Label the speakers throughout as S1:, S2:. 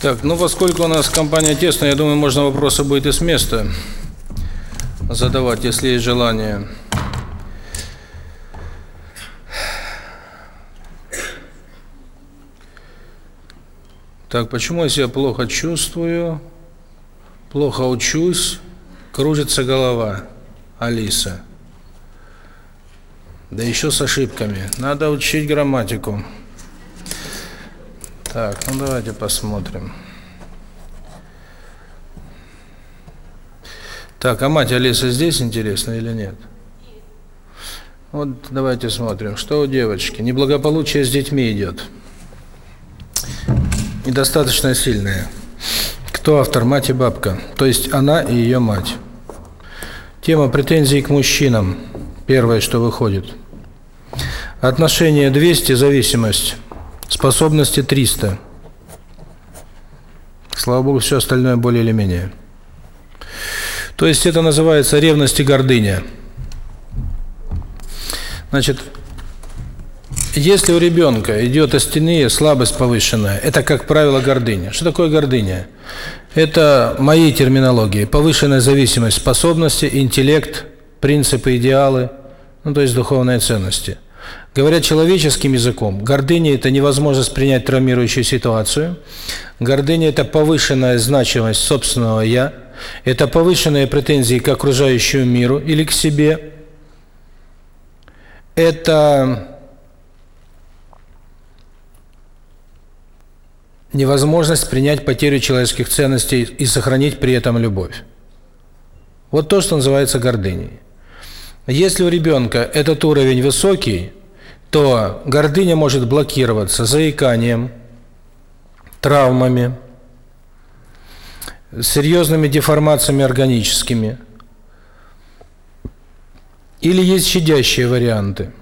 S1: Так, ну поскольку у нас компания тесная, я думаю, можно вопросы будет и с места задавать, если есть желание. Так, почему я себя плохо чувствую, плохо учусь, кружится голова, Алиса. Да еще с ошибками. Надо учить грамматику. Так, ну давайте посмотрим. Так, а мать Алиса здесь интересно или нет? Вот давайте смотрим, что у девочки. Неблагополучие с детьми идет. Недостаточно сильное. Кто автор, мать и бабка? То есть она и ее мать. Тема претензий к мужчинам. Первое, что выходит. Отношение 200, зависимость. Способности 300. Слава Богу, все остальное более или менее. То есть это называется ревность и гордыня. Значит, если у ребенка идет астения, слабость повышенная, это, как правило, гордыня. Что такое гордыня? Это мои терминологии. Повышенная зависимость способности, интеллект, принципы, идеалы, ну, то есть духовные ценности – Говоря человеческим языком, гордыня – это невозможность принять травмирующую ситуацию. Гордыня – это повышенная значимость собственного «я». Это повышенные претензии к окружающему миру или к себе. Это невозможность принять потерю человеческих ценностей и сохранить при этом любовь. Вот то, что называется гордыней. Если у ребенка этот уровень высокий – то гордыня может блокироваться заиканием, травмами, серьезными деформациями органическими. Или есть щадящие варианты.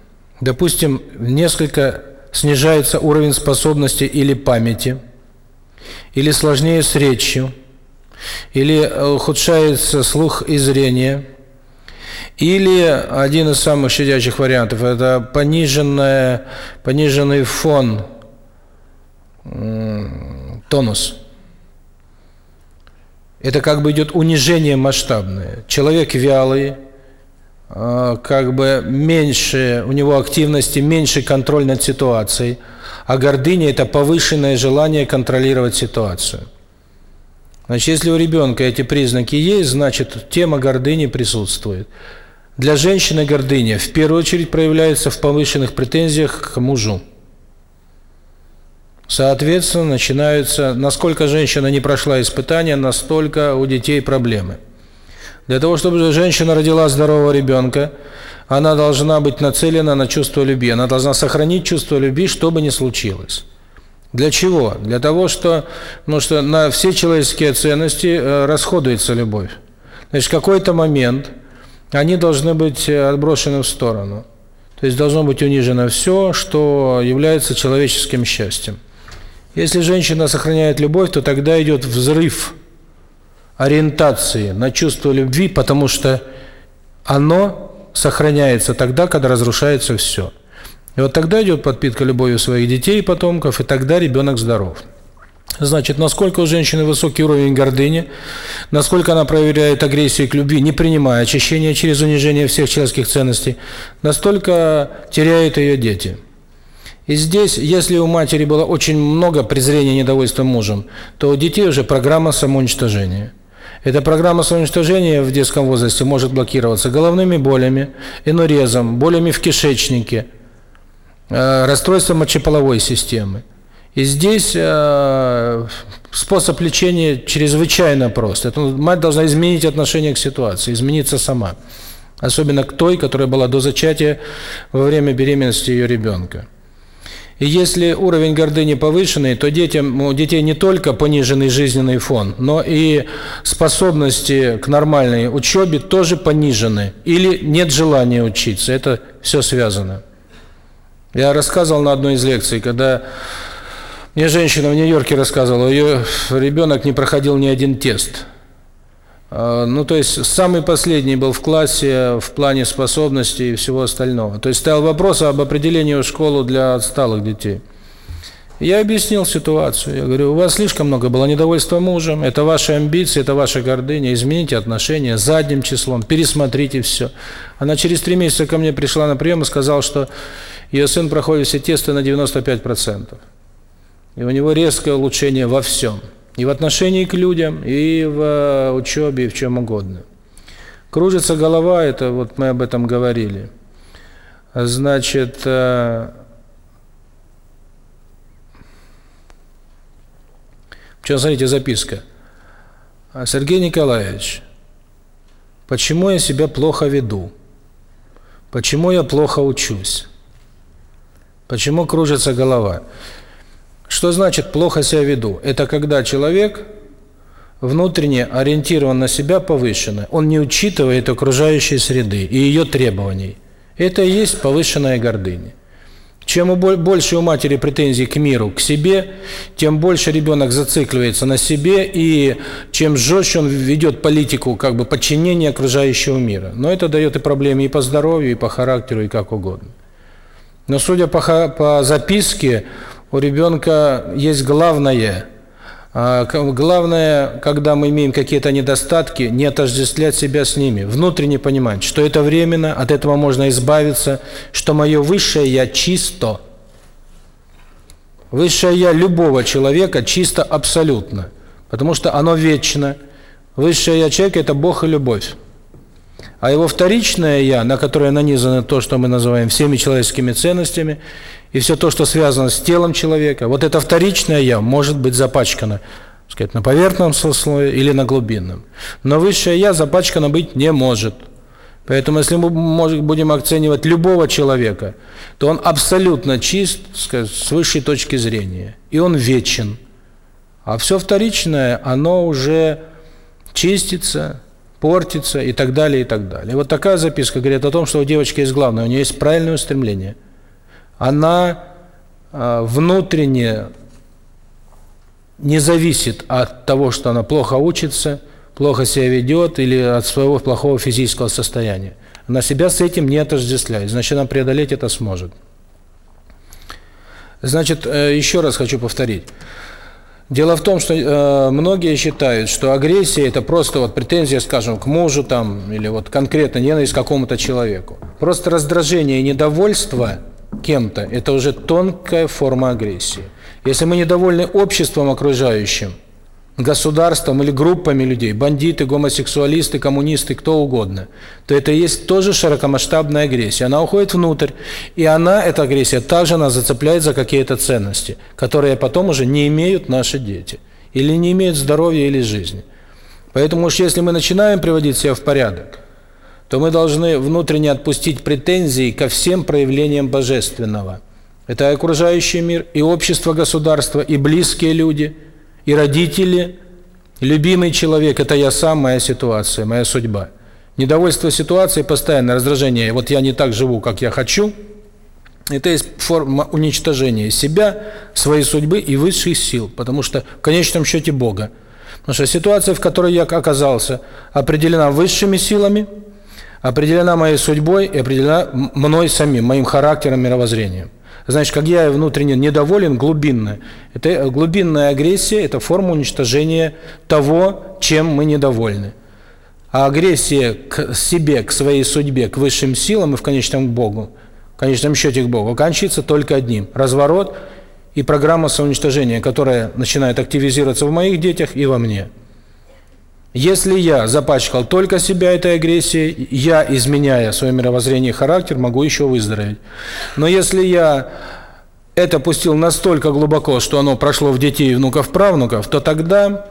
S1: Допустим, несколько снижается уровень способности или памяти, или сложнее с речью, или ухудшается слух и зрение – или один из самых щадящих вариантов – это пониженная, пониженный фон, тонус. Это как бы идет унижение масштабное. Человек вялый, как бы меньше, у него активности, меньше контроль над ситуацией, а гордыня – это повышенное желание контролировать ситуацию. Значит, если у ребенка эти признаки есть, значит, тема гордыни присутствует. Для женщины гордыня в первую очередь проявляется в повышенных претензиях к мужу. Соответственно, начинаются, насколько женщина не прошла испытания, настолько у детей проблемы. Для того, чтобы женщина родила здорового ребенка, она должна быть нацелена на чувство любви. Она должна сохранить чувство любви, что бы ни случилось. Для чего? Для того, что, ну, что на все человеческие ценности э, расходуется любовь. Значит, в какой-то момент – они должны быть э, отброшены в сторону. То есть должно быть унижено все, что является человеческим счастьем. Если женщина сохраняет любовь, то тогда идет взрыв ориентации на чувство любви, потому что оно сохраняется тогда, когда разрушается все. И вот тогда идет подпитка любовью своих детей и потомков, и тогда ребенок здоров. Значит, насколько у женщины высокий уровень гордыни, насколько она проверяет агрессию к любви, не принимая очищение через унижение всех человеческих ценностей, настолько теряют ее дети. И здесь, если у матери было очень много презрения и недовольства мужем, то у детей уже программа самоуничтожения. Эта программа самоуничтожения в детском возрасте может блокироваться головными болями, энурезом, болями в кишечнике, э, расстройством мочеполовой системы. И здесь э, способ лечения чрезвычайно прост. Это, ну, мать должна изменить отношение к ситуации, измениться сама. Особенно к той, которая была до зачатия во время беременности ее ребенка. И если уровень гордыни повышенный, то детям, у детей не только пониженный жизненный фон, но и способности к нормальной учебе тоже понижены. Или нет желания учиться. Это все связано. Я рассказывал на одной из лекций, когда мне женщина в Нью-Йорке рассказывала, ее ребенок не проходил ни один тест. А, ну, то есть, самый последний был в классе в плане способностей и всего остального. То есть, стоял вопрос об определении школу для отсталых детей. Я объяснил ситуацию. Я говорю, у вас слишком много было недовольства мужем, это ваши амбиции, это ваша гордыня, измените отношения задним числом, пересмотрите все. Она через три месяца ко мне пришла на прием и сказала, что ее сын проходит все тесты на 95%. И у него резкое улучшение во всем. И в отношении к людям, и в э, учебе, и в чем угодно. Кружится голова, это вот мы об этом говорили. Значит, э, Сейчас, смотрите, записка. Сергей Николаевич, почему я себя плохо веду? Почему я плохо учусь? Почему кружится голова? Что значит плохо себя веду? Это когда человек внутренне ориентирован на себя повышенно. Он не учитывает окружающей среды и ее требований. Это и есть повышенная гордыня. Чем больше у матери претензий к миру, к себе, тем больше ребенок зацикливается на себе, и чем жестче он ведет политику как бы подчинения окружающего мира. Но это дает и проблемы и по здоровью, и по характеру, и как угодно. Но судя по, по записке, у ребенка есть главное. Главное, когда мы имеем какие-то недостатки, не отождествлять себя с ними, внутренне понимать, что это временно, от этого можно избавиться, что мое высшее «я» чисто. Высшее «я» любого человека чисто абсолютно, потому что оно вечно. Высшее «я» человека – это Бог и любовь. А его вторичное «я», на которое нанизано то, что мы называем всеми человеческими ценностями, и все то, что связано с телом человека, вот это вторичное «я» может быть запачкано, так сказать, на поверхном слое или на глубинном. Но высшее «я» запачкано быть не может. Поэтому, если мы будем оценивать любого человека, то он абсолютно чист сказать, с высшей точки зрения, и он вечен. А все вторичное, оно уже чистится, портится и так далее, и так далее. Вот такая записка говорит о том, что у девочки есть главное, у нее есть правильное устремление. Она э, внутренне не зависит от того, что она плохо учится, плохо себя ведет или от своего плохого физического состояния. Она себя с этим не отождествляет, значит, она преодолеть это сможет. Значит, э, еще раз хочу повторить. Дело в том, что э, многие считают, что агрессия – это просто вот претензия, скажем, к мужу там, или вот конкретно ненависть к какому-то человеку. Просто раздражение и недовольство кем-то – это уже тонкая форма агрессии. Если мы недовольны обществом окружающим – государством или группами людей, бандиты, гомосексуалисты, коммунисты, кто угодно, то это есть тоже широкомасштабная агрессия. Она уходит внутрь, и она, эта агрессия, также она зацепляет за какие-то ценности, которые потом уже не имеют наши дети, или не имеют здоровья или жизни. Поэтому уж если мы начинаем приводить себя в порядок, то мы должны внутренне отпустить претензии ко всем проявлениям божественного. Это и окружающий мир, и общество, государство, и близкие люди – и родители, любимый человек – это я сам, моя ситуация, моя судьба. Недовольство ситуации, постоянное раздражение. Вот я не так живу, как я хочу. Это есть форма уничтожения себя, своей судьбы и высших сил, потому что в конечном счете Бога. Потому что ситуация, в которой я оказался, определена высшими силами, определена моей судьбой и определена мной самим, моим характером, мировоззрением. Значит, как я внутренне недоволен, глубинно. Это э, глубинная агрессия – это форма уничтожения того, чем мы недовольны. А агрессия к себе, к своей судьбе, к высшим силам и в конечном к Богу, в конечном счете к Богу, оканчивается только одним – разворот и программа самоуничтожения, которая начинает активизироваться в моих детях и во мне. Если я запачкал только себя этой агрессией, я, изменяя свое мировоззрение и характер, могу еще выздороветь. Но если я это пустил настолько глубоко, что оно прошло в детей, внуков, правнуков, то тогда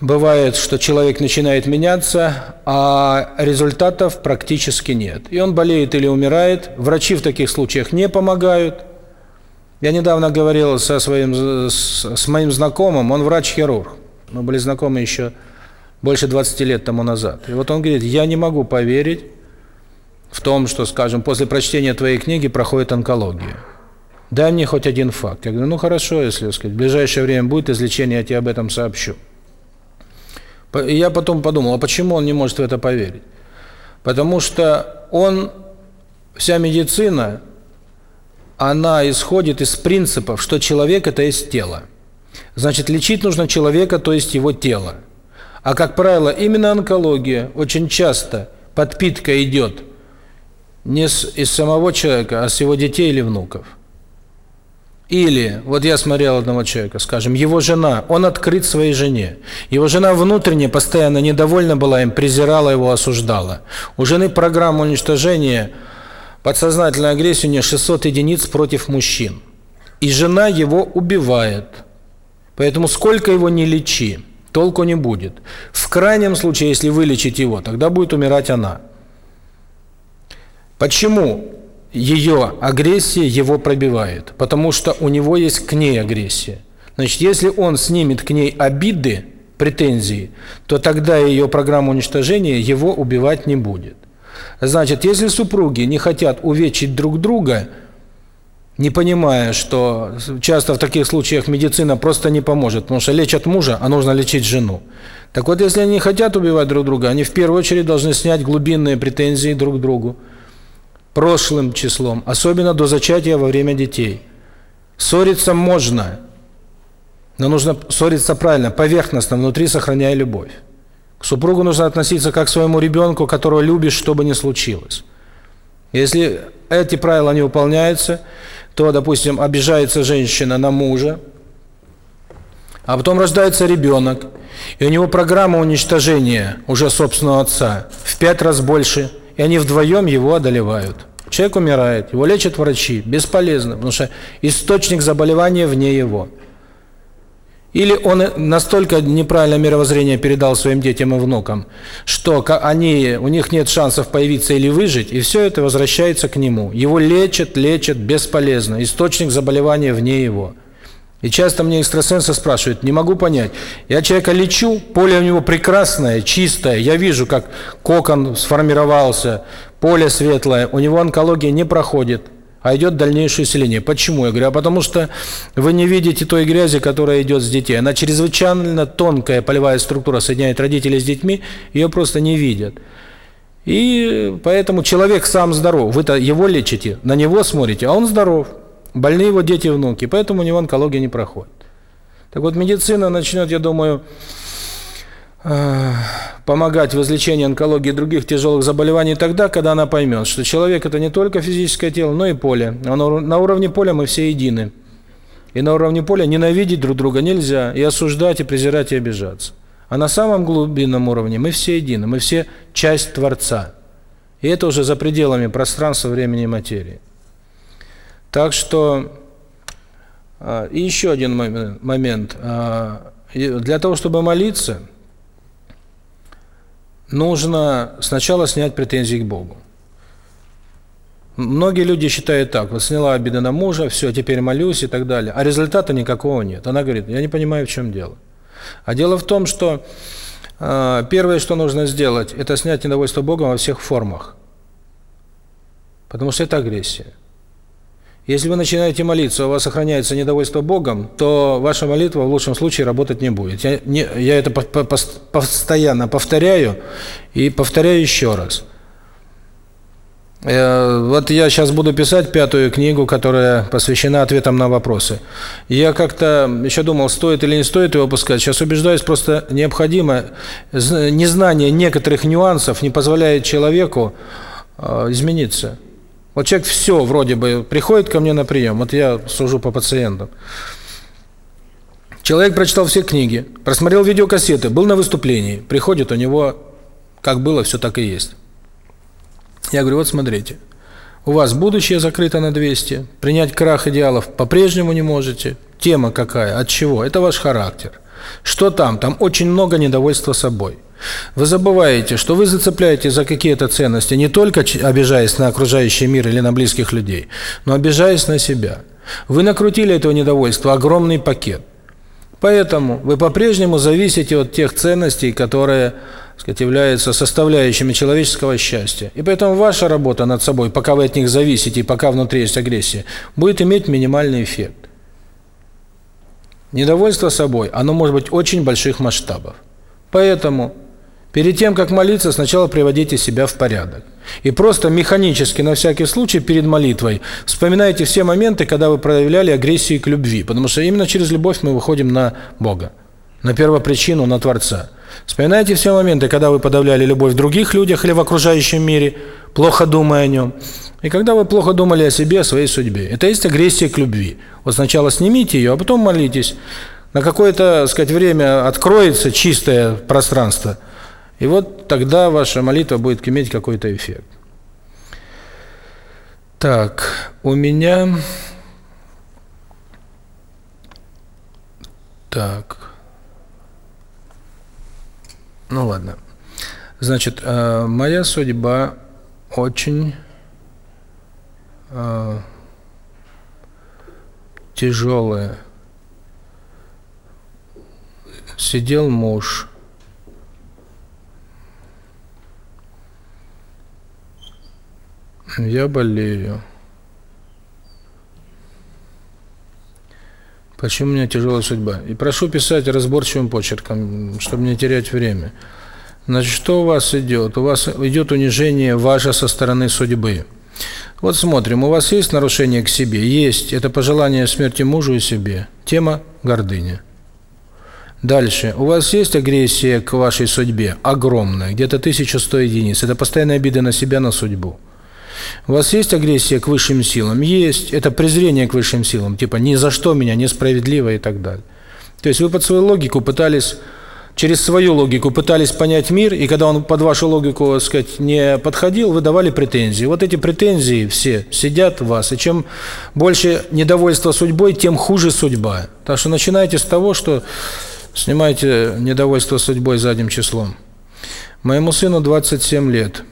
S1: бывает, что человек начинает меняться, а результатов практически нет. И он болеет или умирает. Врачи в таких случаях не помогают. Я недавно говорил со своим, с, с моим знакомым, он врач-хирург. Мы были знакомы еще больше 20 лет тому назад. И вот он говорит, я не могу поверить в том, что, скажем, после прочтения твоей книги проходит онкология. Дай мне хоть один факт. Я говорю, ну хорошо, если сказать, в ближайшее время будет излечение, я тебе об этом сообщу. И я потом подумал, а почему он не может в это поверить? Потому что он, вся медицина, она исходит из принципов, что человек – это есть тело. Значит, лечить нужно человека, то есть его тело. А как правило, именно онкология очень часто подпитка идет не с, из самого человека, а с его детей или внуков. Или, вот я смотрел одного человека, скажем, его жена, он открыт своей жене. Его жена внутренне постоянно недовольна была им, презирала его, осуждала. У жены программа уничтожения подсознательной агрессии у нее 600 единиц против мужчин. И жена его убивает – Поэтому сколько его не лечи, толку не будет. В крайнем случае, если вылечить его, тогда будет умирать она. Почему ее агрессия его пробивает? Потому что у него есть к ней агрессия. Значит, если он снимет к ней обиды, претензии, то тогда ее программа уничтожения его убивать не будет. Значит, если супруги не хотят увечить друг друга – не понимая, что часто в таких случаях медицина просто не поможет, потому что лечат мужа, а нужно лечить жену. Так вот, если они хотят убивать друг друга, они в первую очередь должны снять глубинные претензии друг к другу прошлым числом, особенно до зачатия во время детей. Ссориться можно, но нужно ссориться правильно, поверхностно, внутри сохраняя любовь. К супругу нужно относиться как к своему ребенку, которого любишь, что бы ни случилось. Если эти правила не выполняются, то, допустим, обижается женщина на мужа, а потом рождается ребенок, и у него программа уничтожения уже собственного отца в пять раз больше, и они вдвоем его одолевают. Человек умирает, его лечат врачи, бесполезно, потому что источник заболевания вне его. Или он настолько неправильное мировоззрение передал своим детям и внукам, что они, у них нет шансов появиться или выжить, и все это возвращается к нему. Его лечат, лечат бесполезно. Источник заболевания вне его. И часто мне экстрасенсы спрашивают, не могу понять. Я человека лечу, поле у него прекрасное, чистое. Я вижу, как кокон сформировался, поле светлое. У него онкология не проходит а идет дальнейшее селение. Почему? Я говорю, а потому что вы не видите той грязи, которая идет с детей. Она чрезвычайно тонкая полевая структура соединяет родителей с детьми, ее просто не видят. И поэтому человек сам здоров. Вы-то его лечите, на него смотрите, а он здоров. больные его дети и внуки, поэтому у него онкология не проходит. Так вот, медицина начнет, я думаю, помогать в излечении онкологии и других тяжелых заболеваний тогда, когда она поймет, что человек – это не только физическое тело, но и поле. А на уровне поля мы все едины. И на уровне поля ненавидеть друг друга нельзя, и осуждать, и презирать, и обижаться. А на самом глубинном уровне мы все едины, мы все часть Творца. И это уже за пределами пространства, времени и материи. Так что, а, и еще один момент. А, для того, чтобы молиться – нужно сначала снять претензии к Богу. Многие люди считают так, вот сняла обиды на мужа, все, теперь молюсь и так далее. А результата никакого нет. Она говорит, я не понимаю, в чем дело. А дело в том, что э, первое, что нужно сделать, это снять недовольство Богом во всех формах. Потому что это агрессия. Если вы начинаете молиться, у вас сохраняется недовольство Богом, то ваша молитва в лучшем случае работать не будет. Я, не, я это по, по, постоянно повторяю и повторяю еще раз. Э, вот я сейчас буду писать пятую книгу, которая посвящена ответам на вопросы. Я как-то еще думал, стоит или не стоит ее выпускать. Сейчас убеждаюсь, просто необходимо. Незнание некоторых нюансов не позволяет человеку э, измениться. Вот человек все вроде бы приходит ко мне на прием, вот я сужу по пациентам. Человек прочитал все книги, просмотрел видеокассеты, был на выступлении, приходит, у него как было, все так и есть. Я говорю, вот смотрите, у вас будущее закрыто на 200, принять крах идеалов по-прежнему не можете. Тема какая, от чего? Это ваш характер. Что там? Там очень много недовольства собой. Вы забываете, что вы зацепляете за какие-то ценности, не только обижаясь на окружающий мир или на близких людей, но обижаясь на себя. Вы накрутили этого недовольства огромный пакет. Поэтому вы по-прежнему зависите от тех ценностей, которые сказать, являются составляющими человеческого счастья. И поэтому ваша работа над собой, пока вы от них зависите, и пока внутри есть агрессия, будет иметь минимальный эффект. Недовольство собой, оно может быть очень больших масштабов. Поэтому Перед тем, как молиться, сначала приводите себя в порядок. И просто механически, на всякий случай, перед молитвой вспоминайте все моменты, когда вы проявляли агрессию к любви. Потому что именно через любовь мы выходим на Бога, на первопричину, на Творца. Вспоминайте все моменты, когда вы подавляли любовь в других людях или в окружающем мире, плохо думая о нем. И когда вы плохо думали о себе, о своей судьбе. Это есть агрессия к любви. Вот сначала снимите ее, а потом молитесь. На какое-то, сказать, время откроется чистое пространство – и вот тогда ваша молитва будет иметь какой-то эффект. Так, у меня... Так. Ну ладно. Значит, э, моя судьба очень э, тяжелая. Сидел муж Я болею. Почему у меня тяжелая судьба? И прошу писать разборчивым почерком, чтобы не терять время. Значит, что у вас идет? У вас идет унижение ваша со стороны судьбы. Вот смотрим, у вас есть нарушение к себе? Есть. Это пожелание смерти мужу и себе. Тема – гордыня. Дальше. У вас есть агрессия к вашей судьбе? Огромная. Где-то 1100 единиц. Это постоянная обида на себя, на судьбу. У вас есть агрессия к высшим силам? Есть. Это презрение к высшим силам. Типа, ни за что меня, несправедливо и так далее. То есть вы под свою логику пытались, через свою логику пытались понять мир, и когда он под вашу логику, так сказать, не подходил, вы давали претензии. Вот эти претензии все сидят в вас. И чем больше недовольства судьбой, тем хуже судьба. Так что начинайте с того, что снимайте недовольство судьбой задним числом. Моему сыну 27 лет.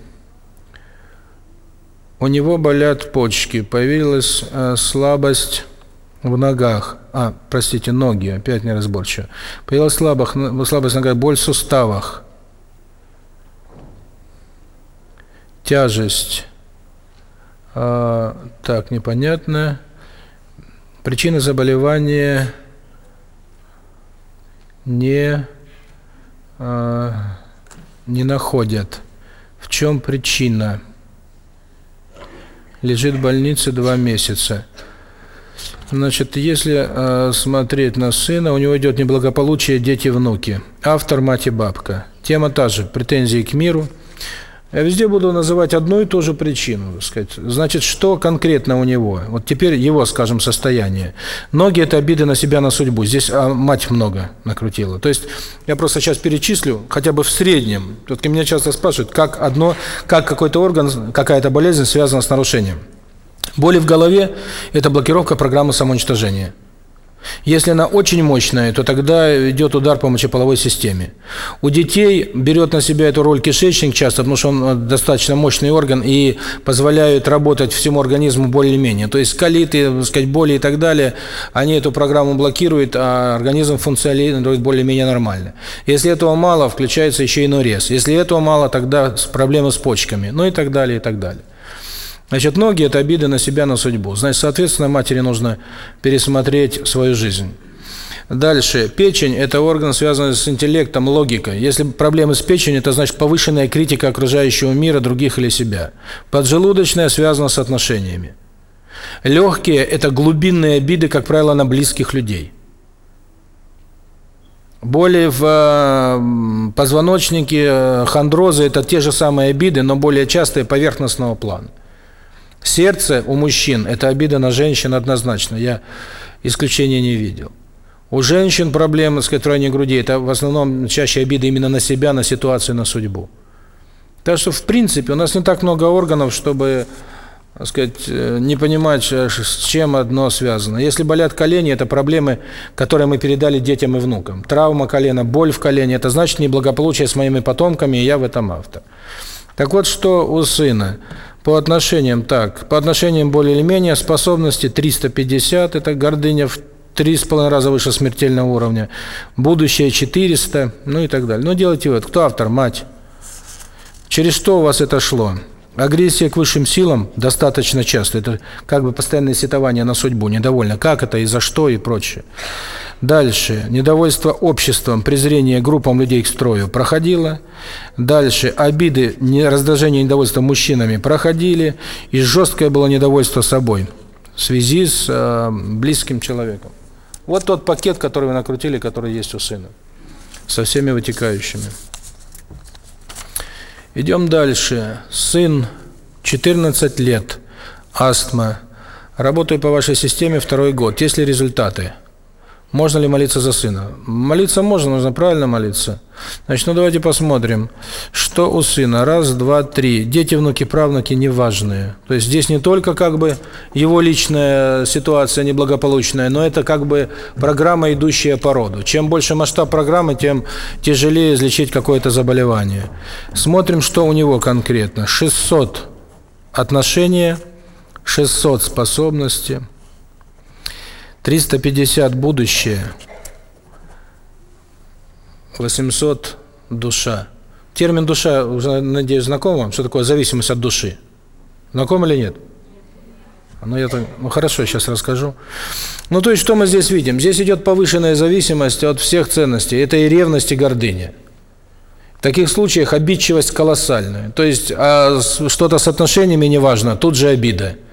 S1: У него болят почки, появилась э, слабость в ногах. А, простите, ноги, опять неразборчиво. Появилась слабость, слабость в ногах, боль в суставах. Тяжесть. Э, так, непонятно. Причина заболевания не, э, не находят. В чем причина? Причина лежит в больнице два месяца. Значит, если э, смотреть на сына, у него идет неблагополучие дети-внуки. Автор мать и бабка. Тема та же, претензии к миру – Э, везде буду называть одну и ту же причину. Сказать. Значит, что конкретно у него? Вот теперь его, скажем, состояние. Ноги – это обиды на себя, на судьбу. Здесь а, мать много накрутила. То есть я просто сейчас перечислю, хотя бы в среднем. Тут меня часто спрашивают, как одно, как какой-то орган, какая-то болезнь связана с нарушением. Боли в голове – это блокировка программы самоуничтожения. Если она очень мощная, то тогда идет удар по мочеполовой системе. У детей берет на себя эту роль кишечник часто, потому что он э, достаточно мощный орган и позволяет работать всему организму более-менее. То есть колиты, сказать, боли и так далее, они эту программу блокируют, а организм функционирует более-менее нормально. Если этого мало, включается еще и норез. Если этого мало, тогда проблемы с почками, ну и так далее, и так далее. Значит, многие это обиды на себя, на судьбу. Значит, соответственно, матери нужно пересмотреть свою жизнь. Дальше. Печень – это орган, связанный с интеллектом, логикой. Если проблемы с печенью, это значит повышенная критика окружающего мира, других или себя. Поджелудочная связана с отношениями. Легкие – это глубинные обиды, как правило, на близких людей. Боли в э, позвоночнике, э, хондрозы – это те же самые обиды, но более частые поверхностного плана. Сердце у мужчин – это обида на женщин однозначно, я исключения не видел. У женщин проблемы с катраней груди – это в основном чаще обида именно на себя, на ситуацию, на судьбу. Так что, в принципе, у нас не так много органов, чтобы так сказать, э, не понимать, э, с чем одно связано. Если болят колени, это проблемы, которые мы передали детям и внукам. Травма колена, боль в колене – это значит неблагополучие с моими потомками, и я в этом автор. Так вот, что у сына? по отношениям так. По отношениям более или менее способности 350 это гордыня в три с половиной раза выше смертельного уровня. Будущее 400 ну и так далее. Но делайте вот кто автор? Мать. Через что у вас это шло? Агрессия к высшим силам достаточно часто. Это как бы постоянное сетование на судьбу, недовольно. Как это и за что и прочее. Дальше. Недовольство обществом, презрение группам людей к строю проходило. Дальше. Обиды, не раздражение недовольства мужчинами проходили. И жесткое было недовольство собой в связи с э, близким человеком. Вот тот пакет, который вы накрутили, который есть у сына. Со всеми вытекающими. Идем дальше. Сын, 14 лет, астма. Работаю по вашей системе второй год. Есть ли результаты? Можно ли молиться за сына? Молиться можно, нужно правильно молиться. Значит, ну давайте посмотрим, что у сына. Раз, два, три. Дети, внуки, правнуки неважные. То есть здесь не только как бы его личная ситуация неблагополучная, но это как бы программа, идущая по роду. Чем больше масштаб программы, тем тяжелее излечить какое-то заболевание. Смотрим, что у него конкретно. 600 отношения, 600 способностей. 350 будущее. 800 душа. Термин душа надеюсь знаком вам? Что такое зависимость от души? Знаком или нет? Но я так ну хорошо сейчас расскажу. Ну то есть что мы здесь видим? Здесь идет повышенная зависимость от всех ценностей. Это и ревность и гордыня. В таких случаях обидчивость колоссальная. То есть а что-то с отношениями неважно тут же обида. и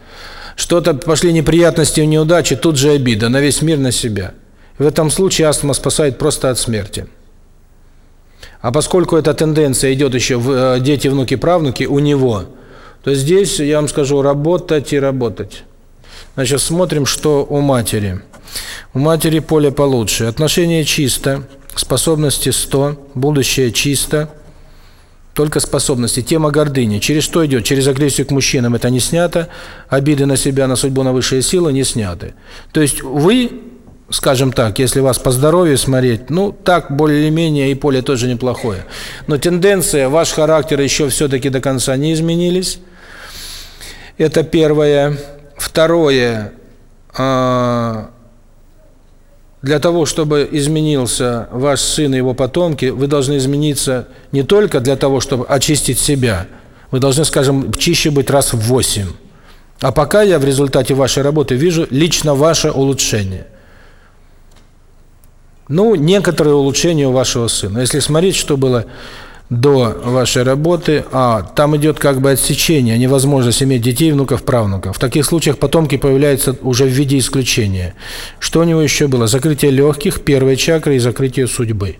S1: что-то пошли неприятности и неудачи, тут же обида на весь мир, на себя. В этом случае астма спасает просто от смерти. А поскольку эта тенденция идет еще в э, дети, внуки, правнуки у него, то здесь я вам скажу работать и работать. Значит, смотрим, что у матери. У матери поле получше. отношения чисто, способности 100, будущее чисто, только способности, тема гордыни. Через что идет? Через агрессию к мужчинам это не снято, обиды на себя, на судьбу, на высшие силы не сняты. То есть вы, скажем так, если вас по здоровью смотреть, ну так более-менее и поле тоже неплохое. Но тенденция, ваш характер еще все-таки до конца не изменились. Это первое. Второе. Э для того, чтобы изменился ваш сын и его потомки, вы должны измениться не только для того, чтобы очистить себя. Вы должны, скажем, чище быть раз в восемь. А пока я в результате вашей работы вижу лично ваше улучшение. Ну, некоторые улучшения у вашего сына. Если смотреть, что было до вашей работы, а там идет как бы отсечение, невозможность иметь детей, внуков, правнуков. В таких случаях потомки появляются уже в виде исключения. Что у него еще было? Закрытие легких, первой чакры и закрытие судьбы.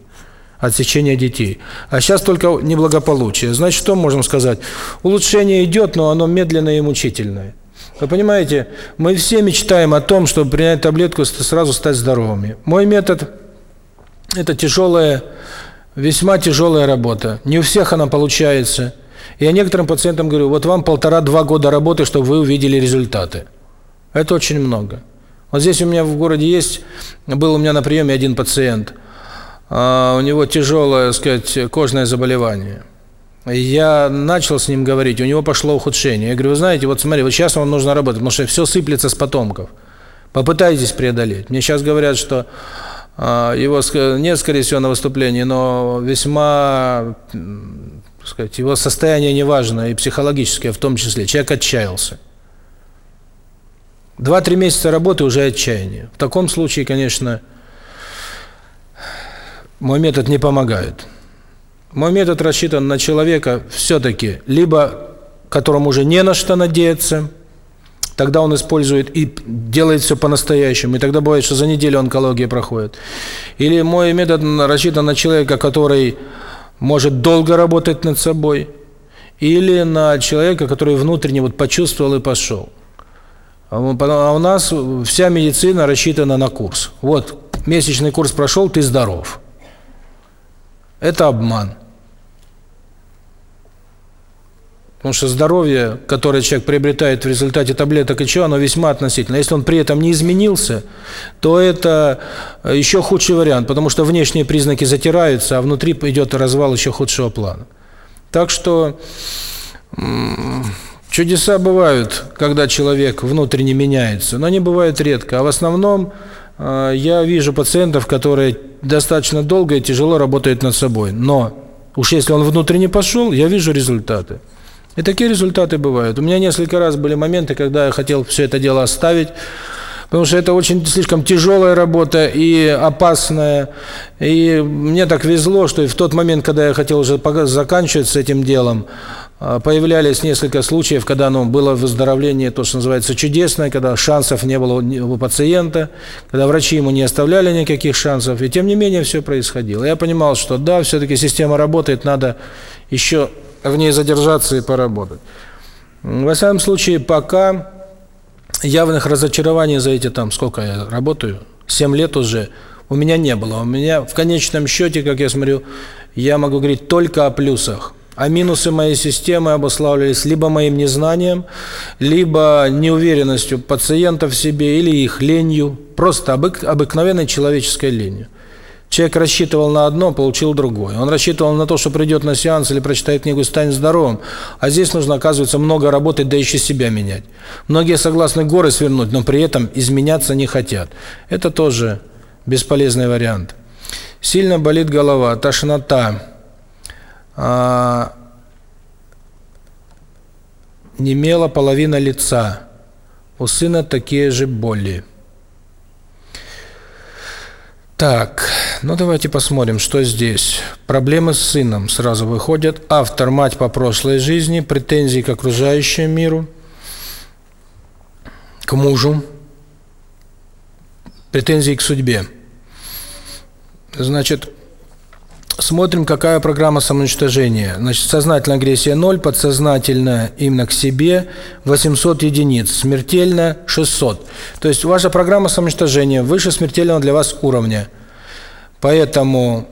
S1: Отсечение детей. А сейчас только неблагополучие. Значит, что можем сказать? Улучшение идет, но оно медленное и мучительное. Вы понимаете, мы все мечтаем о том, чтобы принять таблетку, и сразу стать здоровыми. Мой метод – это тяжелое весьма тяжелая работа. Не у всех она получается. Я некоторым пациентам говорю, вот вам полтора-два года работы, чтобы вы увидели результаты. Это очень много. Вот здесь у меня в городе есть, был у меня на приеме один пациент, а у него тяжелое, сказать, кожное заболевание. Я начал с ним говорить, у него пошло ухудшение. Я говорю, вы знаете, вот смотри, вот сейчас вам нужно работать, потому что все сыплется с потомков. Попытайтесь преодолеть. Мне сейчас говорят, что его несколько всего на выступлении, но весьма сказать, его состояние неважно, и психологическое в том числе. Человек отчаялся. Два-три месяца работы уже отчаяние. В таком случае, конечно, мой метод не помогает. Мой метод рассчитан на человека все-таки, либо которому уже не на что надеяться – тогда он использует и делает все по-настоящему, и тогда бывает, что за неделю онкология проходит. Или мой метод рассчитан на человека, который может долго работать над собой, или на человека, который внутренне вот почувствовал и пошел. А, а у нас вся медицина рассчитана на курс. Вот, месячный курс прошел, ты здоров. Это обман. Потому что здоровье, которое человек приобретает в результате таблеток и чего, оно весьма относительно. Если он при этом не изменился, то это э, еще худший вариант, потому что внешние признаки затираются, а внутри идет развал еще худшего плана. Так что чудеса бывают, когда человек внутренне меняется, но они бывают редко. А в основном э, я вижу пациентов, которые достаточно долго и тяжело работают над собой. Но уж если он внутренне пошел, я вижу результаты. И такие результаты бывают. У меня несколько раз были моменты, когда я хотел все это дело оставить, потому что это очень слишком тяжелая работа и опасная. И мне так везло, что в тот момент, когда я хотел уже заканчивать с этим делом, а, появлялись несколько случаев, когда ну, было выздоровление, то, что называется, чудесное, когда шансов не было у пациента, когда врачи ему не оставляли никаких шансов, и тем не менее все происходило. Я понимал, что да, все-таки система работает, надо еще в ней задержаться и поработать. Во всяком случае, пока явных разочарований за эти там, сколько я работаю, 7 лет уже, у меня не было. У меня в конечном счете, как я смотрю, я могу говорить только о плюсах. А минусы моей системы обуславливались либо моим незнанием, либо неуверенностью пациентов в себе или их ленью, просто обык обыкновенной человеческой ленью. Человек рассчитывал на одно, получил другое. Он рассчитывал на то, что придет на сеанс или прочитает книгу и станет здоровым», а здесь нужно, оказывается, много работать, да еще себя менять. Многие согласны горы свернуть, но при этом изменяться не хотят. Это тоже бесполезный вариант. Сильно болит голова, тошнота, а... немела половина лица. У сына такие же боли. Так, ну давайте посмотрим, что здесь. Проблемы с сыном сразу выходят. Автор – мать по прошлой жизни, претензии к окружающему миру, к мужу, претензии к судьбе. Значит, смотрим, какая программа самоуничтожения. Значит, сознательная агрессия 0, подсознательная именно к себе 800 единиц, смертельно 600. То есть ваша программа самоуничтожения выше смертельного для вас уровня. Поэтому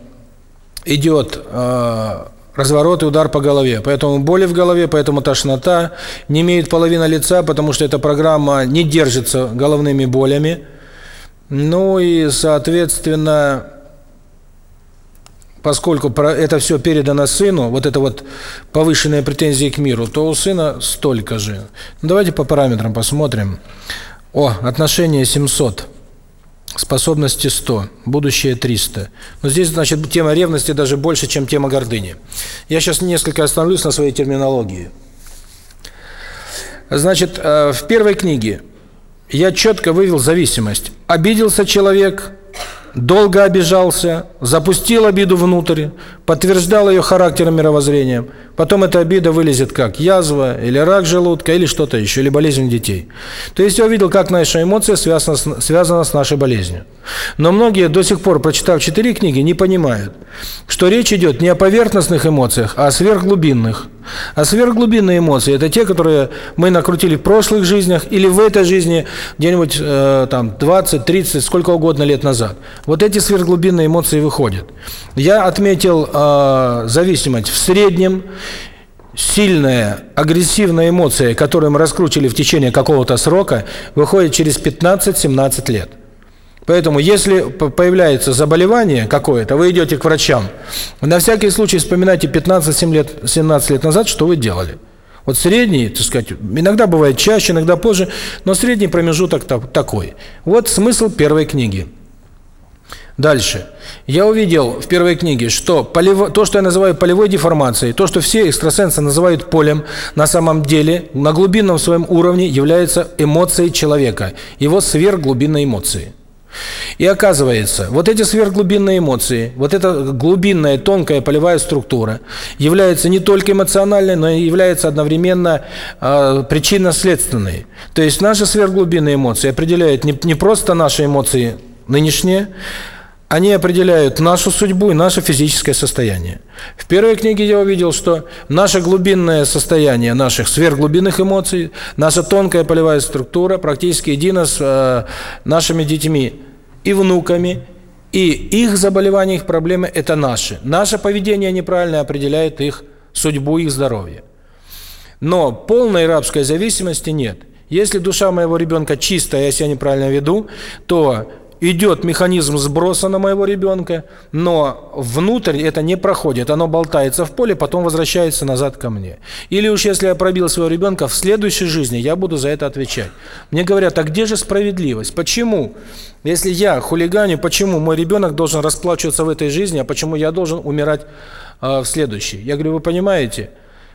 S1: идет э, разворот и удар по голове. Поэтому боли в голове, поэтому тошнота, не имеет половина лица, потому что эта программа не держится головными болями. Ну и, соответственно, поскольку это все передано сыну, вот это вот повышенные претензии к миру, то у сына столько же. Ну, давайте по параметрам посмотрим. О, отношение 700, способности 100, будущее 300. Но здесь, значит, тема ревности даже больше, чем тема гордыни. Я сейчас несколько остановлюсь на своей терминологии. Значит, э, в первой книге я четко вывел зависимость. Обиделся человек – долго обижался, запустил обиду внутрь, подтверждал ее характером мировоззрением. Потом эта обида вылезет как язва, или рак желудка, или что-то еще, или болезнь детей. То есть я увидел, как наша эмоция связана с, связана с нашей болезнью. Но многие до сих пор, прочитав четыре книги, не понимают, что речь идет не о поверхностных эмоциях, а о сверхглубинных. А сверхглубинные эмоции – это те, которые мы накрутили в прошлых жизнях или в этой жизни где-нибудь э, там 20, 30, сколько угодно лет назад. Вот эти сверхглубинные эмоции выходят. Я отметил э, зависимость в среднем, сильная агрессивная эмоция, которую мы раскручили в течение какого-то срока, выходит через 15-17 лет. Поэтому, если появляется заболевание какое-то, вы идете к врачам. На всякий случай вспоминайте 15-17 лет, 17 лет назад, что вы делали. Вот средний, так сказать, иногда бывает чаще, иногда позже, но средний промежуток такой. Вот смысл первой книги. Дальше. Я увидел в первой книге, что полево, то, что я называю полевой деформацией, то, что все экстрасенсы называют полем, на самом деле, на глубинном своем уровне является эмоцией человека, его сверхглубинной эмоции. И оказывается, вот эти сверхглубинные эмоции, вот эта глубинная, тонкая полевая структура является не только эмоциональной, но и является одновременно э, причинно-следственной. То есть наши сверхглубинные эмоции определяют не, не просто наши эмоции нынешние, они определяют нашу судьбу и наше физическое состояние. В первой книге я увидел, что наше глубинное состояние наших сверхглубинных эмоций, наша тонкая полевая структура практически едина с э, нашими детьми и внуками, и их заболевания, их проблемы – это наши. Наше поведение неправильно определяет их судьбу, их здоровье. Но полной рабской зависимости нет. Если душа моего ребенка чистая, если я себя неправильно веду, то идет механизм сброса на моего ребенка, но внутрь это не проходит, оно болтается в поле, потом возвращается назад ко мне. Или уж если я пробил своего ребенка, в следующей жизни я буду за это отвечать. Мне говорят, а где же справедливость? Почему, если я хулиганю, почему мой ребенок должен расплачиваться в этой жизни, а почему я должен умирать э, в следующей? Я говорю, вы понимаете,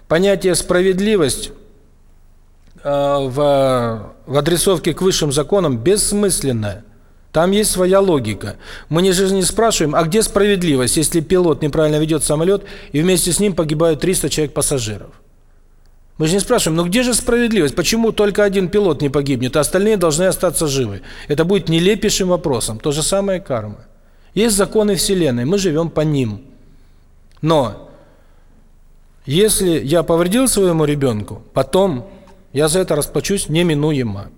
S1: понятие справедливость а, в, в адресовке к высшим законам бессмысленное. Там есть своя логика. Мы не же не спрашиваем, а где справедливость, если пилот неправильно ведет самолет, и вместе с ним погибают 300 человек-пассажиров? Мы же не спрашиваем, ну где же справедливость? Почему только один пилот не погибнет, а остальные должны остаться живы? Это будет нелепейшим вопросом. То же самое карма. Есть законы Вселенной, мы живем по ним. Но если я повредил своему ребенку, потом я за это расплачусь неминуемо.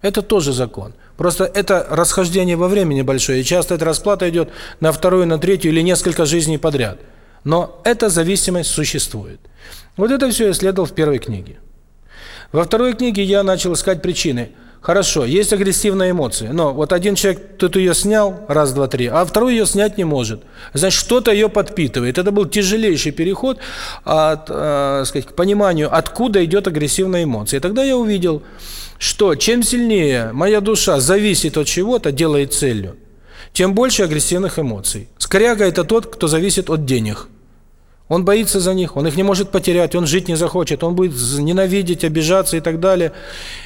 S1: Это тоже закон. Просто это расхождение во времени большое. И часто эта расплата идет на вторую, на третью или несколько жизней подряд. Но эта зависимость существует. Вот это все я исследовал в первой книге. Во второй книге я начал искать причины. Хорошо, есть агрессивная эмоция, но вот один человек, тут ее снял, раз, два, три, а второй ее снять не может. Значит, что-то ее подпитывает. Это был тяжелейший переход от, э, сказать, к пониманию, откуда идет агрессивная эмоция. И тогда я увидел, что чем сильнее моя душа зависит от чего-то, делает целью, тем больше агрессивных эмоций. Скоряга – это тот, кто зависит от денег. Он боится за них, он их не может потерять, он жить не захочет, он будет ненавидеть, обижаться и так далее,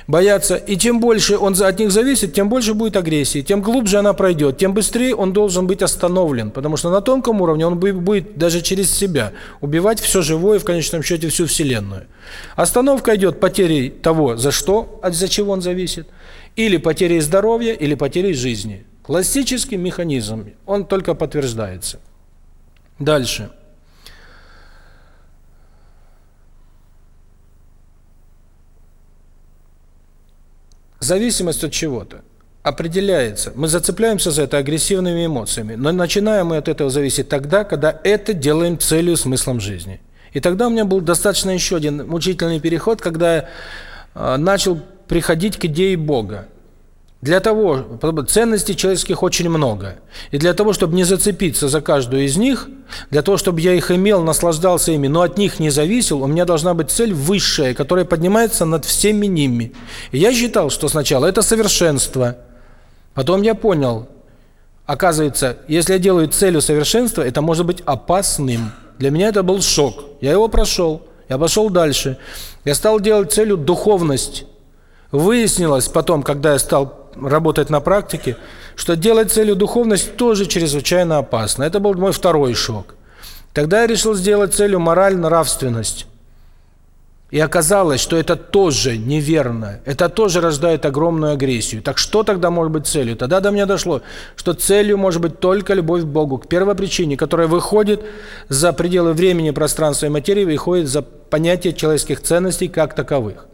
S1: бояться. И чем больше он от них зависит, тем больше будет агрессии, тем глубже она пройдет, тем быстрее он должен быть остановлен, потому что на тонком уровне он будет даже через себя убивать все живое, в конечном счете всю Вселенную. Остановка идет потерей того, за что, от за чего он зависит, или потерей здоровья, или потерей жизни. Классический механизм, он только подтверждается. Дальше. Дальше. зависимость от чего-то определяется. Мы зацепляемся за это агрессивными эмоциями, но начинаем мы от этого зависеть тогда, когда это делаем целью, смыслом жизни. И тогда у меня был достаточно еще один мучительный переход, когда я начал приходить к идее Бога. Для того, ценностей человеческих очень много. И для того, чтобы не зацепиться за каждую из них, для того, чтобы я их имел, наслаждался ими, но от них не зависел, у меня должна быть цель высшая, которая поднимается над всеми ними. И я считал, что сначала это совершенство. Потом я понял, оказывается, если я делаю целью совершенства, это может быть опасным. Для меня это был шок. Я его прошел. Я пошел дальше. Я стал делать целью духовность. Выяснилось потом, когда я стал работать на практике, что делать целью духовность тоже чрезвычайно опасно. Это был мой второй шок. Тогда я решил сделать целью морально-нравственность. И оказалось, что это тоже неверно. Это тоже рождает огромную агрессию. Так что тогда может быть целью? Тогда до меня дошло, что целью может быть только любовь к Богу, к первой причине, которая выходит за пределы времени, пространства и материи, выходит за понятие человеческих ценностей как таковых.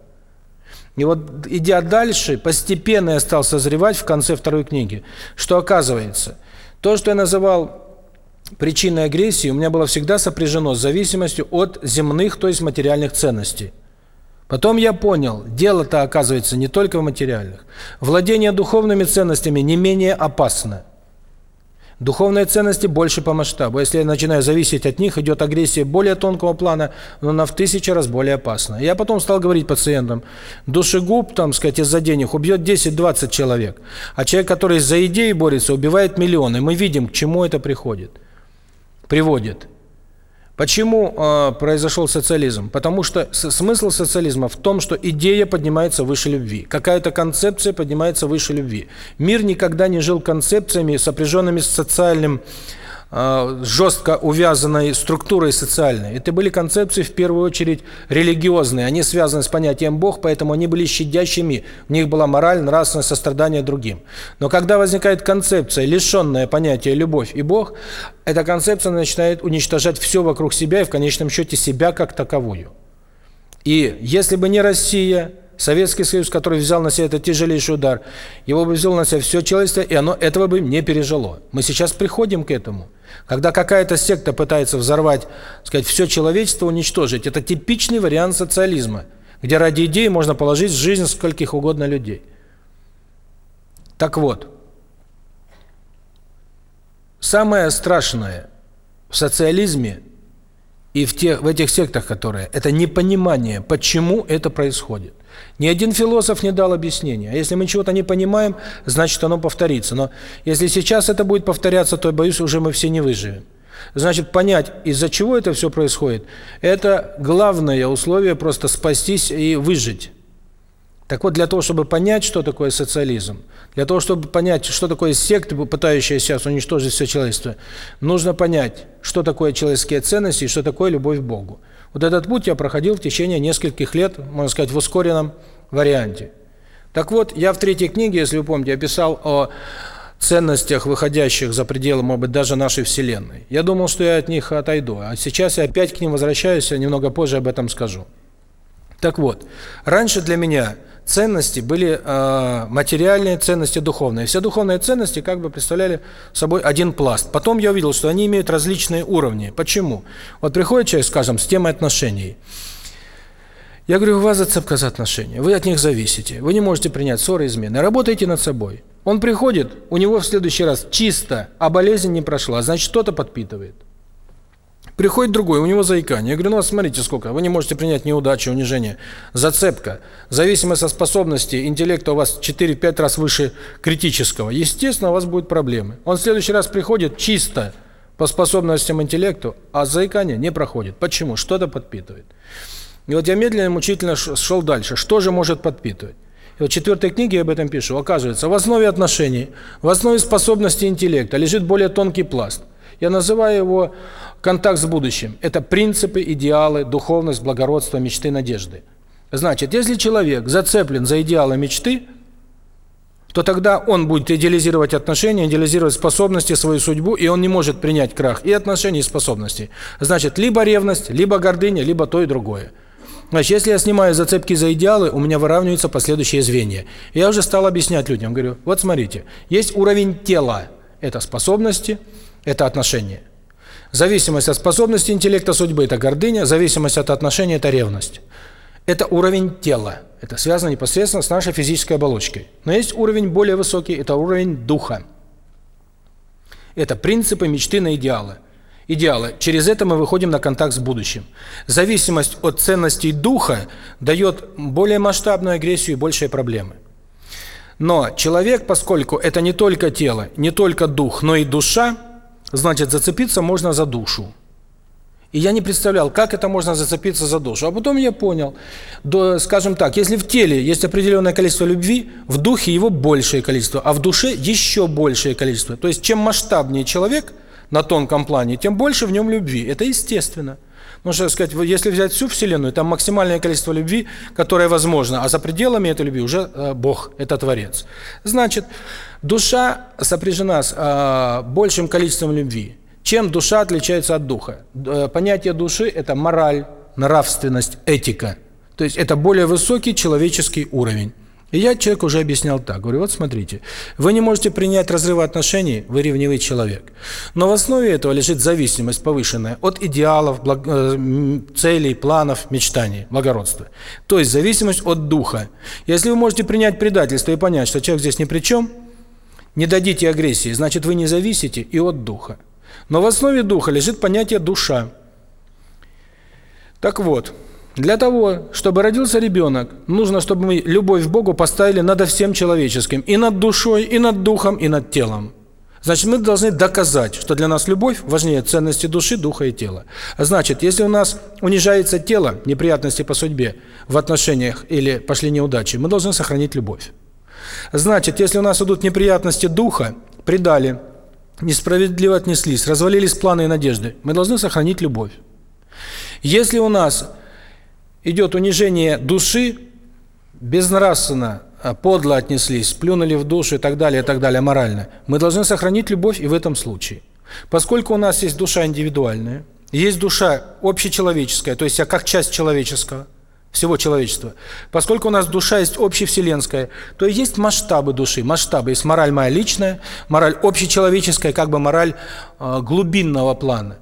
S1: И вот идя дальше, постепенно я стал созревать в конце второй книги, что оказывается, то, что я называл причиной агрессии, у меня было всегда сопряжено с зависимостью от земных, то есть материальных ценностей. Потом я понял, дело-то оказывается не только в материальных. Владение духовными ценностями не менее опасно. Духовные ценности больше по масштабу. Если я начинаю зависеть от них, идет агрессия более тонкого плана, но она в тысячи раз более опасна. Я потом стал говорить пациентам, душегуб, там, сказать, из-за денег убьет 10-20 человек, а человек, который за идеи борется, убивает миллионы. Мы видим, к чему это приходит, приводит. Почему э, произошел социализм? Потому что смысл социализма в том, что идея поднимается выше любви. Какая-то концепция поднимается выше любви. Мир никогда не жил концепциями, сопряженными с социальным э, жестко увязанной структурой социальной. Это были концепции, в первую очередь, религиозные. Они связаны с понятием «бог», поэтому они были щадящими. В них была мораль, нравственность, сострадание другим. Но когда возникает концепция, лишенная понятия «любовь» и «бог», эта концепция начинает уничтожать все вокруг себя и, в конечном счете, себя как таковую. И если бы не Россия, Советский Союз, который взял на себя этот тяжелейший удар, его бы взял на себя все человечество, и оно этого бы не пережило. Мы сейчас приходим к этому. Когда какая-то секта пытается взорвать, сказать, все человечество уничтожить, это типичный вариант социализма, где ради идеи можно положить жизнь скольких угодно людей. Так вот, самое страшное в социализме и в тех в этих сектах, которые это непонимание, почему это происходит. Ни один философ не дал объяснения. А если мы чего-то не понимаем, значит оно повторится. Но если сейчас это будет повторяться, то, боюсь, уже мы все не выживем. Значит, понять, из-за чего это все происходит, это главное условие просто спастись и выжить. Так вот, для того, чтобы понять, что такое социализм, для того, чтобы понять, что такое секта, пытающая сейчас уничтожить все человечество, нужно понять, что такое человеческие ценности и что такое любовь к Богу. Вот этот путь я проходил в течение нескольких лет, можно сказать, в ускоренном варианте. Так вот, я в третьей книге, если вы помните, описал о ценностях, выходящих за пределы, может быть, даже нашей Вселенной. Я думал, что я от них отойду, а сейчас я опять к ним возвращаюсь, я немного позже об этом скажу. Так вот, раньше для меня ценности были э, материальные ценности, духовные. Все духовные ценности как бы представляли собой один пласт. Потом я увидел, что они имеют различные уровни. Почему? Вот приходит человек, скажем, с темой отношений. Я говорю, у вас зацепка за отношения, вы от них зависите, вы не можете принять ссоры, измены, работайте над собой. Он приходит, у него в следующий раз чисто, а болезнь не прошла, значит, что-то подпитывает. Приходит другой, у него заикание. Я говорю, ну вот смотрите сколько, вы не можете принять неудачи, унижение. Зацепка, зависимость от способности, интеллекта у вас 4-5 раз выше критического. Естественно, у вас будут проблемы. Он в следующий раз приходит чисто по способностям интеллекту, а заикание не проходит. Почему? Что-то подпитывает. И вот я медленно и мучительно шел дальше. Что же может подпитывать? И вот в четвертой книге я об этом пишу. Оказывается, в основе отношений, в основе способности интеллекта лежит более тонкий пласт. Я называю его контакт с будущим. Это принципы, идеалы, духовность, благородство, мечты, надежды. Значит, если человек зацеплен за идеалы мечты, то тогда он будет идеализировать отношения, идеализировать способности, свою судьбу, и он не может принять крах и отношений, и способностей. Значит, либо ревность, либо гордыня, либо то и другое. Значит, если я снимаю зацепки за идеалы, у меня выравниваются последующие звенья. Я уже стал объяснять людям, говорю, вот смотрите, есть уровень тела, это способности – это отношение. Зависимость от способности интеллекта судьбы – это гордыня, зависимость от отношения – это ревность. Это уровень тела. Это связано непосредственно с нашей физической оболочкой. Но есть уровень более высокий – это уровень духа. Это принципы, мечты на идеалы. Идеалы. Через это мы выходим на контакт с будущим. Зависимость от ценностей духа дает более масштабную агрессию и большие проблемы. Но человек, поскольку это не только тело, не только дух, но и душа – Значит, зацепиться можно за душу. И я не представлял, как это можно зацепиться за душу. А потом я понял, до, скажем так, если в теле есть определенное количество любви, в духе его большее количество, а в душе еще большее количество. То есть чем масштабнее человек на тонком плане, тем больше в нем любви. Это естественно. Ну, что сказать, если взять всю Вселенную, там максимальное количество любви, которое возможно, а за пределами этой любви уже э, Бог, это Творец. Значит, душа сопряжена с э, большим количеством любви. Чем душа отличается от духа? Э, понятие души – это мораль, нравственность, этика. То есть это более высокий человеческий уровень. И я человек уже объяснял так. Говорю, вот смотрите, вы не можете принять разрыв отношений, вы ревнивый человек. Но в основе этого лежит зависимость повышенная от идеалов, благ... Э, целей, планов, мечтаний, благородства. То есть зависимость от духа. Если вы можете принять предательство и понять, что человек здесь ни при чем, не дадите агрессии, значит вы не зависите и от духа. Но в основе духа лежит понятие душа. Так вот, для того, чтобы родился ребенок, нужно, чтобы мы любовь к Богу поставили над всем человеческим. И над душой, и над духом, и над телом. Значит, мы должны доказать, что для нас любовь важнее ценности души, духа и тела. Значит, если у нас унижается тело, неприятности по судьбе в отношениях или пошли неудачи, мы должны сохранить любовь. Значит, если у нас идут неприятности духа, предали, несправедливо отнеслись, развалились планы и надежды, мы должны сохранить любовь. Если у нас идет унижение души, безнравственно, э, подло отнеслись, плюнули в душу и так далее, и так далее, морально. Мы должны сохранить любовь и в этом случае. Поскольку у нас есть душа индивидуальная, есть душа общечеловеческая, то есть я как часть человеческого, всего человечества. Поскольку у нас душа есть общевселенская, то есть масштабы души, масштабы. Есть мораль моя личная, мораль общечеловеческая, как бы мораль э, глубинного плана.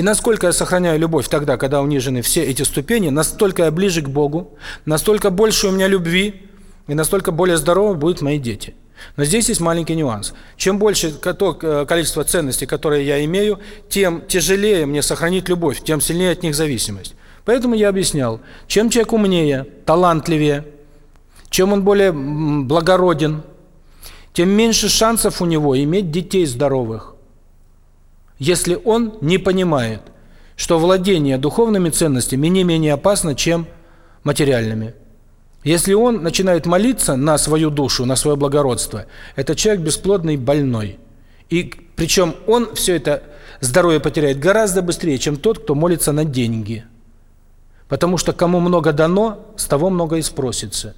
S1: И насколько я сохраняю любовь тогда, когда унижены все эти ступени, настолько я ближе к Богу, настолько больше у меня любви, и настолько более здоровы будут мои дети. Но здесь есть маленький нюанс. Чем больше то э, количество ценностей, которые я имею, тем тяжелее мне сохранить любовь, тем сильнее от них зависимость. Поэтому я объяснял, чем человек умнее, талантливее, чем он более благороден, тем меньше шансов у него иметь детей здоровых если он не понимает, что владение духовными ценностями не менее опасно, чем материальными. Если он начинает молиться на свою душу, на свое благородство, это человек бесплодный, больной. И причем он все это здоровье потеряет гораздо быстрее, чем тот, кто молится на деньги. Потому что кому много дано, с того много и спросится.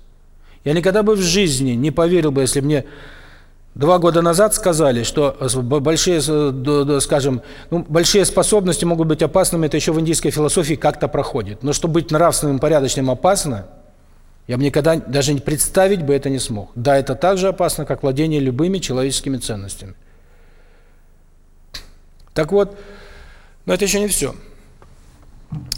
S1: Я никогда бы в жизни не поверил бы, если мне Два года назад сказали, что большие, скажем, ну, большие способности могут быть опасными, это еще в индийской философии как-то проходит. Но чтобы быть нравственным, порядочным опасно, я бы никогда даже не представить бы это не смог. Да, это так же опасно, как владение любыми человеческими ценностями. Так вот, но это еще не все.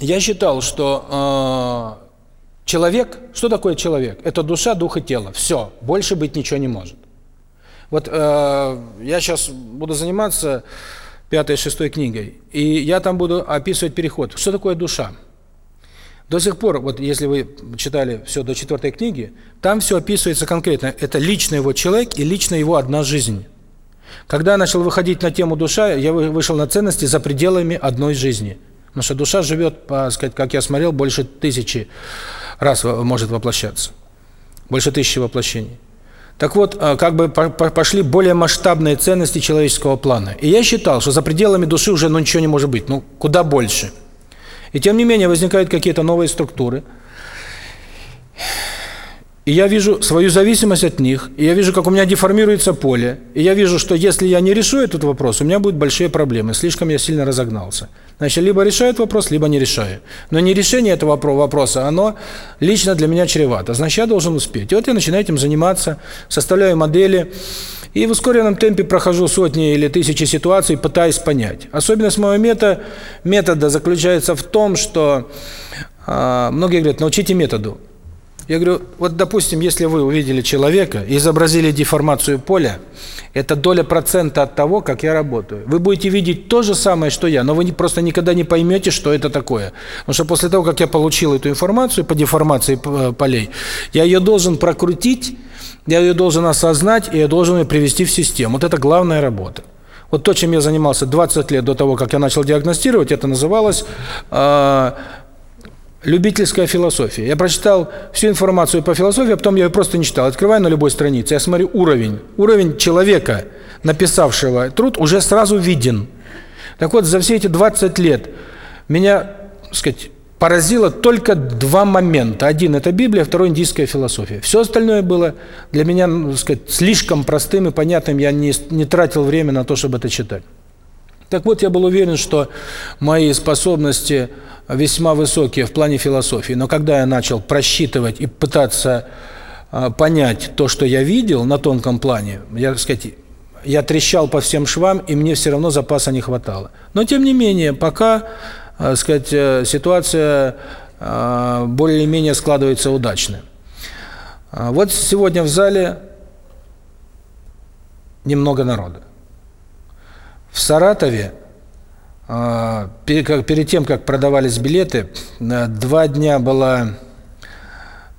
S1: Я считал, что э, человек, что такое человек? Это душа, дух и тело. Все, больше быть ничего не может. Вот э, я сейчас буду заниматься пятой, шестой книгой, и я там буду описывать переход. Что такое душа? До сих пор, вот если вы читали все до четвертой книги, там все описывается конкретно. Это лично его человек и лично его одна жизнь. Когда я начал выходить на тему душа, я вышел на ценности за пределами одной жизни. Потому что душа живет, по, сказать, как я смотрел, больше тысячи раз может воплощаться. Больше тысячи воплощений. Так вот, э, как бы пошли более масштабные ценности человеческого плана. И я считал, что за пределами души уже ну, ничего не может быть, ну, куда больше. И тем не менее возникают какие-то новые структуры. И я вижу свою зависимость от них, и я вижу, как у меня деформируется поле, и я вижу, что если я не решу этот вопрос, у меня будут большие проблемы, слишком я сильно разогнался. Значит, либо решает вопрос, либо не решаю. Но не решение этого вопроса, оно лично для меня чревато. Значит, я должен успеть. И вот я начинаю этим заниматься, составляю модели, и в ускоренном темпе прохожу сотни или тысячи ситуаций, пытаясь понять. Особенность моего метода, метода заключается в том, что э, многие говорят, научите методу. Я говорю, вот допустим, если вы увидели человека и изобразили деформацию поля, это доля процента от того, как я работаю. Вы будете видеть то же самое, что я, но вы просто никогда не поймете, что это такое. Потому что после того, как я получил эту информацию по деформации э, полей, я ее должен прокрутить, я ее должен осознать, и я должен ее привести в систему. Вот это главная работа. Вот то, чем я занимался 20 лет до того, как я начал диагностировать, это называлось... Э любительская философия. Я прочитал всю информацию по философии, а потом я ее просто не читал. Открываю на любой странице, я смотрю уровень. Уровень человека, написавшего труд, уже сразу виден. Так вот, за все эти 20 лет меня, так сказать, поразило только два момента. Один – это Библия, а второй – индийская философия. Все остальное было для меня, ну, так сказать, слишком простым и понятным. Я не, не тратил время на то, чтобы это читать. Так вот, я был уверен, что мои способности – весьма высокие в плане философии, но когда я начал просчитывать и пытаться а, понять то, что я видел на тонком плане, я, так сказать, я трещал по всем швам, и мне все равно запаса не хватало. Но, тем не менее, пока, а, так сказать, э, ситуация а, более-менее складывается удачно. Вот сегодня в зале немного народа. В Саратове а, перед тем, как продавались билеты, два дня была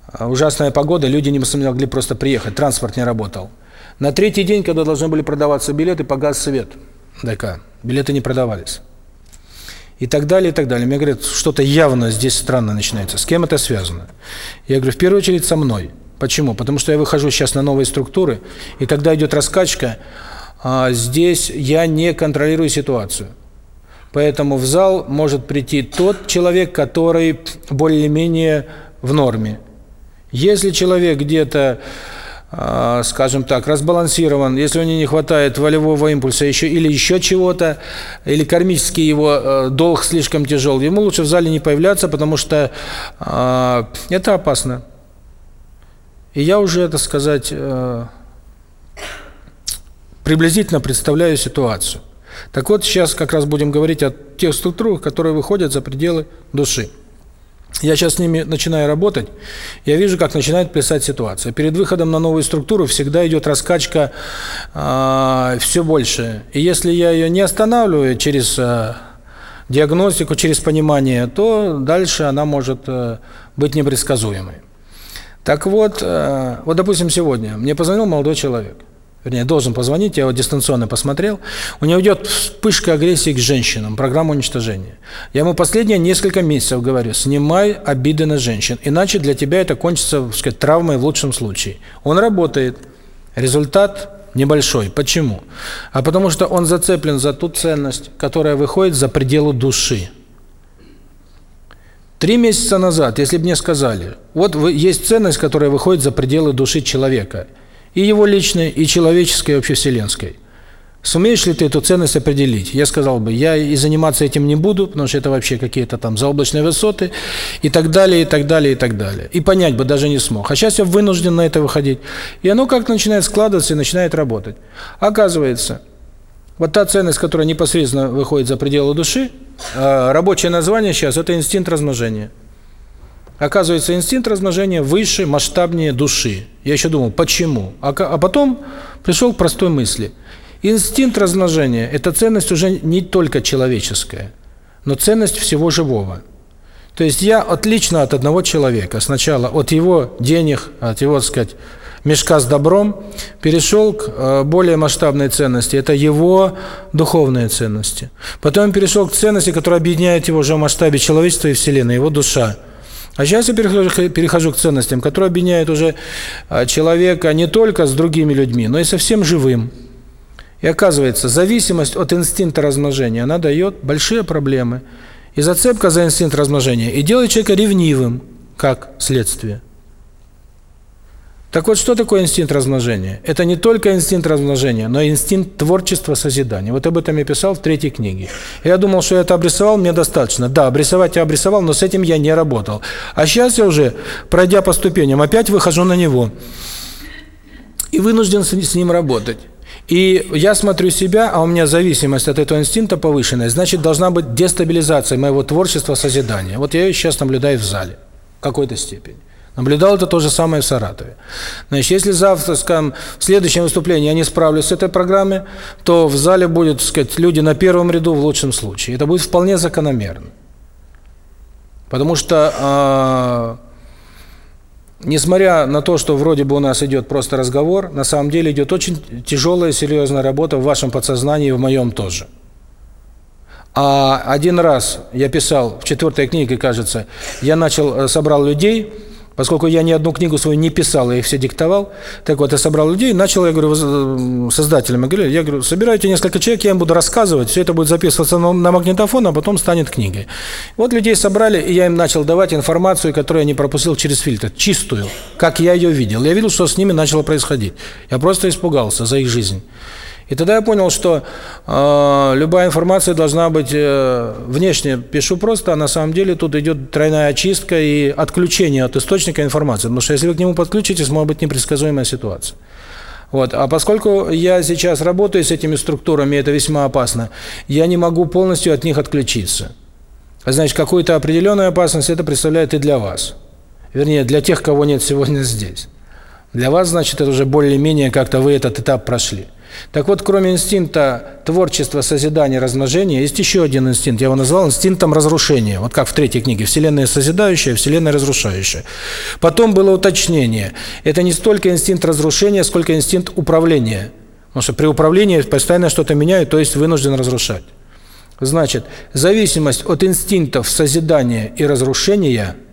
S1: а, ужасная погода, люди не могли просто приехать, транспорт не работал. На третий день, когда должны были продаваться билеты, погас свет ДК. Билеты не продавались. И так далее, и так далее. Мне говорят, что-то явно здесь странно начинается. С кем это связано? Я говорю, в первую очередь со мной. Почему? Потому что я выхожу сейчас на новые структуры, и когда идет раскачка, а, здесь я не контролирую ситуацию. Поэтому в зал может прийти тот человек, который более-менее в норме. Если человек где-то, а, скажем так, разбалансирован, если у него не хватает волевого импульса еще или еще чего-то, или кармический его э, долг слишком тяжел, ему лучше в зале не появляться, потому что а, это опасно. И я уже, это сказать, э, приблизительно представляю ситуацию. Так вот, сейчас как раз будем говорить о тех структурах, которые выходят за пределы души. Я сейчас с ними начинаю работать, я вижу, как начинает плясать ситуация. Перед выходом на новую структуру всегда идет раскачка а, э, все больше. И если я ее не останавливаю через э, диагностику, через понимание, то дальше она может э, быть непредсказуемой. Так вот, э, вот допустим, сегодня мне позвонил молодой человек – вернее, должен позвонить, я его дистанционно посмотрел, у него идет вспышка агрессии к женщинам, программа уничтожения. Я ему последние несколько месяцев говорю, снимай обиды на женщин, иначе для тебя это кончится, так сказать, травмой в лучшем случае. Он работает, результат небольшой. Почему? А потому что он зацеплен за ту ценность, которая выходит за пределы души. Три месяца назад, если бы мне сказали, вот есть ценность, которая выходит за пределы души человека – и его личной, и человеческой, и общевселенской. Сумеешь ли ты эту ценность определить? Я сказал бы, я и заниматься этим не буду, потому что это вообще какие-то там заоблачные высоты и так далее, и так далее, и так далее. И понять бы даже не смог. А сейчас я вынужден на это выходить. И оно как начинает складываться и начинает работать. Оказывается, вот та ценность, которая непосредственно выходит за пределы души, а, рабочее название сейчас – это инстинкт размножения. Оказывается, инстинкт размножения выше, масштабнее души. Я еще думал, почему? А, а потом пришел к простой мысли. Инстинкт размножения – это ценность уже не только человеческая, но ценность всего живого. То есть я отлично от одного человека, сначала от его денег, от его, так сказать, мешка с добром, перешел к э, более масштабной ценности. Это его духовные ценности. Потом перешел к ценности, которая объединяет его уже в масштабе человечества и Вселенной, его душа. А сейчас я перехожу к ценностям, которые объединяют уже а, человека не только с другими людьми, но и со всем живым. И оказывается, зависимость от инстинкта размножения, она дает большие проблемы. И зацепка за инстинкт размножения и делает человека ревнивым, как следствие. Так вот, что такое инстинкт размножения? Это не только инстинкт размножения, но и инстинкт творчества созидания. Вот об этом я писал в третьей книге. Я думал, что я это обрисовал, мне достаточно. Да, обрисовать я обрисовал, но с этим я не работал. А сейчас я уже, пройдя по ступеням, опять выхожу на него. И вынужден с ним работать. И я смотрю себя, а у меня зависимость от этого инстинкта повышенная, значит, должна быть дестабилизация моего творчества созидания. Вот я ее сейчас наблюдаю в зале, в какой-то степени. Наблюдал это то же самое в Саратове. Значит, если завтра, скажем, в следующем выступлении я не справлюсь с этой программой, то в зале будут, так сказать, люди на первом ряду в лучшем случае. Это будет вполне закономерно. Потому что, э, несмотря на то, что вроде бы у нас идет просто разговор, на самом деле идет очень тяжелая, серьезная работа в вашем подсознании и в моем тоже. А один раз я писал в четвертой книге, кажется, я начал собрал людей Поскольку я ни одну книгу свою не писал, я их все диктовал. Так вот, я собрал людей, начал, я говорю, создателям, я говорю, я говорю, собирайте несколько человек, я им буду рассказывать, все это будет записываться на, на магнитофон, а потом станет книгой. Вот людей собрали, и я им начал давать информацию, которую я не пропустил через фильтр, чистую, как я ее видел. Я видел, что с ними начало происходить. Я просто испугался за их жизнь. И тогда я понял, что э, любая информация должна быть э, внешне. Пишу просто, а на самом деле тут идет тройная очистка и отключение от источника информации. Потому что если вы к нему подключитесь, может быть непредсказуемая ситуация. Вот. А поскольку я сейчас работаю с этими структурами, это весьма опасно, я не могу полностью от них отключиться. А значит, какую-то определенную опасность это представляет и для вас. Вернее, для тех, кого нет сегодня здесь. Для вас, значит, это уже более-менее как-то вы этот этап прошли. Так вот, кроме инстинкта творчества, созидания, размножения, есть еще один инстинкт. Я его назвал инстинктом разрушения. Вот как в третьей книге. Вселенная созидающая, Вселенная разрушающая. Потом было уточнение. Это не столько инстинкт разрушения, сколько инстинкт управления. Потому что при управлении постоянно что-то меняют, то есть вынужден разрушать. Значит, зависимость от инстинктов созидания и разрушения –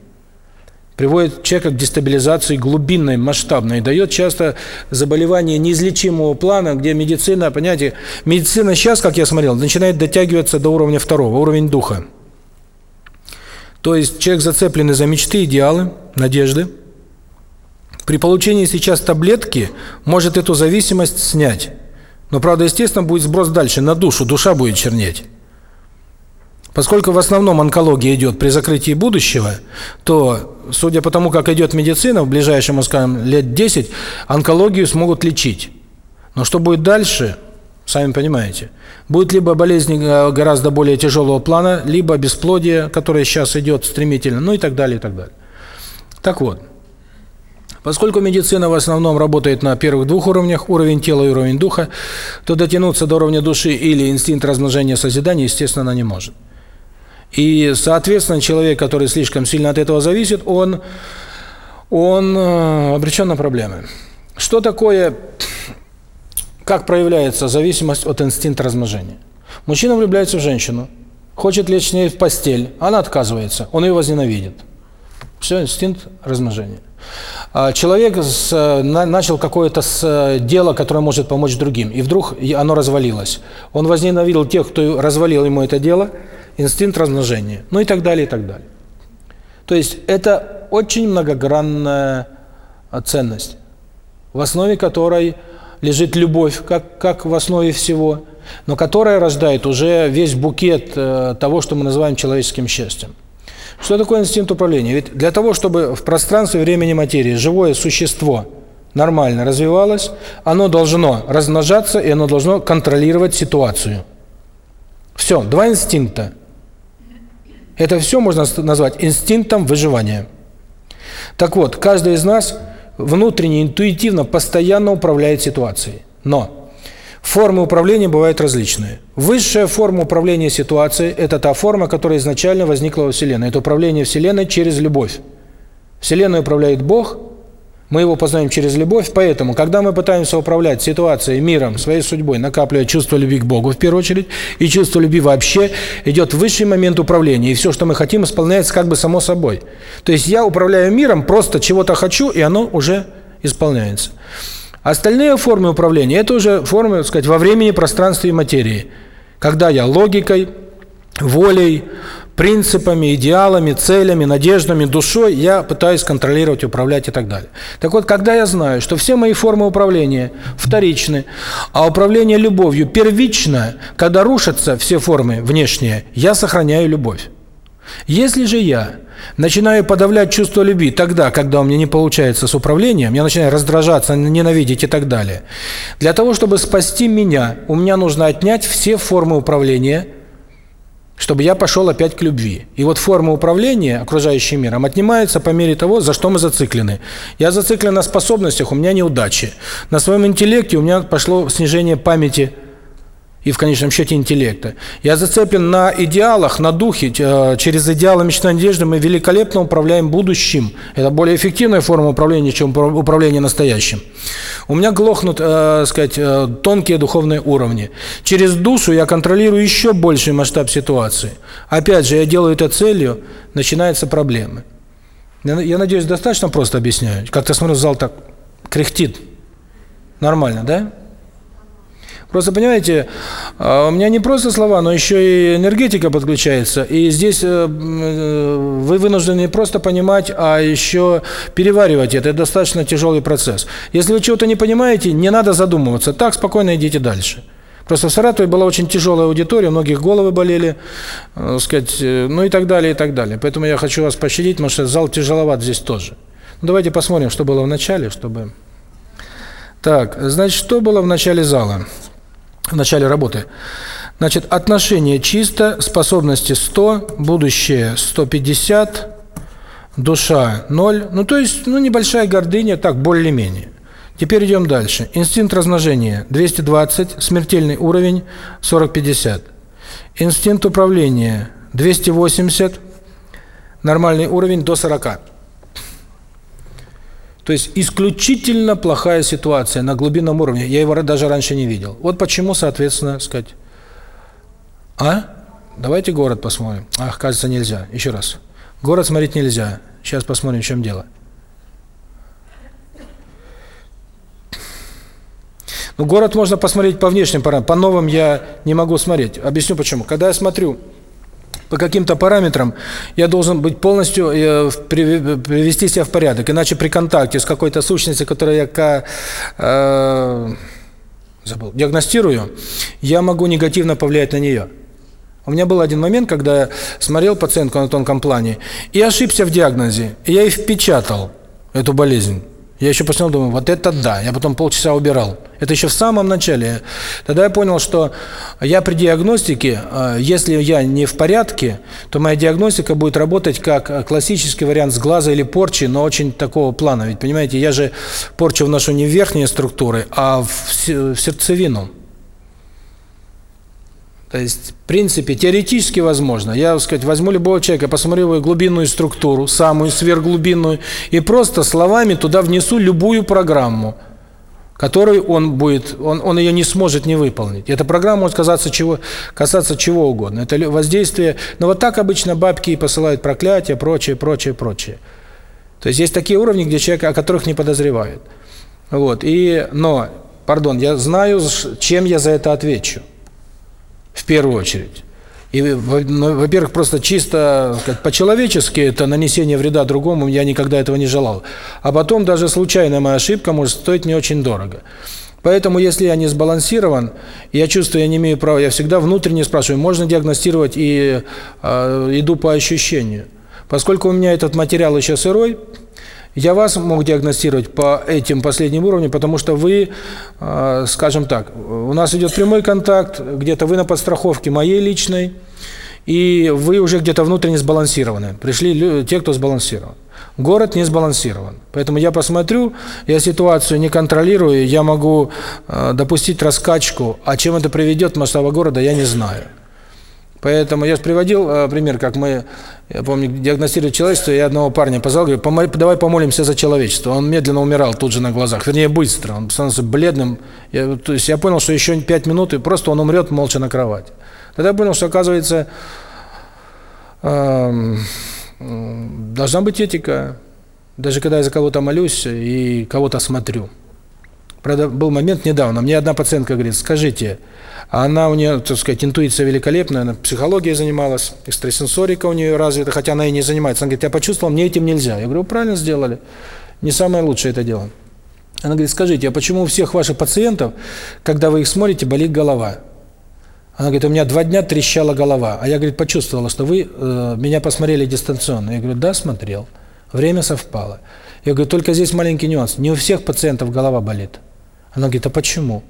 S1: приводит человека к дестабилизации глубинной, масштабной, дает часто заболевания неизлечимого плана, где медицина, понятие, медицина сейчас, как я смотрел, начинает дотягиваться до уровня второго, уровень духа. То есть человек зацеплен за мечты, идеалы, надежды. При получении сейчас таблетки может эту зависимость снять. Но, правда, естественно, будет сброс дальше, на душу, душа будет чернеть. Поскольку в основном онкология идет при закрытии будущего, то судя по тому, как идет медицина, в ближайшем, скажем, лет 10, онкологию смогут лечить. Но что будет дальше, сами понимаете. Будет либо болезнь э, гораздо более тяжелого плана, либо бесплодие, которое сейчас идет стремительно, ну и так далее, и так далее. Так вот, поскольку медицина в основном работает на первых двух уровнях, уровень тела и уровень духа, то дотянуться до уровня души или инстинкт размножения созидания, естественно, она не может. И, соответственно, человек, который слишком сильно от этого зависит, он, он обречен на проблемы. Что такое, как проявляется зависимость от инстинкта размножения? Мужчина влюбляется в женщину, хочет лечь с ней в постель, она отказывается, он ее возненавидит. Все, инстинкт размножения. Человек с, на, начал какое-то дело, которое может помочь другим, и вдруг оно развалилось. Он возненавидел тех, кто развалил ему это дело – инстинкт размножения, ну и так далее, и так далее. То есть это очень многогранная э, ценность, в основе которой лежит любовь, как, как в основе всего, но которая рождает уже весь букет э, того, что мы называем человеческим счастьем. Что такое инстинкт управления? Ведь для того, чтобы в пространстве, времени, материи живое существо нормально развивалось, оно должно размножаться и оно должно контролировать ситуацию. Все, два инстинкта – это все можно назвать инстинктом выживания. Так вот, каждый из нас внутренне, интуитивно, постоянно управляет ситуацией. Но формы управления бывают различные. Высшая форма управления ситуацией – это та форма, которая изначально возникла во Вселенной. Это управление Вселенной через любовь. Вселенной управляет Бог – мы его познаем через любовь, поэтому, когда мы пытаемся управлять ситуацией, миром, своей судьбой, накапливая чувство любви к Богу в первую очередь, и чувство любви вообще, идет высший момент управления, и все, что мы хотим, исполняется как бы само собой. То есть я управляю миром, просто чего-то хочу, и оно уже исполняется. Остальные формы управления – это уже формы, так сказать, во времени, пространстве и материи. Когда я логикой, волей, принципами, идеалами, целями, надеждами, душой я пытаюсь контролировать, управлять и так далее. Так вот, когда я знаю, что все мои формы управления вторичны, а управление любовью первично, когда рушатся все формы внешние, я сохраняю любовь. Если же я начинаю подавлять чувство любви тогда, когда у меня не получается с управлением, я начинаю раздражаться, ненавидеть и так далее, для того, чтобы спасти меня, у меня нужно отнять все формы управления – чтобы я пошел опять к любви. И вот форма управления окружающим миром отнимается по мере того, за что мы зациклены. Я зациклен на способностях, у меня неудачи. На своем интеллекте у меня пошло снижение памяти и в конечном счете интеллекта. Я зацеплен на идеалах, на духе. Э, через идеалы мечты надежды мы великолепно управляем будущим. Это более эффективная форма управления, чем управление настоящим. У меня глохнут, э, сказать, э, тонкие духовные уровни. Через душу я контролирую еще больший масштаб ситуации. Опять же, я делаю это целью, начинаются проблемы. Я, я надеюсь, достаточно просто объясняю. Как-то смотрю, зал так кряхтит. Нормально, да? Да. Просто понимаете, а, у меня не просто слова, но еще и энергетика подключается. И здесь э, вы вынуждены не просто понимать, а еще переваривать это. Это достаточно тяжелый процесс. Если вы чего-то не понимаете, не надо задумываться. Так спокойно идите дальше. Просто в Саратове была очень тяжелая аудитория, многих головы болели, э, сказать, э, ну и так далее, и так далее. Поэтому я хочу вас пощадить, потому что зал тяжеловат здесь тоже. Ну, давайте посмотрим, что было в начале, чтобы... Так, значит, что было в начале зала? в начале работы. Значит, отношение чисто, способности 100, будущее 150, душа 0. Ну, то есть, ну, небольшая гордыня, так, более-менее. Теперь идем дальше. Инстинкт размножения 220, смертельный уровень 40-50. Инстинкт управления 280, нормальный уровень до 40. То есть исключительно плохая ситуация на глубинном уровне. Я его даже раньше не видел. Вот почему, соответственно, сказать... А? Давайте город посмотрим. Ах, кажется, нельзя. Еще раз. Город смотреть нельзя. Сейчас посмотрим, в чем дело. Ну, город можно посмотреть по внешним параметрам. По новым я не могу смотреть. Объясню почему. Когда я смотрю по каким-то параметрам я должен быть полностью э, привести себя в порядок. Иначе при контакте с какой-то сущностью, которая я э, забыл, диагностирую, я могу негативно повлиять на нее. У меня был один момент, когда смотрел пациентку на тонком плане и ошибся в диагнозе. И я и впечатал эту болезнь. Я еще посмотрел, думаю, вот это да. Я потом полчаса убирал. Это еще в самом начале. Тогда я понял, что я при диагностике, э, если я не в порядке, то моя диагностика будет работать как классический вариант с глаза или порчи, но очень такого плана. Ведь, понимаете, я же порчу вношу не в верхние структуры, а в сердцевину. То есть, в принципе, теоретически возможно. Я, сказать, возьму любого человека, посмотрю его глубинную структуру, самую сверхглубинную, и просто словами туда внесу любую программу, которую он будет, он, он ее не сможет не выполнить. Эта программа может касаться чего, касаться чего угодно. Это воздействие, но вот так обычно бабки и посылают проклятия, прочее, прочее, прочее. То есть, есть такие уровни, где человек, о которых не подозревают. Вот, и, но, пардон, я знаю, чем я за это отвечу в первую очередь. И, во-первых, просто чисто по-человечески это нанесение вреда другому, я никогда этого не желал. А потом даже случайная моя ошибка может стоить мне очень дорого. Поэтому, если я не сбалансирован, я чувствую, я не имею права, я всегда внутренне спрашиваю, можно диагностировать и э, иду по ощущению. Поскольку у меня этот материал еще сырой, я вас мог диагностировать по этим последним уровням, потому что вы, э, скажем так, у нас идет прямой контакт, где-то вы на подстраховке моей личной, и вы уже где-то внутренне сбалансированы. Пришли те, кто сбалансирован. Город не сбалансирован. Поэтому я посмотрю, я ситуацию не контролирую, я могу э, допустить раскачку, а чем это приведет масштаба города, я не знаю. Поэтому я приводил э, пример, как мы, я помню, диагностировали человечество, я одного парня позвал, говорю, давай помолимся за человечество. Он медленно умирал тут же на глазах, вернее, быстро, он становился бледным. Я, то есть я понял, что еще пять минут, и просто он умрет молча на кровати. Тогда я понял, что, оказывается, э, должна быть этика. Даже когда я за кого-то молюсь и кого-то смотрю. Правда, был момент недавно. Мне одна пациентка говорит, скажите, а она у нее, так сказать, интуиция великолепная, она психологией занималась, экстрасенсорика у нее развита, хотя она и не занимается. Она говорит, я почувствовал, мне этим нельзя. Я говорю, правильно сделали, не самое лучшее это дело. Она говорит, скажите, а почему у всех ваших пациентов, когда вы их смотрите, болит голова? Она говорит, у меня два дня трещала голова. А я, говорит, почувствовала, что вы э, меня посмотрели дистанционно. Я говорю, да, смотрел. Время совпало. Я говорю, только здесь маленький нюанс. Не у всех пациентов голова болит. Она говорит, а почему?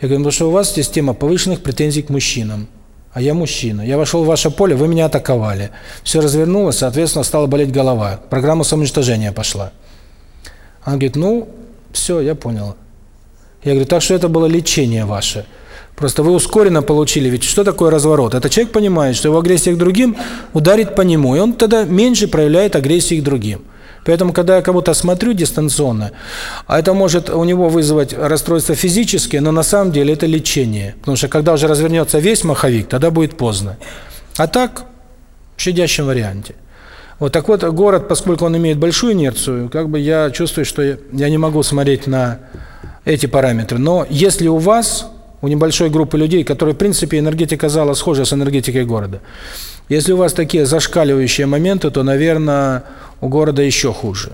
S1: Я говорю, «Ну, потому что у вас система повышенных претензий к мужчинам. А я мужчина. Я вошел в ваше поле, вы меня атаковали. Все развернулось, соответственно, стала болеть голова. Программа самоуничтожения пошла. Она говорит, ну, все, я поняла. Я говорю, так что это было лечение ваше. Просто вы ускоренно получили, ведь что такое разворот? Это человек понимает, что его агрессия к другим ударит по нему, и он тогда меньше проявляет агрессии к другим. Поэтому, когда я кого-то смотрю дистанционно, а это может у него вызвать расстройство физические, но на самом деле это лечение. Потому что когда уже развернется весь маховик, тогда будет поздно. А так, в щадящем варианте. Вот так вот, город, поскольку он имеет большую инерцию, как бы я чувствую, что я не могу смотреть на эти параметры. Но если у вас у небольшой группы людей, которые, в принципе, энергетика зала схожа с энергетикой города. Если у вас такие зашкаливающие моменты, то, наверное, у города еще хуже.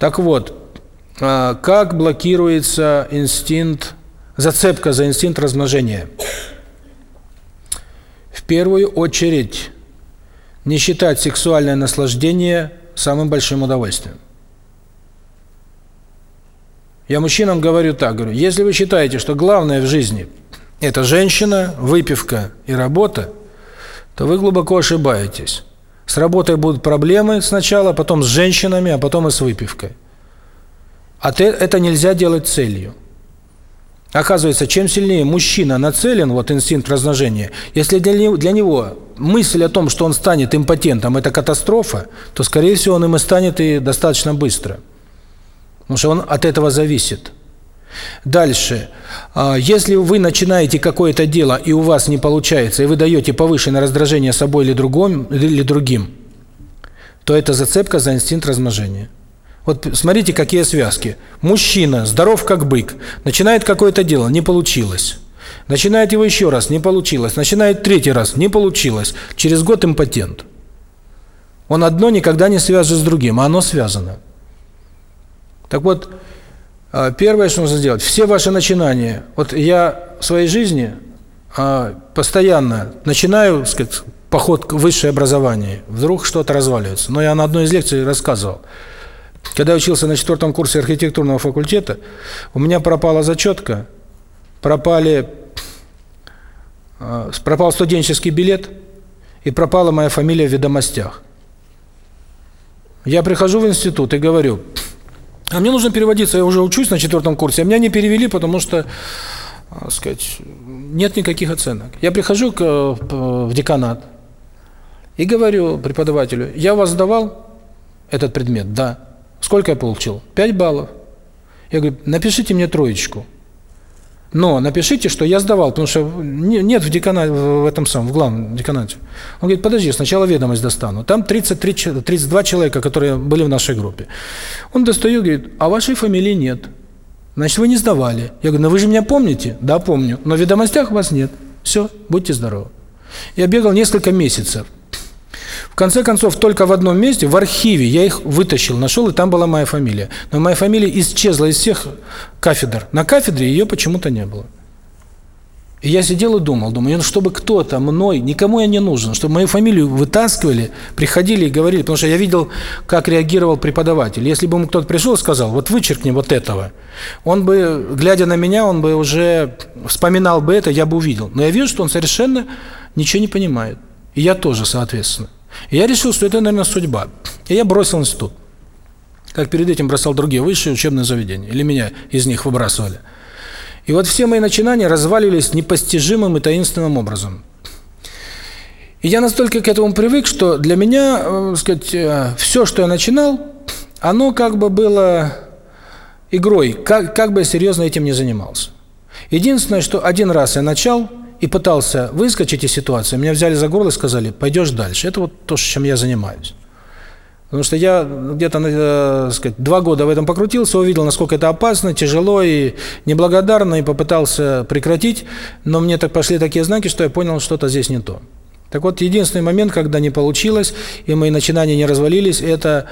S1: Так вот, а, как блокируется инстинкт, зацепка за инстинкт размножения? В первую очередь, не считать сексуальное наслаждение самым большим удовольствием. Я мужчинам говорю так, говорю, если вы считаете, что главное в жизни – это женщина, выпивка и работа, то вы глубоко ошибаетесь. С работой будут проблемы сначала, потом с женщинами, а потом и с выпивкой. А ты, это нельзя делать целью. Оказывается, чем сильнее мужчина нацелен, вот инстинкт размножения, если для него, для него мысль о том, что он станет импотентом, это катастрофа, то, скорее всего, он им и станет и достаточно быстро. Потому что он от этого зависит. Дальше. А, если вы начинаете какое-то дело, и у вас не получается, и вы даете повышенное раздражение собой или, другом, или другим, то это зацепка за инстинкт размножения. Вот смотрите, какие связки. Мужчина, здоров как бык, начинает какое-то дело, не получилось. Начинает его еще раз, не получилось. Начинает третий раз, не получилось. Через год импотент. Он одно никогда не свяжет с другим, а оно связано. Так вот, э, первое, что нужно сделать, все ваши начинания. Вот я в своей жизни э, постоянно начинаю, так сказать, поход к высшее образование. Вдруг что-то разваливается. Но я на одной из лекций рассказывал. Когда я учился на четвертом курсе архитектурного факультета, у меня пропала зачетка, пропали, э, пропал студенческий билет и пропала моя фамилия в ведомостях. Я прихожу в институт и говорю, а мне нужно переводиться, я уже учусь на четвертом курсе, а меня не перевели, потому что, так сказать, нет никаких оценок. Я прихожу к, в деканат и говорю преподавателю, я у вас сдавал этот предмет? Да. Сколько я получил? 5 баллов. Я говорю, напишите мне троечку но напишите, что я сдавал, потому что нет в деканате, в этом самом, в главном деканате. Он говорит, подожди, сначала ведомость достану. Там 33, 32 человека, которые были в нашей группе. Он достает, говорит, а вашей фамилии нет. Значит, вы не сдавали. Я говорю, ну вы же меня помните? Да, помню. Но в ведомостях вас нет. Все, будьте здоровы. Я бегал несколько месяцев. В конце концов, только в одном месте, в архиве, я их вытащил, нашел, и там была моя фамилия. Но моя фамилия исчезла из всех кафедр. На кафедре ее почему-то не было. И я сидел и думал, думаю, «Ну, чтобы кто-то мной, никому я не нужен, чтобы мою фамилию вытаскивали, приходили и говорили, потому что я видел, как реагировал преподаватель. Если бы ему кто-то пришел и сказал, вот вычеркни вот этого, он бы, глядя на меня, он бы уже вспоминал бы это, я бы увидел. Но я вижу, что он совершенно ничего не понимает. И я тоже, соответственно. И я решил, что это, наверное, судьба. И я бросил институт. Как перед этим бросал другие высшие учебные заведения. Или меня из них выбрасывали. И вот все мои начинания развалились непостижимым и таинственным образом. И я настолько к этому привык, что для меня, э, сказать, э, все, что я начинал, оно как бы было игрой, как, как бы я серьезно этим не занимался. Единственное, что один раз я начал, и пытался выскочить из ситуации, меня взяли за горло и сказали, пойдешь дальше. Это вот то, чем я занимаюсь. Потому что я где-то, э, два года в этом покрутился, увидел, насколько это опасно, тяжело и неблагодарно, и попытался прекратить, но мне так пошли такие знаки, что я понял, что-то здесь не то. Так вот, единственный момент, когда не получилось, и мои начинания не развалились, это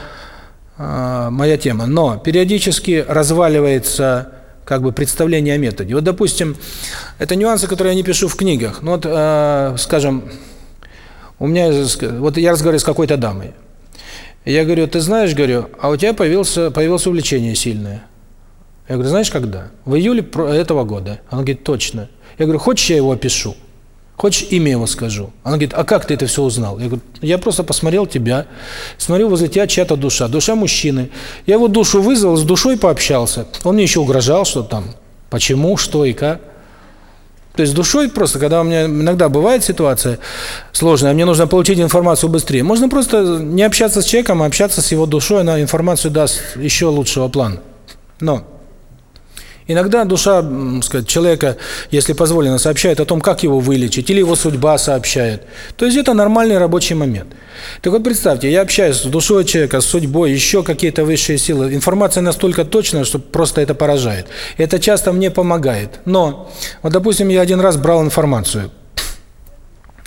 S1: э, моя тема. Но периодически разваливается как бы представление о методе. Вот, допустим, это нюансы, которые я не пишу в книгах. Ну, вот, э, скажем, у меня, вот я разговариваю с какой-то дамой. Я говорю, ты знаешь, говорю, а у тебя появился, появилось увлечение сильное. Я говорю, знаешь, когда? В июле этого года. Она говорит, точно. Я говорю, хочешь, я его опишу? хочешь имя ему скажу? Она говорит, а как ты это все узнал? Я говорю, я просто посмотрел тебя, смотрю, возле тебя чья-то душа, душа мужчины. Я его душу вызвал, с душой пообщался. Он мне еще угрожал, что там, почему, что и как. То есть душой просто, когда у меня иногда бывает ситуация сложная, мне нужно получить информацию быстрее. Можно просто не общаться с человеком, а общаться с его душой, она информацию даст еще лучшего плана. Но... Иногда душа, сказать, человека, если позволено, сообщает о том, как его вылечить, или его судьба сообщает. То есть это нормальный рабочий момент. Так вот представьте, я общаюсь с душой человека, с судьбой, еще какие-то высшие силы. Информация настолько точная, что просто это поражает. Это часто мне помогает. Но, вот допустим, я один раз брал информацию –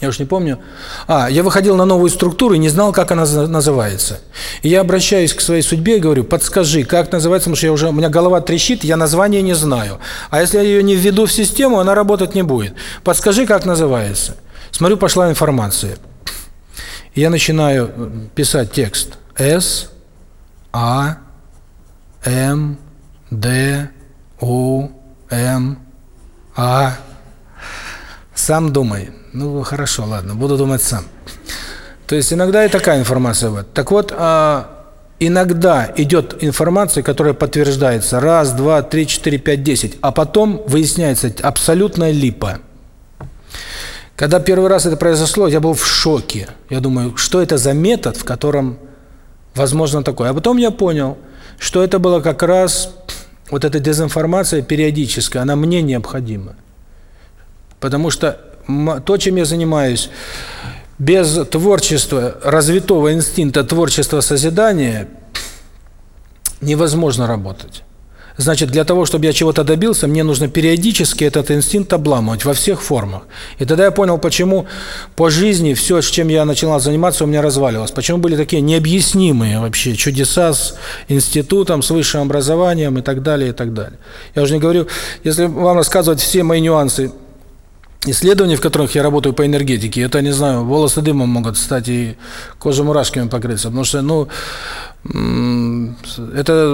S1: я уж не помню. А, я выходил на новую структуру и не знал, как она называется. И я обращаюсь к своей судьбе и говорю, подскажи, как называется, потому что я уже, у меня голова трещит, я название не знаю. А если я ее не введу в систему, она работать не будет. Подскажи, как называется. Смотрю, пошла информация. И я начинаю писать текст. С, А, М, Д, У, М, А, сам думай. Ну, хорошо, ладно, буду думать сам. То есть иногда и такая информация вот. Так вот, иногда идет информация, которая подтверждается раз, два, три, четыре, пять, десять, а потом выясняется абсолютная липа. Когда первый раз это произошло, я был в шоке. Я думаю, что это за метод, в котором возможно такое. А потом я понял, что это было как раз вот эта дезинформация периодическая, она мне необходима. Потому что то, чем я занимаюсь, без творчества, развитого инстинкта творчества созидания невозможно работать. Значит, для того, чтобы я чего-то добился, мне нужно периодически этот инстинкт обламывать во всех формах. И тогда я понял, почему по жизни все, с чем я начинал заниматься, у меня разваливалось. Почему были такие необъяснимые вообще чудеса с институтом, с высшим образованием и так далее, и так далее. Я уже не говорю, если вам рассказывать все мои нюансы – исследований, в которых я работаю по энергетике, это, не знаю, волосы дымом могут стать и кожа мурашками покрыться, потому что, ну, это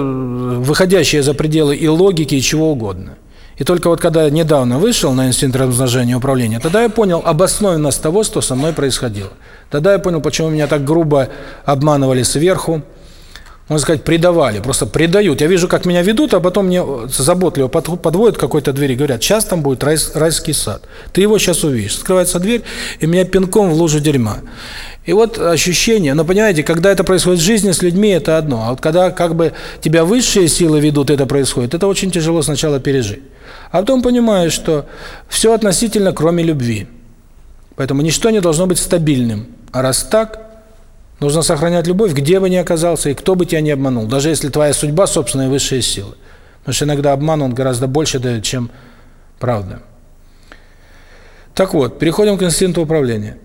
S1: выходящее за пределы и логики, и чего угодно. И только вот когда я недавно вышел на инстинкт размножения управления, тогда я понял обоснованность того, что со мной происходило. Тогда я понял, почему меня так грубо обманывали сверху, можно сказать, предавали, просто предают. Я вижу, как меня ведут, а потом мне э, заботливо подводят какой-то двери, говорят, сейчас там будет рай, райский сад. Ты его сейчас увидишь. Открывается дверь, и меня пинком в лужу дерьма. И вот ощущение, но понимаете, когда это происходит в жизни с людьми, это одно. А вот когда как бы тебя высшие силы ведут, это происходит, это очень тяжело сначала пережить. А потом понимаешь, что все относительно, кроме любви. Поэтому ничто не должно быть стабильным. А раз так, Нужно сохранять любовь, где бы ни оказался, и кто бы тебя не обманул. Даже если твоя судьба – собственные высшие силы, Потому что иногда обман, он гораздо больше дает, чем правда. Так вот, переходим к инстинкту управления.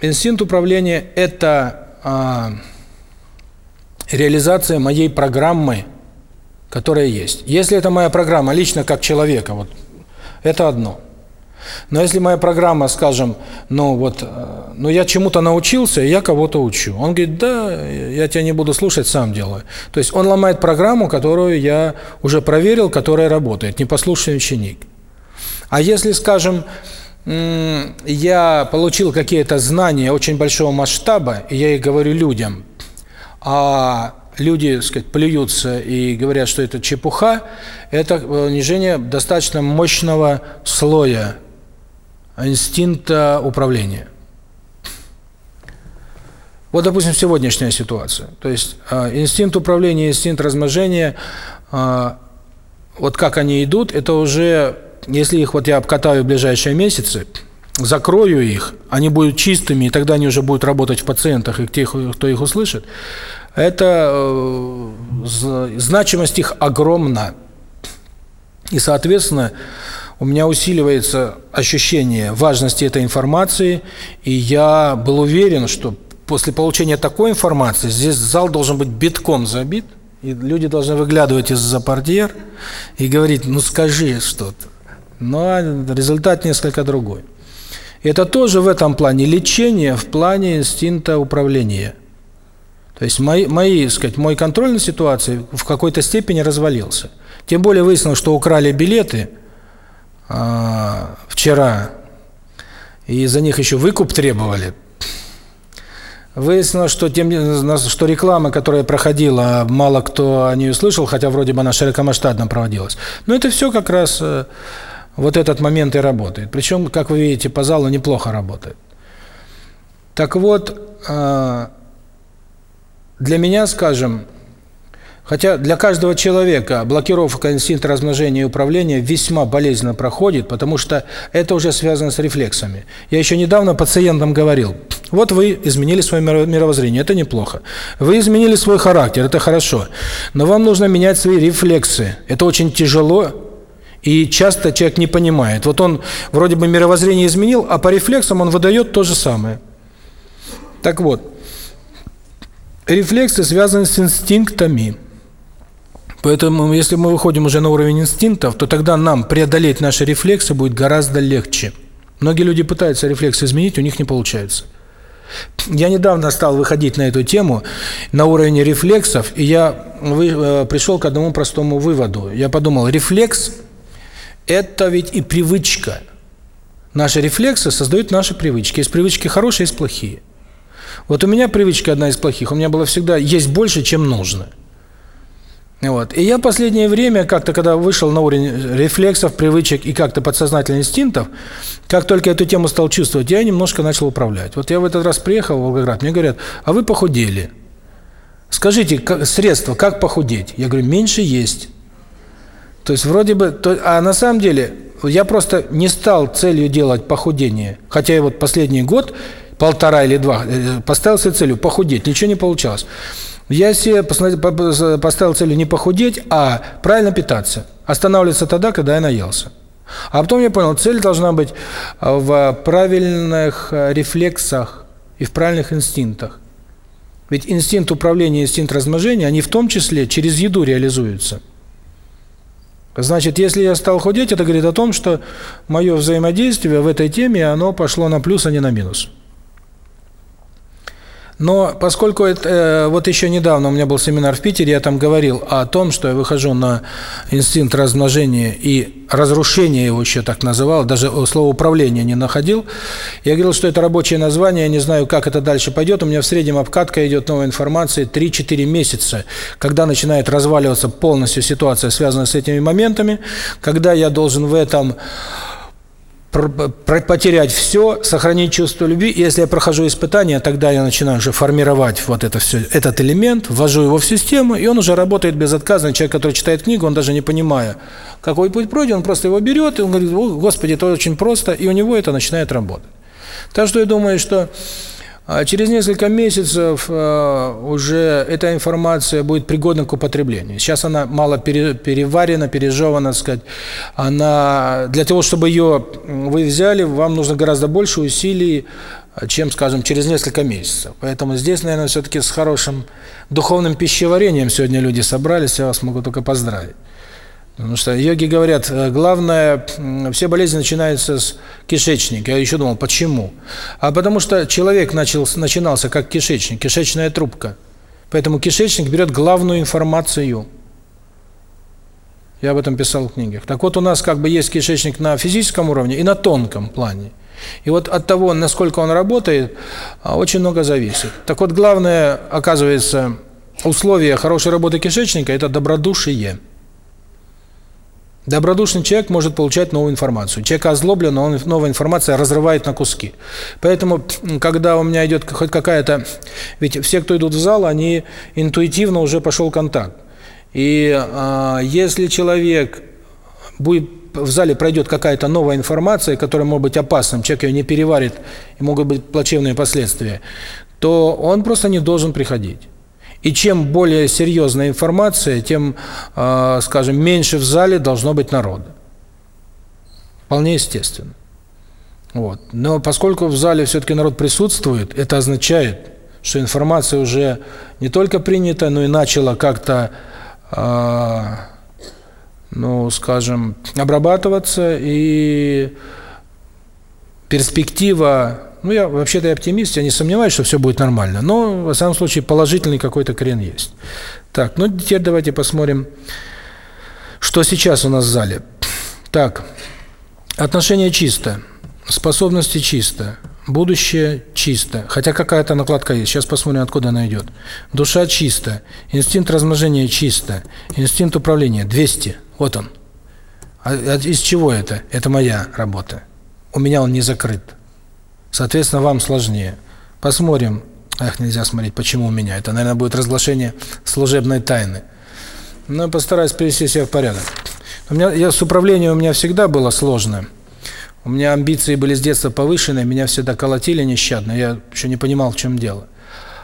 S1: Инстинкт управления – это а, реализация моей программы, которая есть. Если это моя программа лично как человека, вот это одно – но если моя программа, скажем, ну вот, э, ну я чему-то научился, я кого-то учу. Он говорит, да, я тебя не буду слушать, сам делаю. То есть он ломает программу, которую я уже проверил, которая работает, непослушный ученик. А если, скажем, я получил какие-то знания очень большого масштаба, и я их говорю людям, а люди, так сказать, плюются и говорят, что это чепуха, это э, унижение достаточно мощного слоя инстинкт управления. Вот, допустим, сегодняшняя ситуация. То есть э, инстинкт управления, инстинкт размножения, э, вот как они идут, это уже, если их вот я обкатаю в ближайшие месяцы, закрою их, они будут чистыми, и тогда они уже будут работать в пациентах и тех, кто их услышит, это э, значимость их огромна. И, соответственно, у меня усиливается ощущение важности этой информации, и я был уверен, что после получения такой информации здесь зал должен быть битком забит, и люди должны выглядывать из-за портьер и говорить, ну скажи что-то. Но результат несколько другой. Это тоже в этом плане лечение, в плане инстинкта управления. То есть мои, мои, сказать, мой контроль на ситуации в какой-то степени развалился. Тем более выяснилось, что украли билеты – вчера, и за них еще выкуп требовали. Выяснилось, что, тем, что реклама, которая проходила, мало кто о ней услышал, хотя вроде бы она широкомасштабно проводилась. Но это все как раз вот этот момент и работает. Причем, как вы видите, по залу неплохо работает. Так вот, для меня, скажем, Хотя для каждого человека блокировка инстинкта размножения и управления весьма болезненно проходит, потому что это уже связано с рефлексами. Я еще недавно пациентам говорил, вот вы изменили свое мировоззрение, это неплохо. Вы изменили свой характер, это хорошо. Но вам нужно менять свои рефлексы. Это очень тяжело, и часто человек не понимает. Вот он вроде бы мировоззрение изменил, а по рефлексам он выдает то же самое. Так вот, рефлексы связаны с инстинктами. Поэтому, если мы выходим уже на уровень инстинктов, то тогда нам преодолеть наши рефлексы будет гораздо легче. Многие люди пытаются рефлексы изменить, у них не получается. Я недавно стал выходить на эту тему на уровне рефлексов, и я вы, э, пришел к одному простому выводу. Я подумал, рефлекс – это ведь и привычка. Наши рефлексы создают наши привычки. Есть привычки хорошие, есть плохие. Вот у меня привычка одна из плохих. У меня было всегда «есть больше, чем нужно». Вот. И я последнее время, как-то когда вышел на уровень рефлексов, привычек и как-то подсознательных инстинктов, как только эту тему стал чувствовать, я немножко начал управлять. Вот я в этот раз приехал в Волгоград, мне говорят, а вы похудели. Скажите, как, средства, как похудеть? Я говорю, меньше есть. То есть вроде бы, то, а на самом деле я просто не стал целью делать похудение. Хотя я вот последний год, полтора или два, э, э, поставил себе целью похудеть, ничего не получалось. Я себе поставил целью не похудеть, а правильно питаться. Останавливаться тогда, когда я наелся. А потом я понял, цель должна быть а, в правильных а, рефлексах и в правильных инстинктах. Ведь инстинкт управления, инстинкт размножения, они в том числе через еду реализуются. Значит, если я стал худеть, это говорит о том, что мое взаимодействие в этой теме, оно пошло на плюс, а не на минус. Но поскольку это, вот еще недавно у меня был семинар в Питере, я там говорил о том, что я выхожу на инстинкт размножения и разрушения его еще так называл, даже э, слово управление не находил. Я говорил, что это рабочее название, я не знаю, как это дальше пойдет. У меня в среднем обкатка идет новой информации 3-4 месяца, когда начинает разваливаться полностью ситуация, связанная с этими моментами, когда я должен в этом потерять все, сохранить чувство любви. Если я прохожу испытания, тогда я начинаю уже формировать вот это все, этот элемент, ввожу его в систему, и он уже работает безотказно. Человек, который читает книгу, он даже не понимая, какой путь пройден, он просто его берет, и он говорит, О, Господи, это очень просто, и у него это начинает работать. Так что я думаю, что а через несколько месяцев э, уже эта информация будет пригодна к употреблению. Сейчас она мало переварена, пережевана, сказать. Она для того, чтобы ее вы взяли, вам нужно гораздо больше усилий, чем, скажем, через несколько месяцев. Поэтому здесь, наверное, все-таки с хорошим духовным пищеварением сегодня люди собрались. Я вас могу только поздравить. Потому что йоги говорят, э, главное, все болезни начинаются с кишечника. Я еще думал, почему? А потому что человек начал, начинался как кишечник, кишечная трубка. Поэтому кишечник берет главную информацию. Я об этом писал в книгах. Так вот, у нас как бы есть кишечник на физическом уровне и на тонком плане. И вот от того, насколько он работает, а, очень много зависит. Так вот, главное, оказывается, условие хорошей работы кишечника – это добродушие. Добродушие. Добродушный человек может получать новую информацию. Человек озлоблен, он новая информация разрывает на куски. Поэтому, когда у меня идет хоть какая-то... Ведь все, кто идут в зал, они интуитивно уже пошел контакт. И э, если человек будет в зале пройдет какая-то новая информация, которая может быть опасным, человек ее не переварит, и могут быть плачевные последствия, то он просто не должен приходить. И чем более серьезная информация, тем, а, скажем, меньше в зале должно быть народа. Вполне естественно. Вот. Но поскольку в зале все-таки народ присутствует, это означает, что информация уже не только принята, но и начала как-то, а, ну, скажем, обрабатываться, и перспектива ну, я вообще-то оптимист, я не сомневаюсь, что все будет нормально. Но, в самом случае, положительный какой-то крен есть. Так, ну, теперь давайте посмотрим, что сейчас у нас в зале. Так, отношение чисто, способности чисто, будущее чисто, хотя какая-то накладка есть, сейчас посмотрим, откуда она идет. Душа чисто, инстинкт размножения чисто, инстинкт управления 200, вот он. А, а из чего это? Это моя работа. У меня он не закрыт соответственно вам сложнее. Посмотрим. Их нельзя смотреть почему у меня это. Наверное будет разглашение служебной тайны. Но постараюсь привести себя в порядок. У меня я с управлением у меня всегда было сложно. У меня амбиции были с детства повышены меня всегда колотили нещадно. Я еще не понимал в чем дело.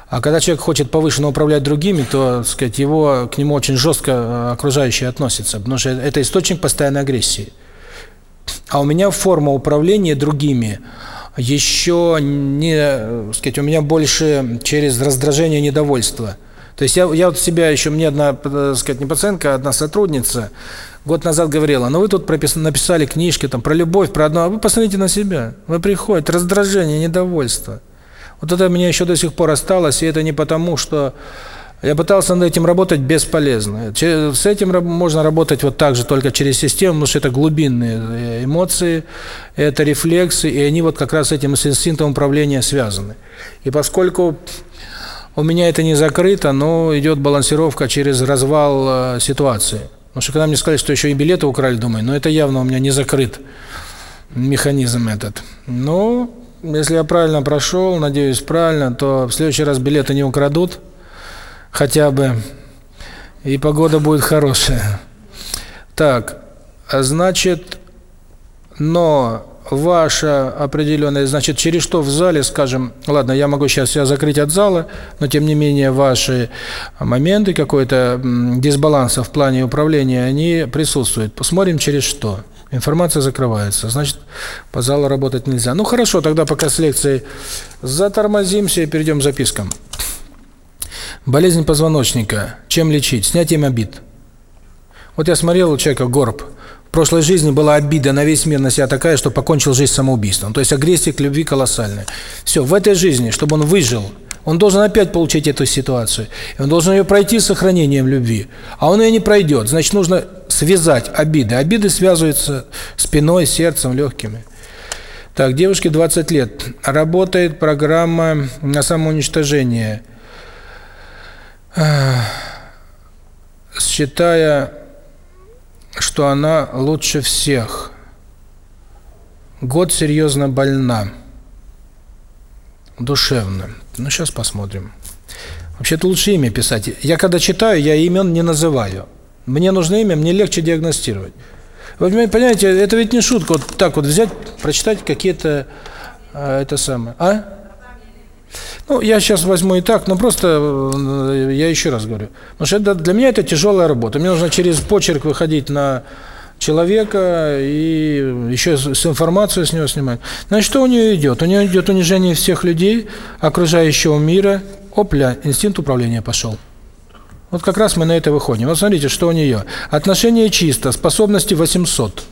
S1: А когда человек хочет повышенно управлять другими, то, сказать, его к нему очень жестко э, окружающие относятся, потому что это источник постоянной агрессии. А у меня форма управления другими, еще не, сказать, у меня больше через раздражение недовольство. То есть я, я вот себя еще, мне одна, сказать, не пациентка, а одна сотрудница год назад говорила, ну вы тут пропис, написали книжки там про любовь, про одно, а вы посмотрите на себя, вы приходит раздражение, недовольство. Вот это меня еще до сих пор осталось, и это не потому, что я пытался над этим работать бесполезно. С этим можно работать вот так же, только через систему, потому что это глубинные э, эмоции, это рефлексы, и они вот как раз с этим с инстинктом управления связаны. И поскольку у меня это не закрыто, но идет балансировка через развал э, ситуации. Потому что когда мне сказали, что еще и билеты украли, думаю, но ну, это явно у меня не закрыт механизм этот. Но если я правильно прошел, надеюсь, правильно, то в следующий раз билеты не украдут, хотя бы и погода будет хорошая. Так а значит но ваша определенная значит через что в зале скажем ладно я могу сейчас себя закрыть от зала но тем не менее ваши моменты какой-то дисбаланса в плане управления они присутствуют. Посмотрим через что. Информация закрывается. Значит по залу работать нельзя. Ну хорошо тогда пока с лекцией затормозимся и перейдем к запискам. Болезнь позвоночника. Чем лечить? Снять им обид. Вот я смотрел у человека горб. В прошлой жизни была обида на весь мир на себя такая, что покончил жизнь самоубийством. То есть агрессия к любви колоссальная. Все, в этой жизни, чтобы он выжил, он должен опять получить эту ситуацию. И он должен ее пройти с сохранением любви. А он ее не пройдет. Значит, нужно связать обиды. Обиды связываются спиной, сердцем, легкими. Так, девушке 20 лет. Работает программа на самоуничтожение. Э, считая, что она лучше всех. Год серьезно больна. Душевно. Ну, сейчас посмотрим. Вообще-то лучше имя писать. Я когда читаю, я имен не называю. Мне нужно имя, мне легче диагностировать. Вы понимаете, это ведь не шутка, вот так вот взять, прочитать какие-то, э, это самое, а? Ну, я сейчас возьму и так, но просто э, я еще раз говорю. Потому что это, для меня это тяжелая работа. Мне нужно через почерк выходить на человека и еще с информацию с него снимать. Значит, что у нее идет? У нее идет унижение всех людей, окружающего мира. Опля, инстинкт управления пошел. Вот как раз мы на это выходим. Вот смотрите, что у нее. Отношение чисто, способности 800.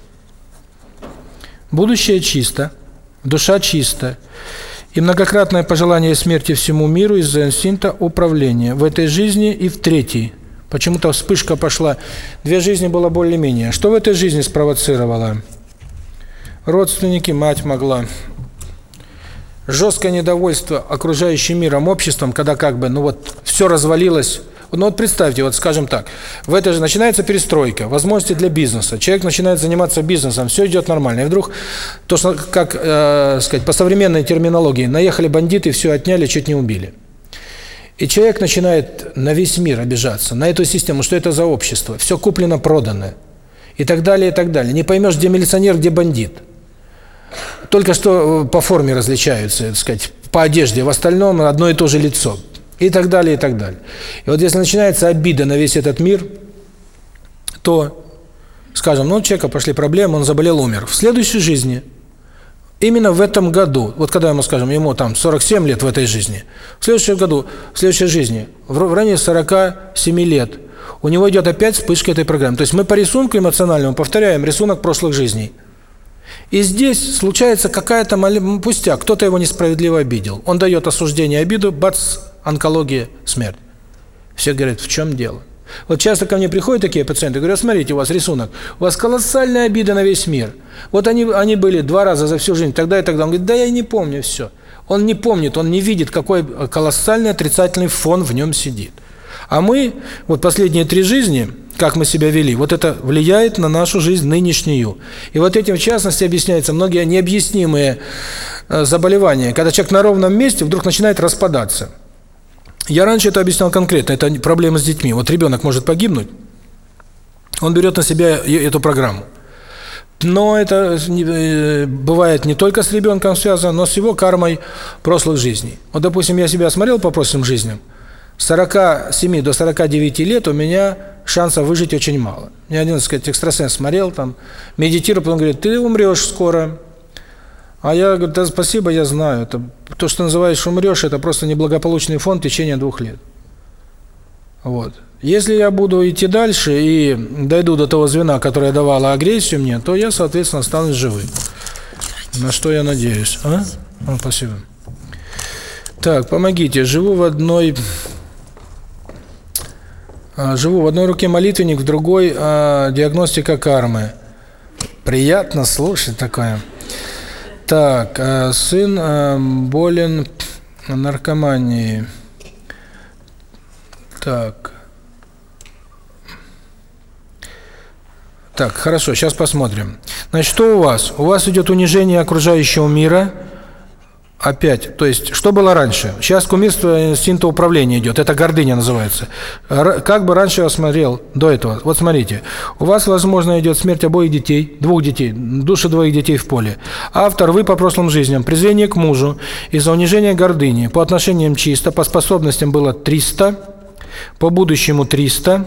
S1: Будущее чисто, душа чистая и многократное пожелание смерти всему миру из-за инстинкта управления в этой жизни и в третьей. Почему-то вспышка пошла. Две жизни было более-менее. Что в этой жизни спровоцировало? Родственники, мать могла. Жесткое недовольство окружающим миром, обществом, когда как бы, ну вот, все развалилось, ну вот представьте, вот скажем так, в это же начинается перестройка, возможности для бизнеса. Человек начинает заниматься бизнесом, все идет нормально. И вдруг, то, что, как э, сказать, по современной терминологии, наехали бандиты, все отняли, чуть не убили. И человек начинает на весь мир обижаться, на эту систему, что это за общество, все куплено, продано, и так далее, и так далее. Не поймешь, где милиционер, где бандит. Только что э, по форме различаются, так сказать, по одежде, в остальном одно и то же лицо и так далее, и так далее. И вот если начинается обида на весь этот мир, то, скажем, ну, у человека пошли проблемы, он заболел, умер. В следующей жизни, именно в этом году, вот когда мы скажем, ему там 47 лет в этой жизни, в следующем году, в следующей жизни, в районе 47 лет, у него идет опять вспышка этой программы. То есть мы по рисунку эмоциональному повторяем рисунок прошлых жизней. И здесь случается какая-то пустяк, кто-то его несправедливо обидел. Он дает осуждение обиду, бац, онкология, смерть. Все говорят, в чем дело? Вот часто ко мне приходят такие пациенты, говорят, смотрите, у вас рисунок, у вас колоссальная обида на весь мир. Вот они они были два раза за всю жизнь, тогда и тогда. Он говорит, да я не помню все. Он не помнит, он не видит, какой колоссальный отрицательный фон в нем сидит. А мы, вот последние три жизни, как мы себя вели, вот это влияет на нашу жизнь нынешнюю. И вот этим, в частности, объясняются многие необъяснимые э, заболевания, когда человек на ровном месте вдруг начинает распадаться. Я раньше это объяснял конкретно, это проблема с детьми. Вот ребенок может погибнуть, он берет на себя эту программу. Но это бывает не только с ребенком связано, но с его кармой прошлой жизни. Вот, допустим, я себя смотрел по прошлым жизням. С 47 до 49 лет у меня шансов выжить очень мало. Мне один, так сказать, экстрасенс смотрел, там, медитировал, он говорит, ты умрешь скоро, а я говорю, да спасибо, я знаю. Это, то, что называешь умрешь, это просто неблагополучный фон в течение двух лет. Вот. Если я буду идти дальше и дойду до того звена, которое давало агрессию мне, то я, соответственно, останусь живым. На что я надеюсь. А? О, спасибо. Так, помогите. Живу в одной... А, живу в одной руке молитвенник, в другой а, диагностика кармы. Приятно слушать такое. Так, сын болен наркоманией. Так. Так, хорошо, сейчас посмотрим. Значит, что у вас? У вас идет унижение окружающего мира – Опять, то есть, что было раньше? Сейчас кумирство э, инстинкта управления идет, это гордыня называется. Р как бы раньше я смотрел до этого, вот смотрите, у вас, возможно, идет смерть обоих детей, двух детей, души двоих детей в поле. Автор, вы по прошлым жизням, презрение к мужу из-за унижения гордыни, по отношениям чисто, по способностям было 300, по будущему 300,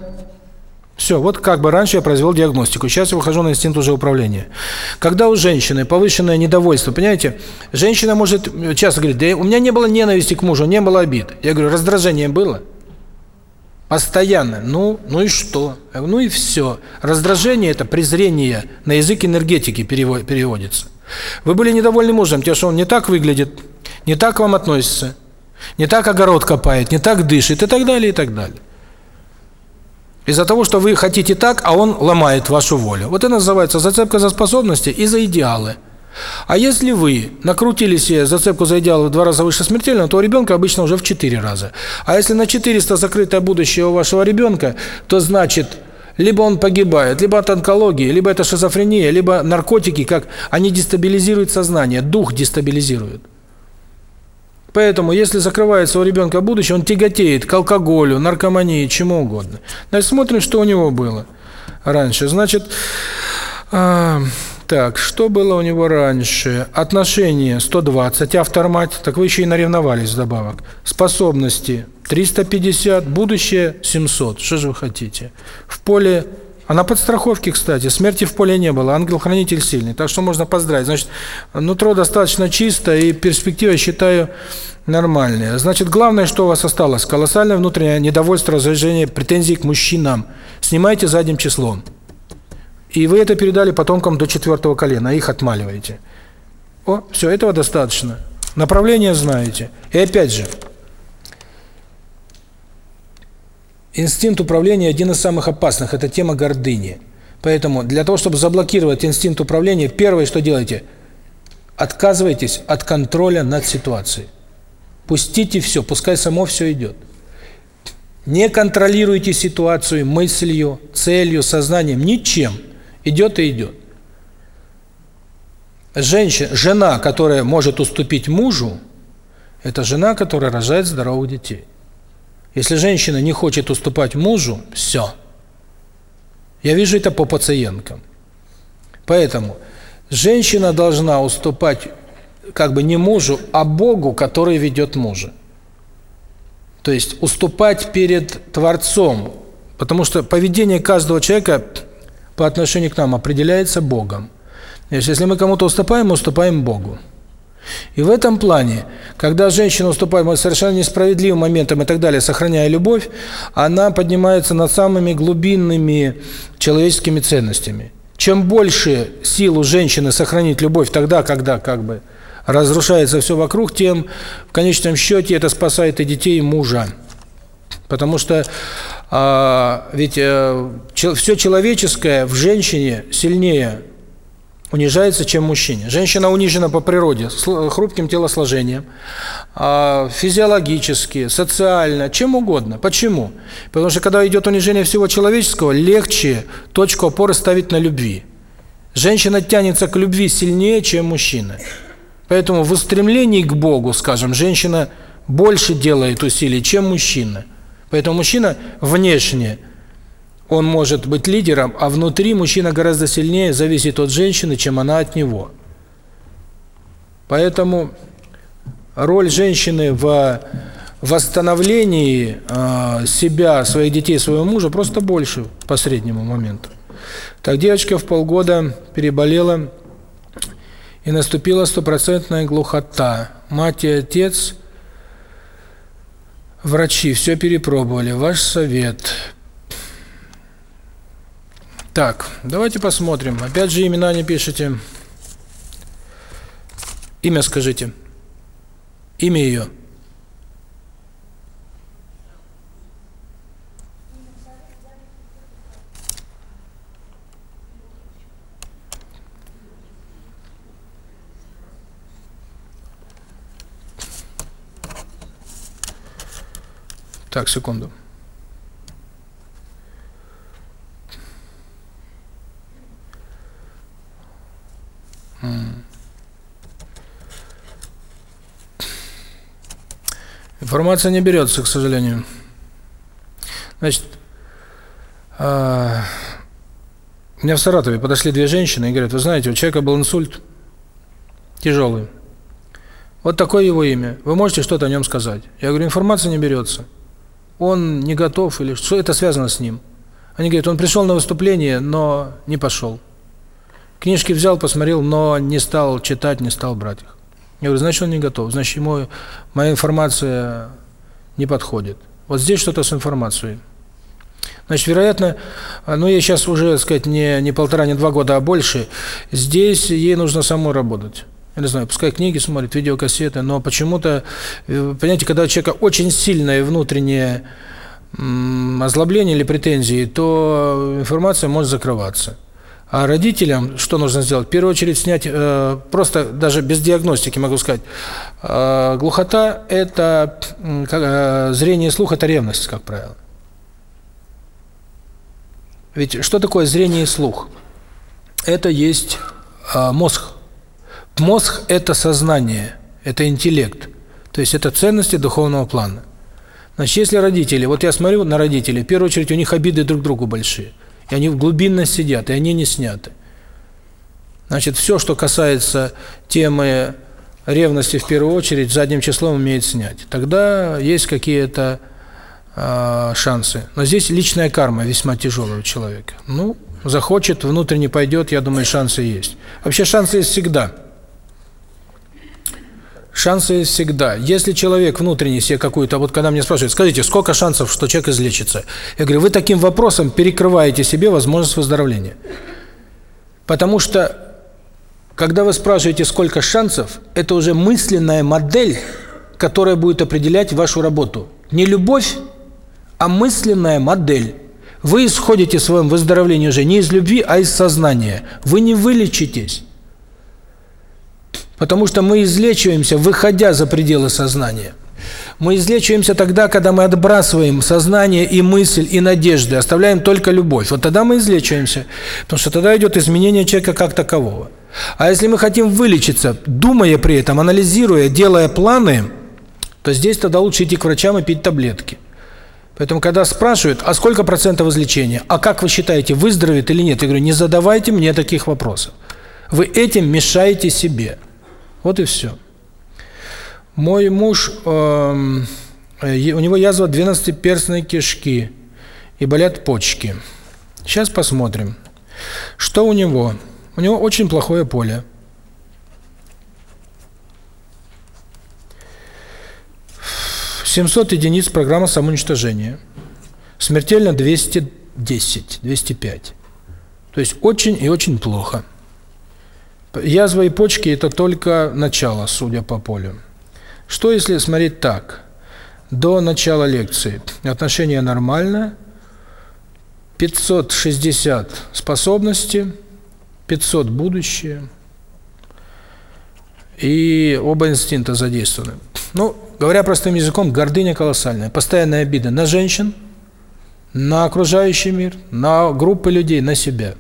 S1: все, вот как бы раньше я произвел диагностику, сейчас я выхожу на инстинкт уже управления. Когда у женщины повышенное недовольство, понимаете, женщина может э, часто говорить, да у меня не было ненависти к мужу, не было обид. Я говорю, раздражение было? Постоянно. Ну, ну и что? Ну и все. Раздражение – это презрение, на язык энергетики переводится. Вы были недовольны мужем, тем, что он не так выглядит, не так к вам относится, не так огород копает, не так дышит и так далее, и так далее. Из-за того, что вы хотите так, а он ломает вашу волю. Вот это называется зацепка за способности и за идеалы. А если вы накрутили себе зацепку за идеалы в два раза выше смертельного, то у ребенка обычно уже в четыре раза. А если на 400 закрытое будущее у вашего ребенка, то значит либо он погибает, либо от онкологии, либо это шизофрения, либо наркотики, как они дестабилизируют сознание, дух дестабилизируют. Поэтому, если закрывается у ребенка будущее, он тяготеет к алкоголю, наркомании, чему угодно. Значит, смотрим, что у него было раньше. Значит, э, так, что было у него раньше? Отношения 120, автор-мать, так вы еще и наревновались добавок. Способности 350, будущее 700. Что же вы хотите? В поле она под страховки, кстати. Смерти в поле не было. Ангел-хранитель сильный. Так что можно поздравить. Значит, нутро достаточно чисто и перспектива, считаю, нормальная. Значит, главное, что у вас осталось. Колоссальное внутреннее недовольство, раздражение, претензии к мужчинам. Снимайте задним числом. И вы это передали потомкам до четвертого колена, их отмаливаете. О, все, этого достаточно. Направление знаете. И опять же, Инстинкт управления один из самых опасных – это тема гордыни. Поэтому для того, чтобы заблокировать инстинкт управления, первое, что делаете – отказывайтесь от контроля над ситуацией. Пустите все, пускай само все идет. Не контролируйте ситуацию мыслью, целью, сознанием, ничем. Идет и идет. Женщина, жена, которая может уступить мужу, это жена, которая рожает здоровых детей. Если женщина не хочет уступать мужу, все. Я вижу это по пациенткам. Поэтому женщина должна уступать как бы не мужу, а Богу, который ведет мужа. То есть уступать перед Творцом, потому что поведение каждого человека по отношению к нам определяется Богом. Если мы кому-то уступаем, мы уступаем Богу. И в этом плане, когда женщина уступает совершенно несправедливым моментам и так далее, сохраняя любовь, она поднимается над самыми глубинными человеческими ценностями. Чем больше сил у женщины сохранить любовь тогда, когда как бы разрушается все вокруг, тем в конечном счете это спасает и детей, и мужа. Потому что а, ведь э, а, че, все человеческое в женщине сильнее – унижается, чем мужчине. Женщина унижена по природе, хрупким телосложением, а, физиологически, социально, чем угодно. Почему? Потому что когда идет унижение всего человеческого, легче точку опоры ставить на любви. Женщина тянется к любви сильнее, чем мужчина. Поэтому в устремлении к Богу, скажем, женщина больше делает усилий, чем мужчина. Поэтому мужчина внешне – он может быть лидером, а внутри мужчина гораздо сильнее зависит от женщины, чем она от него. Поэтому роль женщины в восстановлении а, себя, своих детей, своего мужа просто больше по среднему моменту. Так девочка в полгода переболела и наступила стопроцентная глухота. Мать и отец, врачи, все перепробовали. Ваш совет – так, давайте посмотрим. Опять же имена не пишите. Имя скажите. Имя ее. Так, секунду. Информация не берется, к сожалению. Значит, э, у меня в Саратове подошли две женщины и говорят, вы знаете, у человека был инсульт тяжелый. Вот такое его имя. Вы можете что-то о нем сказать? Я говорю, информация не берется. Он не готов или что это связано с ним? Они говорят, он пришел на выступление, но не пошел. Книжки взял, посмотрел, но не стал читать, не стал брать их. Я говорю, значит, он не готов, значит, ему моя информация не подходит. Вот здесь что-то с информацией. Значит, вероятно, ну, я сейчас уже, так сказать, не, не полтора, не два года, а больше, здесь ей нужно самой работать. Я не знаю, пускай книги смотрит, видеокассеты, но почему-то, э, понимаете, когда у человека очень сильное внутреннее озлобление или претензии, то информация может закрываться. А родителям что нужно сделать? В первую очередь снять, э, просто даже без диагностики могу сказать, э, глухота – это э, зрение и слух – это ревность, как правило. Ведь что такое зрение и слух? Это есть э, мозг. Мозг – это сознание, это интеллект. То есть это ценности духовного плана. Значит, если родители, вот я смотрю на родителей, в первую очередь у них обиды друг другу большие – и они глубинно сидят, и они не сняты. Значит, все, что касается темы ревности в первую очередь, задним числом умеет снять. Тогда есть какие-то э, шансы. Но здесь личная карма весьма тяжелого человека. Ну, захочет, внутренне пойдет, я думаю, шансы есть. Вообще шансы есть всегда. Шансы всегда. Если человек внутренний себе какую-то, вот когда мне спрашивают, скажите, сколько шансов, что человек излечится? Я говорю, вы таким вопросом перекрываете себе возможность выздоровления. Потому что, когда вы спрашиваете, сколько шансов, это уже мысленная модель, которая будет определять вашу работу. Не любовь, а мысленная модель. Вы исходите в своем выздоровлении уже не из любви, а из сознания. Вы не вылечитесь. Потому что мы излечиваемся, выходя за пределы сознания. Мы излечиваемся тогда, когда мы отбрасываем сознание и мысль, и надежды, оставляем только любовь. Вот тогда мы излечиваемся, потому что тогда идет изменение человека как такового. А если мы хотим вылечиться, думая при этом, анализируя, делая планы, то здесь тогда лучше идти к врачам и пить таблетки. Поэтому, когда спрашивают, а сколько процентов излечения, а как вы считаете, выздоровеет или нет, я говорю, не задавайте мне таких вопросов. Вы этим мешаете себе. Вот и все. Мой муж, э, у него язва 12-перстной кишки и болят почки. Сейчас посмотрим. Что у него? У него очень плохое поле. Семьсот единиц программа самоуничтожения. Смертельно 210, 205. То есть очень и очень плохо. Язва и почки – это только начало, судя по полю. Что если смотреть так? До начала лекции отношение нормально, 560 способности, 500 будущее, и оба инстинкта задействованы. Ну, говоря простым языком, гордыня колоссальная, постоянная обида на женщин, на окружающий мир, на группы людей, на себя.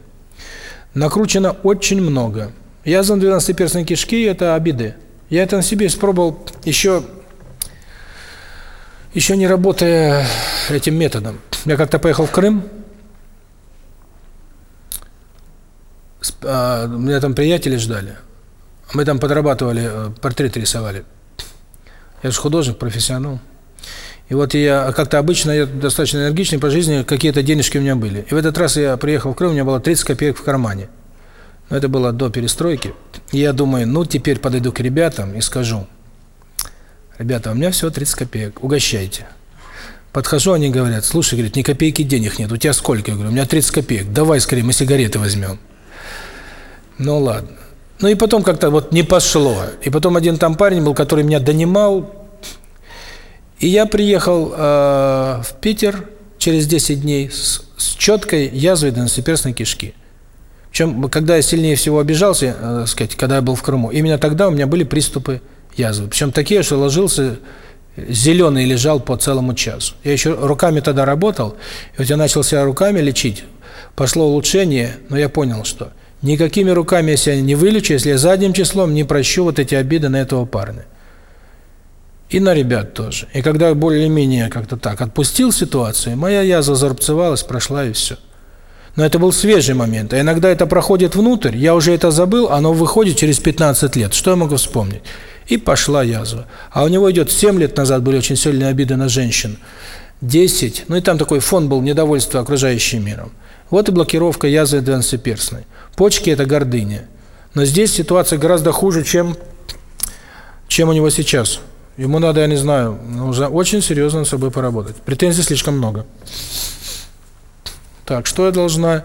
S1: Накручено очень много – я за 12-перстной кишки – это обиды. Я это на себе испробовал еще, еще не работая этим методом. Я как-то поехал в Крым. у а, Меня там приятели ждали. Мы там подрабатывали, э, портрет рисовали. Я же художник, профессионал. И вот я, как-то обычно, я достаточно энергичный по жизни, какие-то денежки у меня были. И в этот раз я приехал в Крым, у меня было 30 копеек в кармане. Но это было до перестройки. И я думаю, ну теперь подойду к ребятам и скажу, ребята, у меня все 30 копеек, угощайте. Подхожу, они говорят, слушай, говорит, ни копейки денег нет, у тебя сколько? Я говорю, у меня 30 копеек, давай скорее, мы сигареты возьмем. Ну ладно. Ну и потом как-то вот не пошло. И потом один там парень был, который меня донимал. И я приехал э, в Питер через 10 дней с, с четкой язвой до носоперстной кишки чем когда я сильнее всего обижался, э, сказать, когда я был в Крыму, именно тогда у меня были приступы язвы. Причем такие, что ложился э, зеленый лежал по целому часу. Я еще руками тогда работал, и вот я начал себя руками лечить. Пошло улучшение, но я понял, что никакими руками я себя не вылечу, если я задним числом не прощу вот эти обиды на этого парня. И на ребят тоже. И когда более-менее как-то так отпустил ситуацию, моя язва зарубцевалась, прошла и все. Но это был свежий момент. А иногда это проходит внутрь, я уже это забыл, оно выходит через 15 лет. Что я могу вспомнить? И пошла язва. А у него идет 7 лет назад были очень сильные обиды на женщин. 10. Ну и там такой фон был недовольства окружающим миром. Вот и блокировка язвы двенадцатиперстной. Почки – это гордыня. Но здесь ситуация гораздо хуже, чем, чем у него сейчас. Ему надо, я не знаю, ну, уже очень серьезно с собой поработать. Претензий слишком много. Так, что я должна...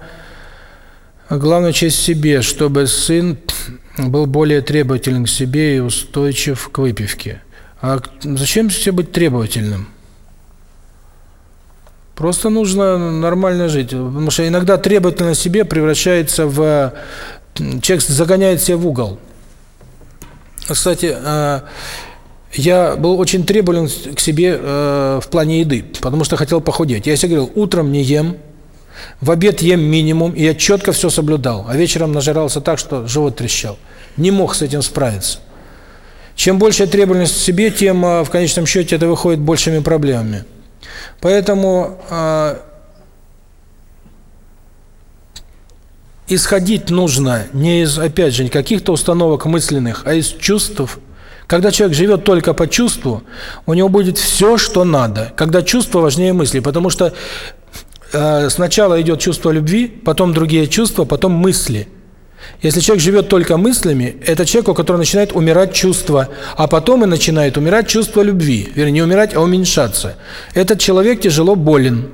S1: Главное честь себе, чтобы сын был более требователен к себе и устойчив к выпивке. А зачем себе быть требовательным? Просто нужно нормально жить. Потому что иногда требовательность себе превращается в... Человек загоняет себя в угол. Кстати, э, я был очень требователен к себе э, в плане еды, потому что хотел похудеть. Я себе говорил, утром не ем, в обед ем минимум, и я четко все соблюдал. А вечером нажирался так, что живот трещал. Не мог с этим справиться. Чем больше требовательность к себе, тем а, в конечном счете это выходит большими проблемами. Поэтому э, исходить нужно не из, опять же, каких-то установок мысленных, а из чувств. Когда человек живет только по чувству, у него будет все, что надо. Когда чувство важнее мысли, потому что Э, сначала идет чувство любви, потом другие чувства, потом мысли. Если человек живет только мыслями, это человек, у которого начинает умирать чувство, а потом и начинает умирать чувство любви. Вернее, не умирать, а уменьшаться. Этот человек тяжело болен.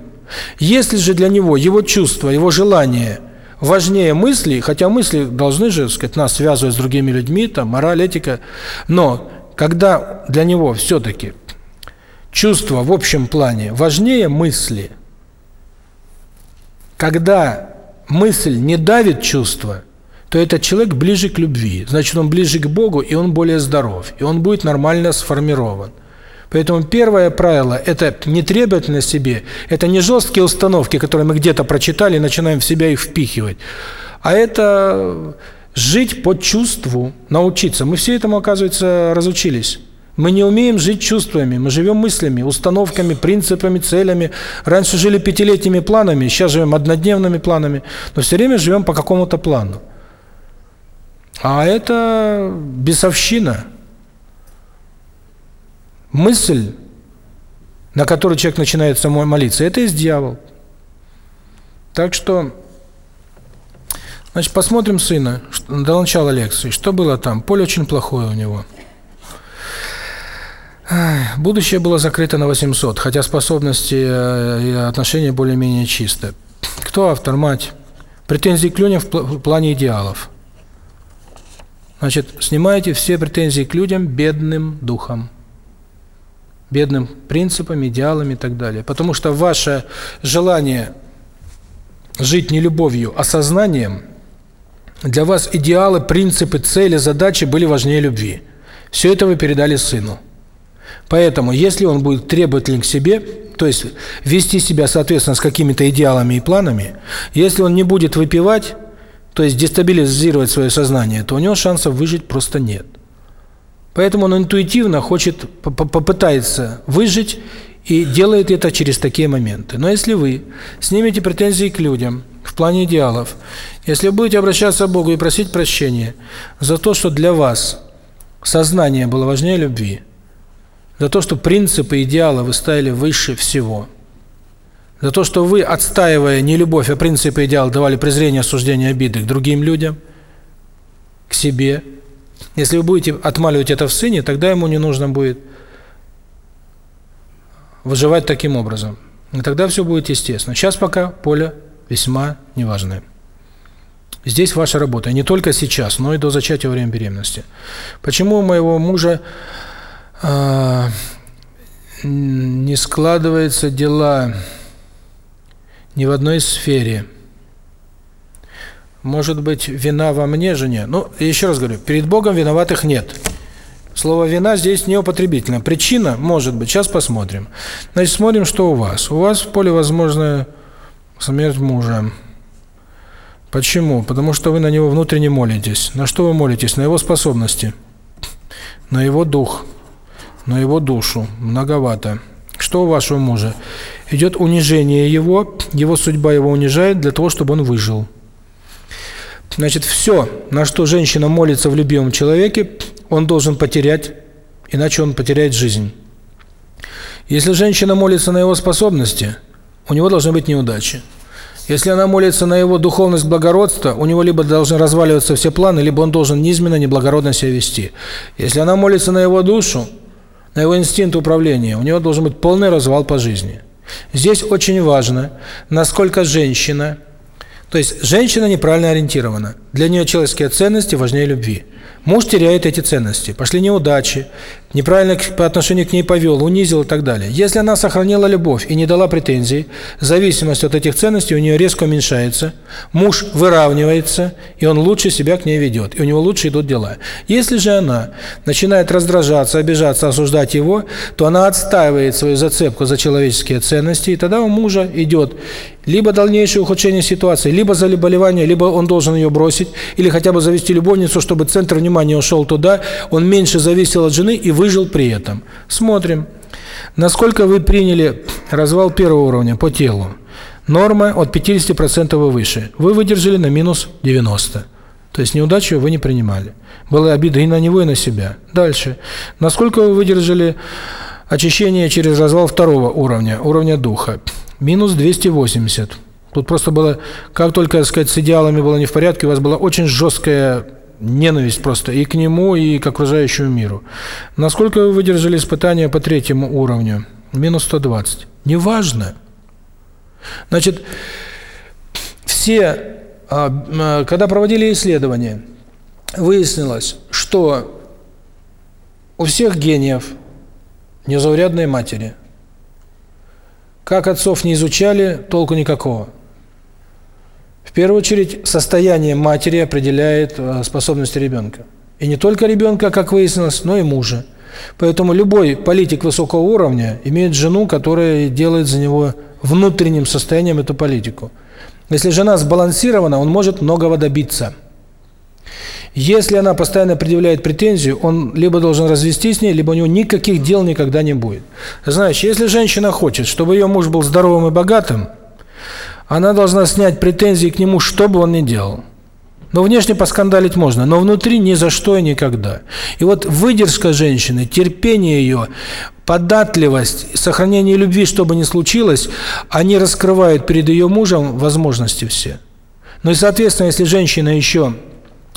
S1: Если же для него его чувство, его желание важнее мыслей, хотя мысли должны же, сказать, нас связывать с другими людьми, там, мораль, этика, но когда для него все-таки чувство в общем плане важнее мысли – когда мысль не давит чувства, то этот человек ближе к любви. Значит, он ближе к Богу, и он более здоров, и он будет нормально сформирован. Поэтому первое правило – это не требовательность себе, это не жесткие установки, которые мы где-то прочитали, начинаем в себя их впихивать, а это жить по чувству, научиться. Мы все этому, оказывается, разучились. Мы не умеем жить чувствами, мы живем мыслями, установками, принципами, целями. Раньше жили пятилетними планами, сейчас живем однодневными планами, но все время живем по какому-то плану. А это бесовщина. Мысль, на которую человек начинает самой молиться, это есть дьявол. Так что, значит, посмотрим сына до начала лекции. Что было там? Поле очень плохое у него. Будущее было закрыто на 800, хотя способности э, и отношения более-менее чисты. Кто автор? Мать. Претензии к людям в плане идеалов. Значит, снимаете все претензии к людям бедным духом, бедным принципам, идеалам и так далее. Потому что ваше желание жить не любовью, а сознанием, для вас идеалы, принципы, цели, задачи были важнее любви. Все это вы передали сыну. Поэтому, если он будет требователен к себе, то есть вести себя, соответственно, с какими-то идеалами и планами, если он не будет выпивать, то есть дестабилизировать свое сознание, то у него шансов выжить просто нет. Поэтому он интуитивно хочет, попытается выжить и делает это через такие моменты. Но если вы снимете претензии к людям в плане идеалов, если будете обращаться к Богу и просить прощения за то, что для вас сознание было важнее любви – за то, что принципы идеала вы ставили выше всего, за то, что вы, отстаивая не любовь, а принципы идеал, давали презрение, осуждение, обиды к другим людям, к себе. Если вы будете отмаливать это в сыне, тогда ему не нужно будет выживать таким образом. И тогда все будет естественно. Сейчас пока поле весьма неважное. Здесь ваша работа. И не только сейчас, но и до зачатия во время беременности. Почему у моего мужа не складываются дела ни в одной сфере. Может быть, вина во мне, жене? Ну, еще раз говорю, перед Богом виноватых нет. Слово «вина» здесь неупотребительно. Причина может быть. Сейчас посмотрим. Значит, смотрим, что у вас. У вас в поле возможна смерть мужа. Почему? Потому что вы на него внутренне молитесь. На что вы молитесь? На его способности, на его дух на его душу многовато. Что у вашего мужа? Идет унижение его, его судьба его унижает для того, чтобы он выжил. Значит, все, на что женщина молится в любимом человеке, он должен потерять, иначе он потеряет жизнь. Если женщина молится на его способности, у него должны быть неудачи. Если она молится на его духовность благородства, у него либо должны разваливаться все планы, либо он должен низменно, неблагородно себя вести. Если она молится на его душу, на его инстинкт управления, у него должен быть полный развал по жизни. Здесь очень важно, насколько женщина, то есть женщина неправильно ориентирована. Для нее человеческие ценности важнее любви. Муж теряет эти ценности. Пошли неудачи, неправильно по отношению к ней повел, унизил и так далее. Если она сохранила любовь и не дала претензий, зависимость от этих ценностей у нее резко уменьшается, муж выравнивается, и он лучше себя к ней ведет, и у него лучше идут дела. Если же она начинает раздражаться, обижаться, осуждать его, то она отстаивает свою зацепку за человеческие ценности, и тогда у мужа идет либо дальнейшее ухудшение ситуации, либо заболевание, либо он должен ее бросить, или хотя бы завести любовницу, чтобы центр внимания внимание ушел туда, он меньше зависел от жены и выжил при этом. Смотрим, насколько вы приняли развал первого уровня по телу. Норма от 50% выше. Вы выдержали на минус 90. То есть неудачу вы не принимали. Было обида и на него, и на себя. Дальше. Насколько вы выдержали очищение через развал второго уровня, уровня духа? Минус 280. Тут просто было, как только, так сказать, с идеалами было не в порядке, у вас была очень жесткая ненависть просто и к нему, и к окружающему миру. Насколько вы выдержали испытания по третьему уровню? Минус 120. Неважно. Значит, все, а, а, когда проводили исследования, выяснилось, что у всех гениев незаурядные матери. Как отцов не изучали, толку никакого первую очередь состояние матери определяет э, способность ребенка. И не только ребенка, как выяснилось, но и мужа. Поэтому любой политик высокого уровня имеет жену, которая делает за него внутренним состоянием эту политику. Если жена сбалансирована, он может многого добиться. Если она постоянно предъявляет претензию, он либо должен развестись с ней, либо у него никаких дел никогда не будет. Значит, если женщина хочет, чтобы ее муж был здоровым и богатым, а она должна снять претензии к нему, что бы он ни делал. Но внешне поскандалить можно, но внутри ни за что и никогда. И вот выдержка женщины, терпение ее, податливость, сохранение любви, что бы ни случилось, они раскрывают перед ее мужем возможности все. Ну и, соответственно, если женщина еще,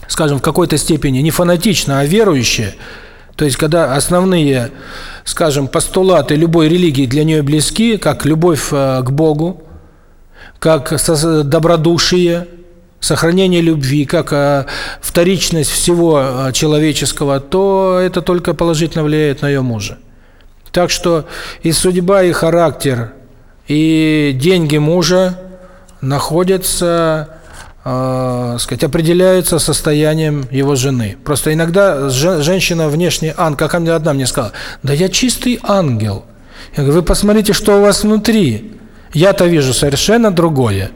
S1: скажем, в какой-то степени не фанатична, а верующая, то есть, когда основные, скажем, постулаты любой религии для нее близки, как любовь э, к Богу, как добродушие, сохранение любви, как вторичность всего человеческого, то это только положительно влияет на ее мужа. Так что и судьба, и характер, и деньги мужа находятся э, сказать, определяются состоянием его жены. Просто иногда женщина внешне ан, как она одна мне сказала, да я чистый ангел. Я говорю, вы посмотрите, что у вас внутри. Я-то вижу совершенно другое.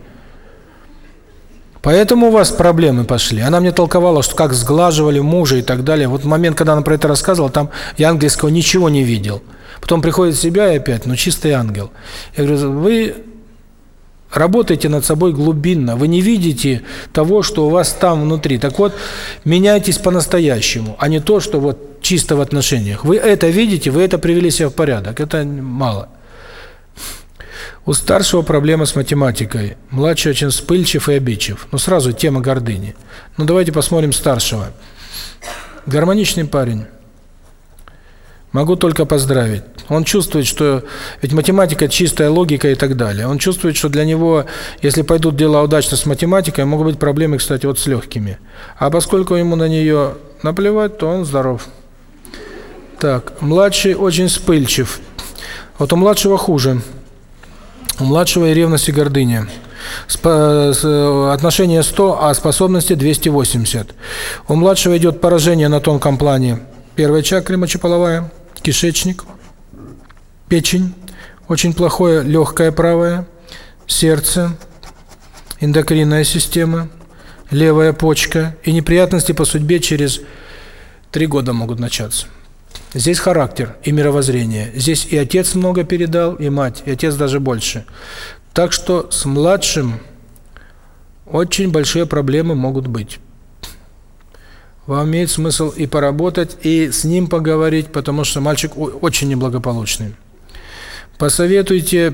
S1: Поэтому у вас проблемы пошли. Она мне толковала, что как сглаживали мужа и так далее. Вот момент, когда она про это рассказывала, там я английского ничего не видел. Потом приходит себя и опять, ну чистый ангел. Я говорю, вы работаете над собой глубинно, вы не видите того, что у вас там внутри. Так вот, меняйтесь по-настоящему, а не то, что вот чисто в отношениях. Вы это видите, вы это привели себя в порядок, это мало. У старшего проблема с математикой, младший очень вспыльчив и обидчив. Но сразу тема гордыни. Но давайте посмотрим старшего. Гармоничный парень. Могу только поздравить. Он чувствует, что... Ведь математика – чистая логика и так далее. Он чувствует, что для него, если пойдут дела удачно с математикой, могут быть проблемы, кстати, вот с легкими. А поскольку ему на нее наплевать, то он здоров. Так, младший очень вспыльчив. Вот у младшего хуже. У младшего и гордыня. Отношение 100, а способности 280. У младшего идет поражение на тонком плане. Первая чакра мочеполовая, кишечник, печень, очень плохое легкое правое, сердце, эндокринная система, левая почка. И неприятности по судьбе через три года могут начаться. Здесь характер и мировоззрение. Здесь и отец много передал, и мать, и отец даже больше. Так что с младшим очень большие проблемы могут быть. Вам имеет смысл и поработать, и с ним поговорить, потому что мальчик очень неблагополучный. Посоветуйте,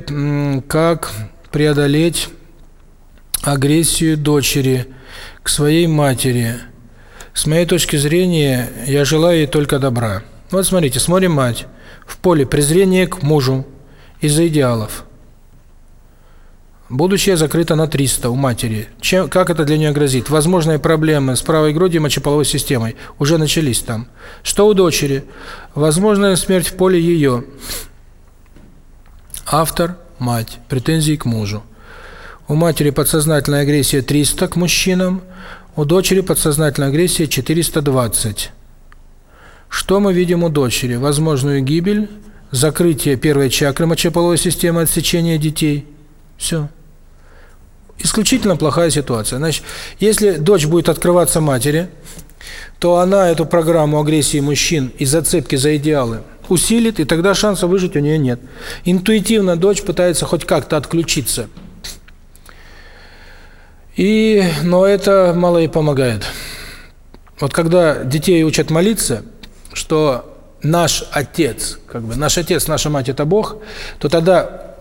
S1: как преодолеть агрессию дочери к своей матери. С моей точки зрения, я желаю ей только добра. Вот смотрите, смотрим мать. В поле презрения к мужу из-за идеалов. Будущее закрыто на 300 у матери. Чем, как это для нее грозит? Возможные проблемы с правой грудью и мочеполовой системой уже начались там. Что у дочери? Возможная смерть в поле ее. Автор – мать. Претензии к мужу. У матери подсознательная агрессия 300 к мужчинам. У дочери подсознательная агрессия 420. Что мы видим у дочери? Возможную гибель, закрытие первой чакры мочеполовой системы отсечения детей. Все. Исключительно плохая ситуация. Значит, если дочь будет открываться матери, то она эту программу агрессии мужчин и зацепки за идеалы усилит, и тогда шанса выжить у нее нет. Интуитивно дочь пытается хоть как-то отключиться. И, но это мало и помогает. Вот когда детей учат молиться – что наш отец, как бы наш отец, наша мать – это Бог, то тогда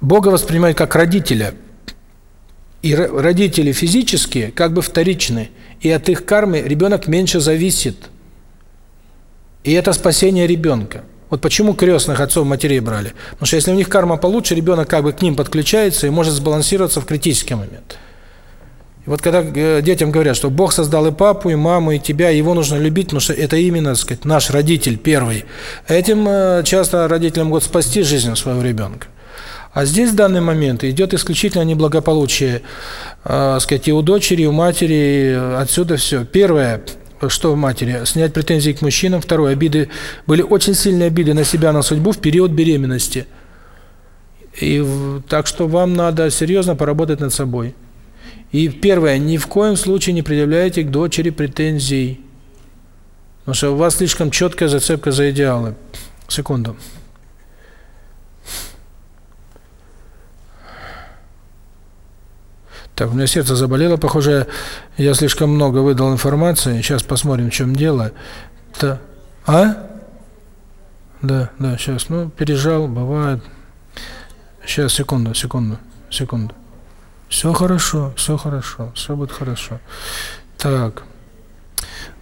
S1: Бога воспринимают как родителя. И родители физические как бы вторичны. И от их кармы ребенок меньше зависит. И это спасение ребенка. Вот почему крестных отцов матерей брали. Потому что если у них карма получше, ребенок как бы к ним подключается и может сбалансироваться в критический момент. И вот когда э, детям говорят, что Бог создал и папу, и маму, и тебя, его нужно любить, потому что это именно, так сказать, наш родитель первый. Этим э, часто родителям могут спасти жизнь своего ребенка. А здесь в данный момент идет исключительно неблагополучие, э, сказать, и у дочери, и у матери, отсюда все. Первое, что в матери, снять претензии к мужчинам. Второе, обиды, были очень сильные обиды на себя, на судьбу в период беременности. И так что вам надо серьезно поработать над собой. И первое, ни в коем случае не предъявляйте к дочери претензий. Потому что у вас слишком четкая зацепка за идеалы. Секунду. Так, у меня сердце заболело, похоже, я слишком много выдал информации. Сейчас посмотрим, в чем дело. Да? А? Да, да, сейчас. Ну, пережал, бывает. Сейчас, секунду, секунду, секунду все хорошо все хорошо все будет хорошо так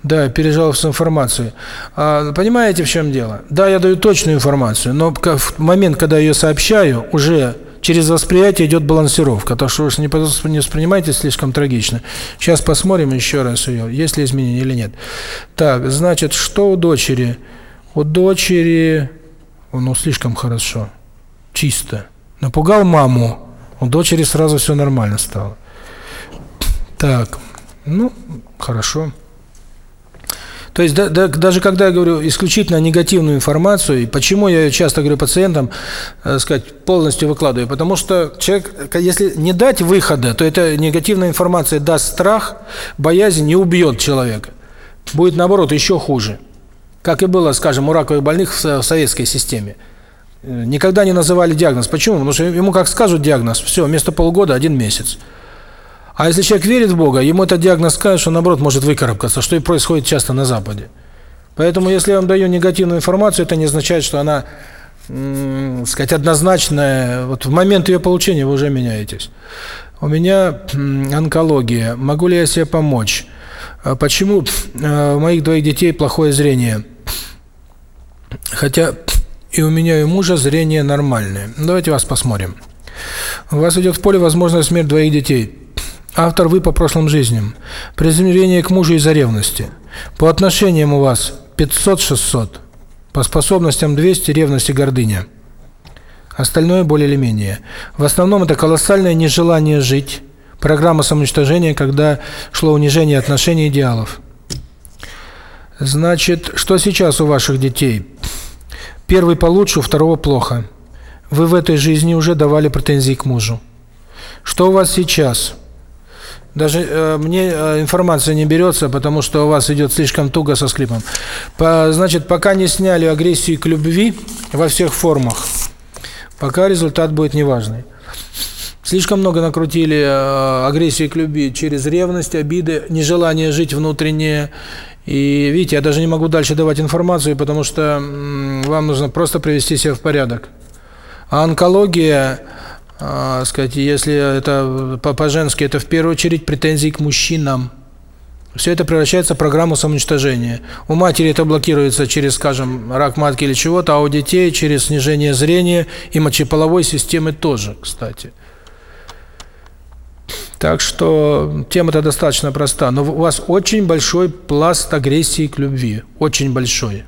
S1: да пережал всю информацию а, понимаете в чем дело да я даю точную информацию но в момент когда ее сообщаю уже через восприятие идет балансировка так что уж не не воспринимайте слишком трагично сейчас посмотрим еще раз ее есть ли изменения или нет так значит что у дочери у дочери ну слишком хорошо чисто напугал маму у дочери сразу все нормально стало. Так, ну, хорошо. То есть да, да, даже когда я говорю исключительно негативную информацию, и почему я часто говорю пациентам, э, сказать, полностью выкладываю, потому что человек, если не дать выхода, то эта негативная информация даст страх, боязнь не убьет человека. Будет наоборот еще хуже. Как и было, скажем, у раковых больных в советской системе никогда не называли диагноз. Почему? Потому что ему как скажут диагноз, все, вместо полгода один месяц. А если человек верит в Бога, ему этот диагноз скажешь, он наоборот может выкарабкаться, что и происходит часто на Западе. Поэтому, если я вам даю негативную информацию, это не означает, что она, сказать, однозначная. Вот в момент ее получения вы уже меняетесь. У меня онкология. Могу ли я себе помочь? А почему э, у моих двоих детей плохое зрение? Хотя и у меня и мужа зрение нормальное. Давайте вас посмотрим. У вас идет в поле возможная смерть двоих детей. Автор вы по прошлым жизням. Презрение к мужу из-за ревности. По отношениям у вас 500-600. По способностям 200, ревность и гордыня. Остальное более или менее. В основном это колоссальное нежелание жить. Программа самоуничтожения, когда шло унижение отношений и идеалов. Значит, что сейчас у ваших детей? Первый получше, второго плохо. Вы в этой жизни уже давали претензии к мужу. Что у вас сейчас? Даже э, мне э, информация не берется, потому что у вас идет слишком туго со скрипом. По, значит, пока не сняли агрессию к любви во всех формах, пока результат будет неважный. Слишком много накрутили э, агрессии к любви через ревность, обиды, нежелание жить внутреннее и видите, я даже не могу дальше давать информацию, потому что вам нужно просто привести себя в порядок. А онкология, э, сказать, если это по-женски, -по это в первую очередь претензии к мужчинам. Все это превращается в программу самоуничтожения. У матери это блокируется через, скажем, рак матки или чего-то, а у детей через снижение зрения и мочеполовой системы тоже, кстати. Так что тема-то достаточно проста, но у вас очень большой пласт агрессии к любви, очень большой.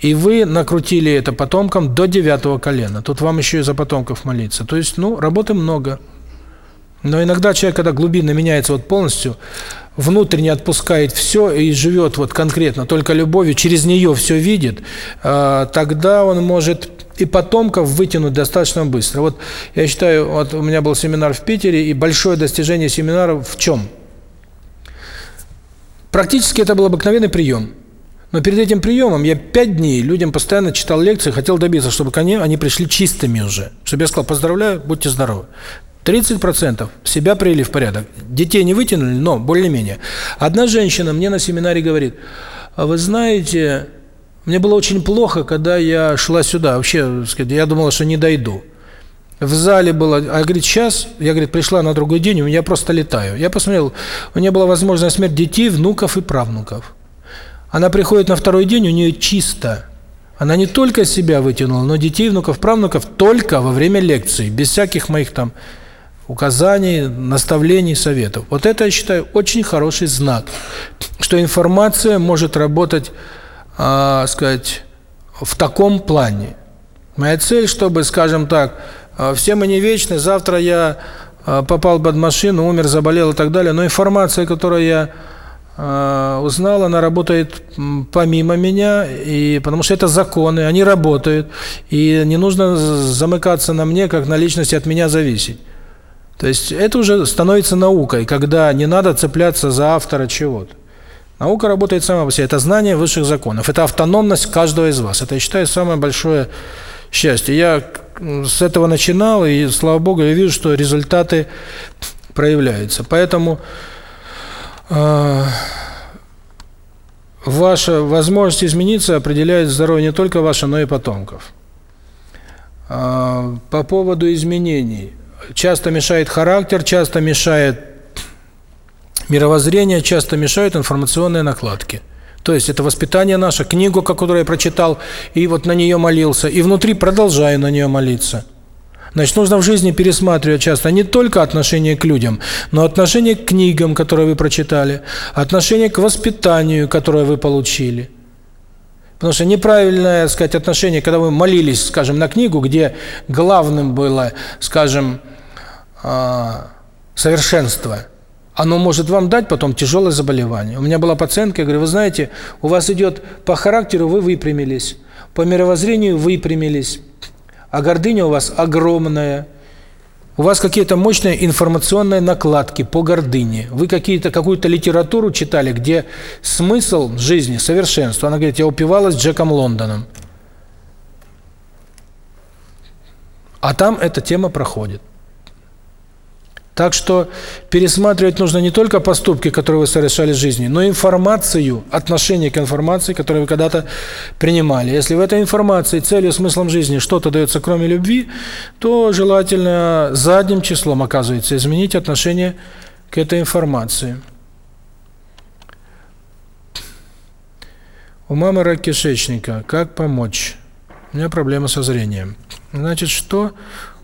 S1: И вы накрутили это потомкам до девятого колена. Тут вам еще и за потомков молиться. То есть, ну, работы много. Но иногда человек, когда глубина меняется вот полностью, внутренне отпускает все и живет вот конкретно, только любовью, через нее все видит, э, тогда он может и потомков вытянуть достаточно быстро. Вот я считаю, вот у меня был семинар в Питере, и большое достижение семинара в чем? Практически это был обыкновенный прием. Но перед этим приемом я пять дней людям постоянно читал лекции, хотел добиться, чтобы они, они пришли чистыми уже. Чтобы я сказал, поздравляю, будьте здоровы. 30% себя привели в порядок. Детей не вытянули, но более-менее. Одна женщина мне на семинаре говорит, а вы знаете, мне было очень плохо, когда я шла сюда. Вообще, сказать, я думала, что не дойду. В зале было, а говорит, сейчас, я, говорит, пришла на другой день, у меня просто летаю. Я посмотрел, у нее была возможность смерть детей, внуков и правнуков. Она приходит на второй день, у нее чисто. Она не только себя вытянула, но детей, внуков, правнуков только во время лекции, без всяких моих там указаний, наставлений, советов. Вот это, я считаю, очень хороший знак, что информация может работать э, сказать, в таком плане. Моя цель, чтобы, скажем так, все мы не вечны, завтра я попал под машину, умер, заболел и так далее, но информация, которую я э, узнал, она работает помимо меня, и потому что это законы, они работают, и не нужно замыкаться на мне, как на личности от меня зависеть. То есть это уже становится наукой, когда не надо цепляться за автора чего-то. Наука работает сама по себе. Это знание высших законов. Это автономность каждого из вас. Это, я считаю, самое большое счастье. Я с этого начинал, и, слава богу, я вижу, что результаты проявляются. Поэтому э, ваша возможность измениться определяет здоровье не только ваше, но и потомков. Э, по поводу изменений. Часто мешает характер, часто мешает мировоззрение часто мешают информационные накладки. То есть это воспитание наше, книгу, которую я прочитал, и вот на нее молился, и внутри продолжаю на нее молиться. Значит, нужно в жизни пересматривать часто не только отношение к людям, но отношение к книгам, которые вы прочитали, отношение к воспитанию, которое вы получили. Потому что неправильное, сказать, отношение, когда вы молились, скажем, на книгу, где главным было, скажем, а, совершенство – оно может вам дать потом тяжелое заболевание. У меня была пациентка, я говорю, вы знаете, у вас идет по характеру вы выпрямились, по мировоззрению выпрямились, а гордыня у вас огромная, у вас какие-то мощные информационные накладки по гордыне. Вы какие-то какую-то литературу читали, где смысл жизни, совершенство. Она говорит, я упивалась Джеком Лондоном. А там эта тема проходит. Так что пересматривать нужно не только поступки, которые вы совершали в жизни, но и информацию, отношение к информации, которую вы когда-то принимали. Если в этой информации целью, смыслом жизни что-то дается кроме любви, то желательно задним числом, оказывается, изменить отношение к этой информации. У мамы рак кишечника. Как помочь? У меня проблема со зрением. Значит, что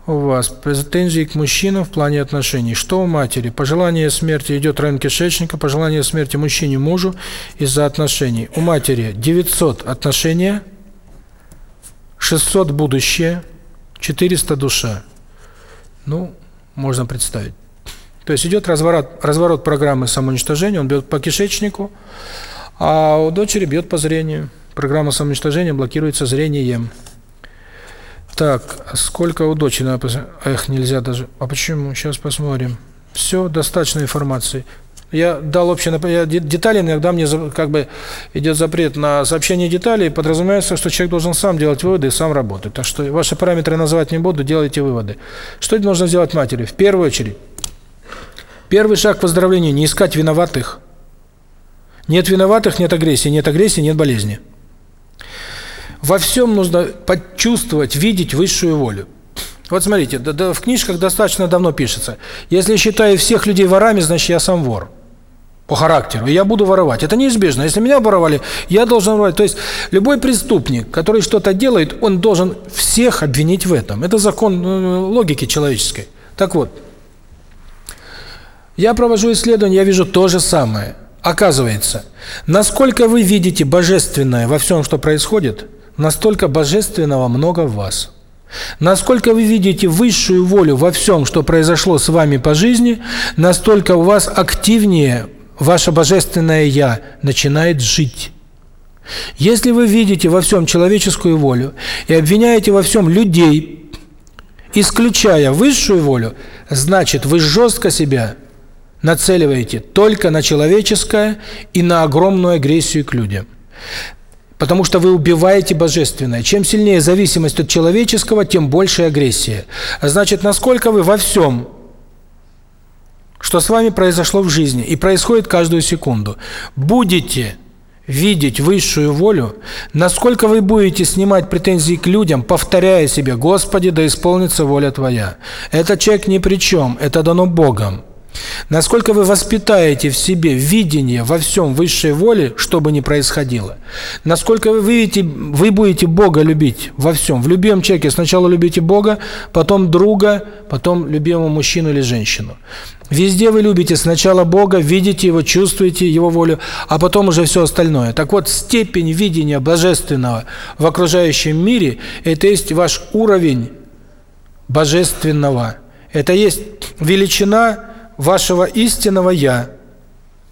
S1: у вас претензии к мужчинам в плане отношений. Что у матери? Пожелание смерти идет район кишечника, пожелание смерти мужчине мужу из-за отношений. У матери 900 отношения, 600 будущее, 400 душа. Ну, можно представить. То есть идет разворот, разворот программы самоуничтожения, он бьет по кишечнику, а у дочери бьет по зрению. Программа самоуничтожения блокируется зрением. Так, а сколько у дочери? А их нельзя даже. А почему? Сейчас посмотрим. Все, достаточно информации. Я дал общее я, детали, иногда мне как бы идет запрет на сообщение деталей, подразумевается, что человек должен сам делать выводы и сам работать. Так что ваши параметры называть не буду, делайте выводы. Что нужно сделать матери? В первую очередь, первый шаг к выздоровлению – не искать виноватых. Нет виноватых – нет агрессии, нет агрессии – нет болезни. Во всем нужно почувствовать, видеть высшую волю. Вот смотрите, да, да, в книжках достаточно давно пишется. Если считаю всех людей ворами, значит я сам вор. По характеру. Я буду воровать. Это неизбежно. Если меня воровали, я должен воровать. То есть любой преступник, который что-то делает, он должен всех обвинить в этом. Это закон э, логики человеческой. Так вот, я провожу исследование, я вижу то же самое. Оказывается, насколько вы видите божественное во всем, что происходит – настолько божественного много в вас. Насколько вы видите высшую волю во всем, что произошло с вами по жизни, настолько у вас активнее ваше божественное «Я» начинает жить. Если вы видите во всем человеческую волю и обвиняете во всем людей, исключая высшую волю, значит, вы жестко себя нацеливаете только на человеческое и на огромную агрессию к людям. Потому что вы убиваете божественное. Чем сильнее зависимость от человеческого, тем больше агрессия. Значит, насколько вы во всем, что с вами произошло в жизни, и происходит каждую секунду, будете видеть высшую волю, насколько вы будете снимать претензии к людям, повторяя себе «Господи, да исполнится воля Твоя». Этот человек ни при чем, это дано Богом. Насколько вы воспитаете в себе видение во всем высшей воли, что бы ни происходило? Насколько вы видите, вы будете Бога любить во всем? В любимом человеке сначала любите Бога, потом друга, потом любимого мужчину или женщину. Везде вы любите сначала Бога, видите Его, чувствуете Его волю, а потом уже все остальное. Так вот, степень видения Божественного в окружающем мире – это есть ваш уровень Божественного. Это есть величина вашего истинного «Я»,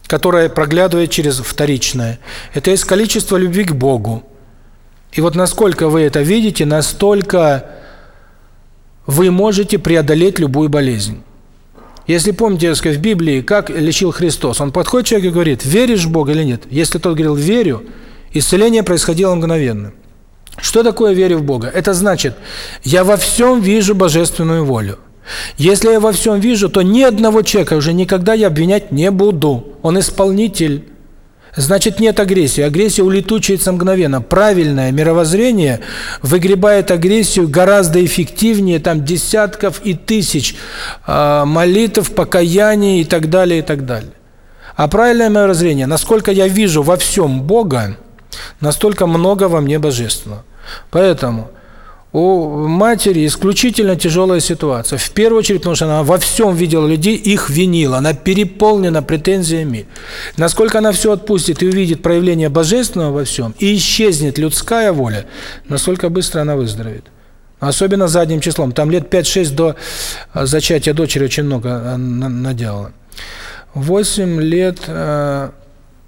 S1: которое проглядывает через вторичное. Это есть количество любви к Богу. И вот насколько вы это видите, настолько вы можете преодолеть любую болезнь. Если помните, я сказать, в Библии, как лечил Христос, он подходит человек и говорит, веришь в Бога или нет? Если тот говорил, верю, исцеление происходило мгновенно. Что такое верю в Бога? Это значит, я во всем вижу божественную волю. Если я во всем вижу, то ни одного человека уже никогда я обвинять не буду. Он исполнитель. Значит, нет агрессии. Агрессия улетучивается мгновенно. Правильное мировоззрение выгребает агрессию гораздо эффективнее, там, десятков и тысяч э, молитв, покаяний и так далее, и так далее. А правильное мировоззрение, насколько я вижу во всем Бога, настолько много во мне Божественного. Поэтому у матери исключительно тяжелая ситуация. В первую очередь, потому что она во всем видела людей, их винила. Она переполнена претензиями. Насколько она все отпустит и увидит проявление божественного во всем, и исчезнет людская воля, насколько быстро она выздоровеет. Особенно задним числом. Там лет 5-6 до э, зачатия дочери очень много э, наделала. 8 лет э,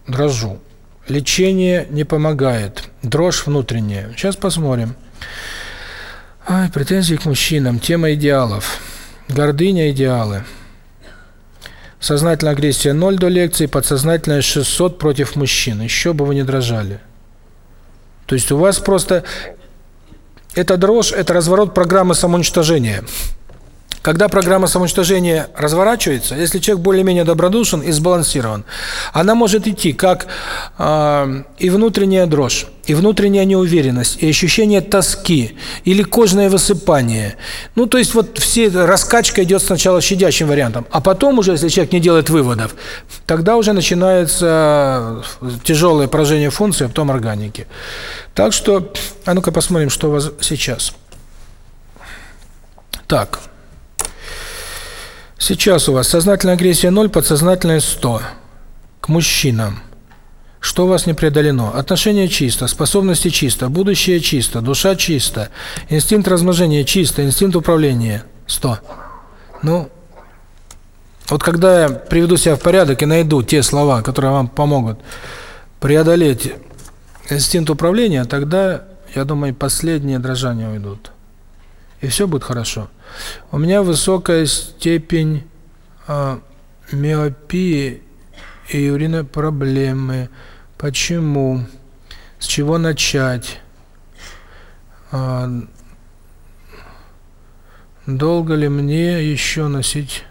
S1: дрожу. Лечение не помогает. Дрожь внутренняя. Сейчас посмотрим. Посмотрим. Ай, претензии к мужчинам. Тема идеалов. Гордыня идеалы. Сознательная агрессия 0 до лекции, подсознательная 600 против мужчин. Еще бы вы не дрожали. То есть у вас просто... Это дрожь, это разворот программы самоуничтожения. Когда программа самоуничтожения разворачивается, если человек более-менее добродушен и сбалансирован, она может идти как э, и внутренняя дрожь, и внутренняя неуверенность, и ощущение тоски, или кожное высыпание. Ну, то есть вот все раскачка идет сначала щадящим вариантом, а потом уже, если человек не делает выводов, тогда уже начинается тяжелое поражение функции, а потом органики. Так что, а ну-ка посмотрим, что у вас сейчас. Так. Сейчас у вас сознательная агрессия 0, подсознательная 100. К мужчинам. Что у вас не преодолено? Отношения чисто, способности чисто, будущее чисто, душа чисто, инстинкт размножения чисто, инстинкт управления 100. Ну, вот когда я приведу себя в порядок и найду те слова, которые вам помогут преодолеть инстинкт управления, тогда, я думаю, последние дрожания уйдут. И все будет хорошо. У меня высокая степень а, миопии и уринопроблемы. Почему? С чего начать? Долго ли мне еще носить?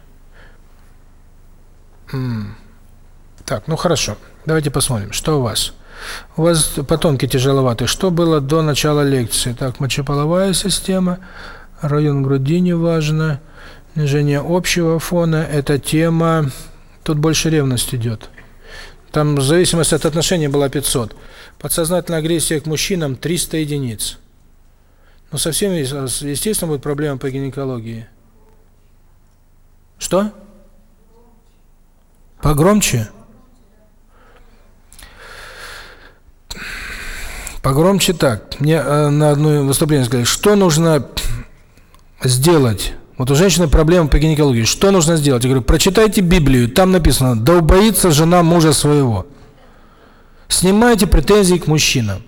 S1: Так, ну хорошо. Давайте посмотрим, что у вас. У вас потомки тяжеловаты. Что было до начала лекции? Так, мочеполовая. Система район грудини важно, снижение общего фона – это тема, тут больше ревность идет. Там в зависимости от отношений была 500. Подсознательная агрессия к мужчинам 300 единиц. Но совсем, естественно, будет проблема по гинекологии. Что? Погромче? Погромче так. Мне э, на одно выступление сказали, что нужно сделать? Вот у женщины проблема по гинекологии. Что нужно сделать? Я говорю, прочитайте Библию, там написано, да убоится жена мужа своего. Снимайте претензии к мужчинам.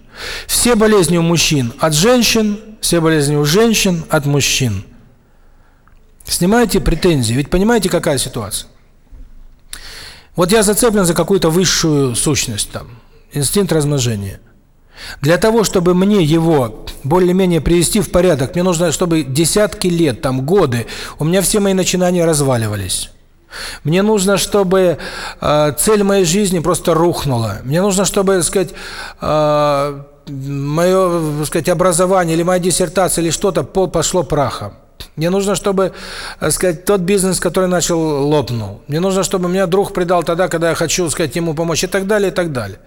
S1: Все болезни у мужчин от женщин, все болезни у женщин от мужчин. Снимайте претензии. Ведь понимаете, какая ситуация? Вот я зацеплен за какую-то высшую сущность там, инстинкт размножения. Для того, чтобы мне его более-менее привести в порядок, мне нужно, чтобы десятки лет, там годы, у меня все мои начинания разваливались. Мне нужно, чтобы э, цель моей жизни просто рухнула. Мне нужно, чтобы, сказать, э, мое, сказать, образование или моя диссертация или что-то пошло прахом. Мне нужно, чтобы, сказать, тот бизнес, который начал, лопнул. Мне нужно, чтобы меня друг предал тогда, когда я хочу, сказать, ему помочь и так далее, и так далее.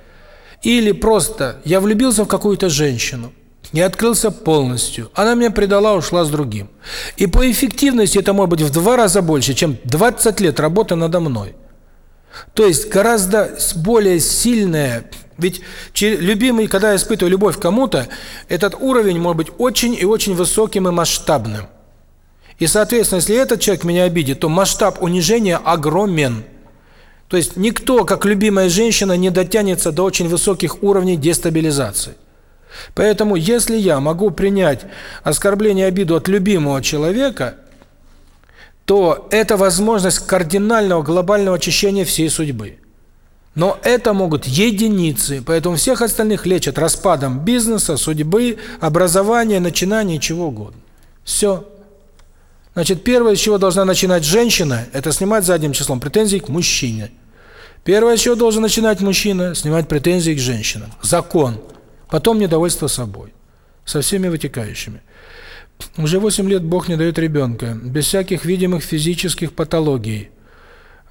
S1: Или просто я влюбился в какую-то женщину, не открылся полностью. Она меня предала, ушла с другим. И по эффективности это может быть в два раза больше, чем 20 лет работы надо мной. То есть гораздо более сильная. ведь любимый, когда я испытываю любовь к кому-то, этот уровень может быть очень и очень высоким и масштабным. И, соответственно, если этот человек меня обидит, то масштаб унижения огромен. То есть никто, как любимая женщина, не дотянется до очень высоких уровней дестабилизации. Поэтому, если я могу принять оскорбление, обиду от любимого человека, то это возможность кардинального глобального очищения всей судьбы. Но это могут единицы, поэтому всех остальных лечат распадом бизнеса, судьбы, образования, начинания, чего угодно. Все. Значит, первое, с чего должна начинать женщина, это снимать задним числом претензии к мужчине. Первое, с чего должен начинать мужчина, снимать претензии к женщинам. Закон. Потом недовольство собой. Со всеми вытекающими. Уже 8 лет Бог не дает ребенка. Без всяких видимых физических патологий.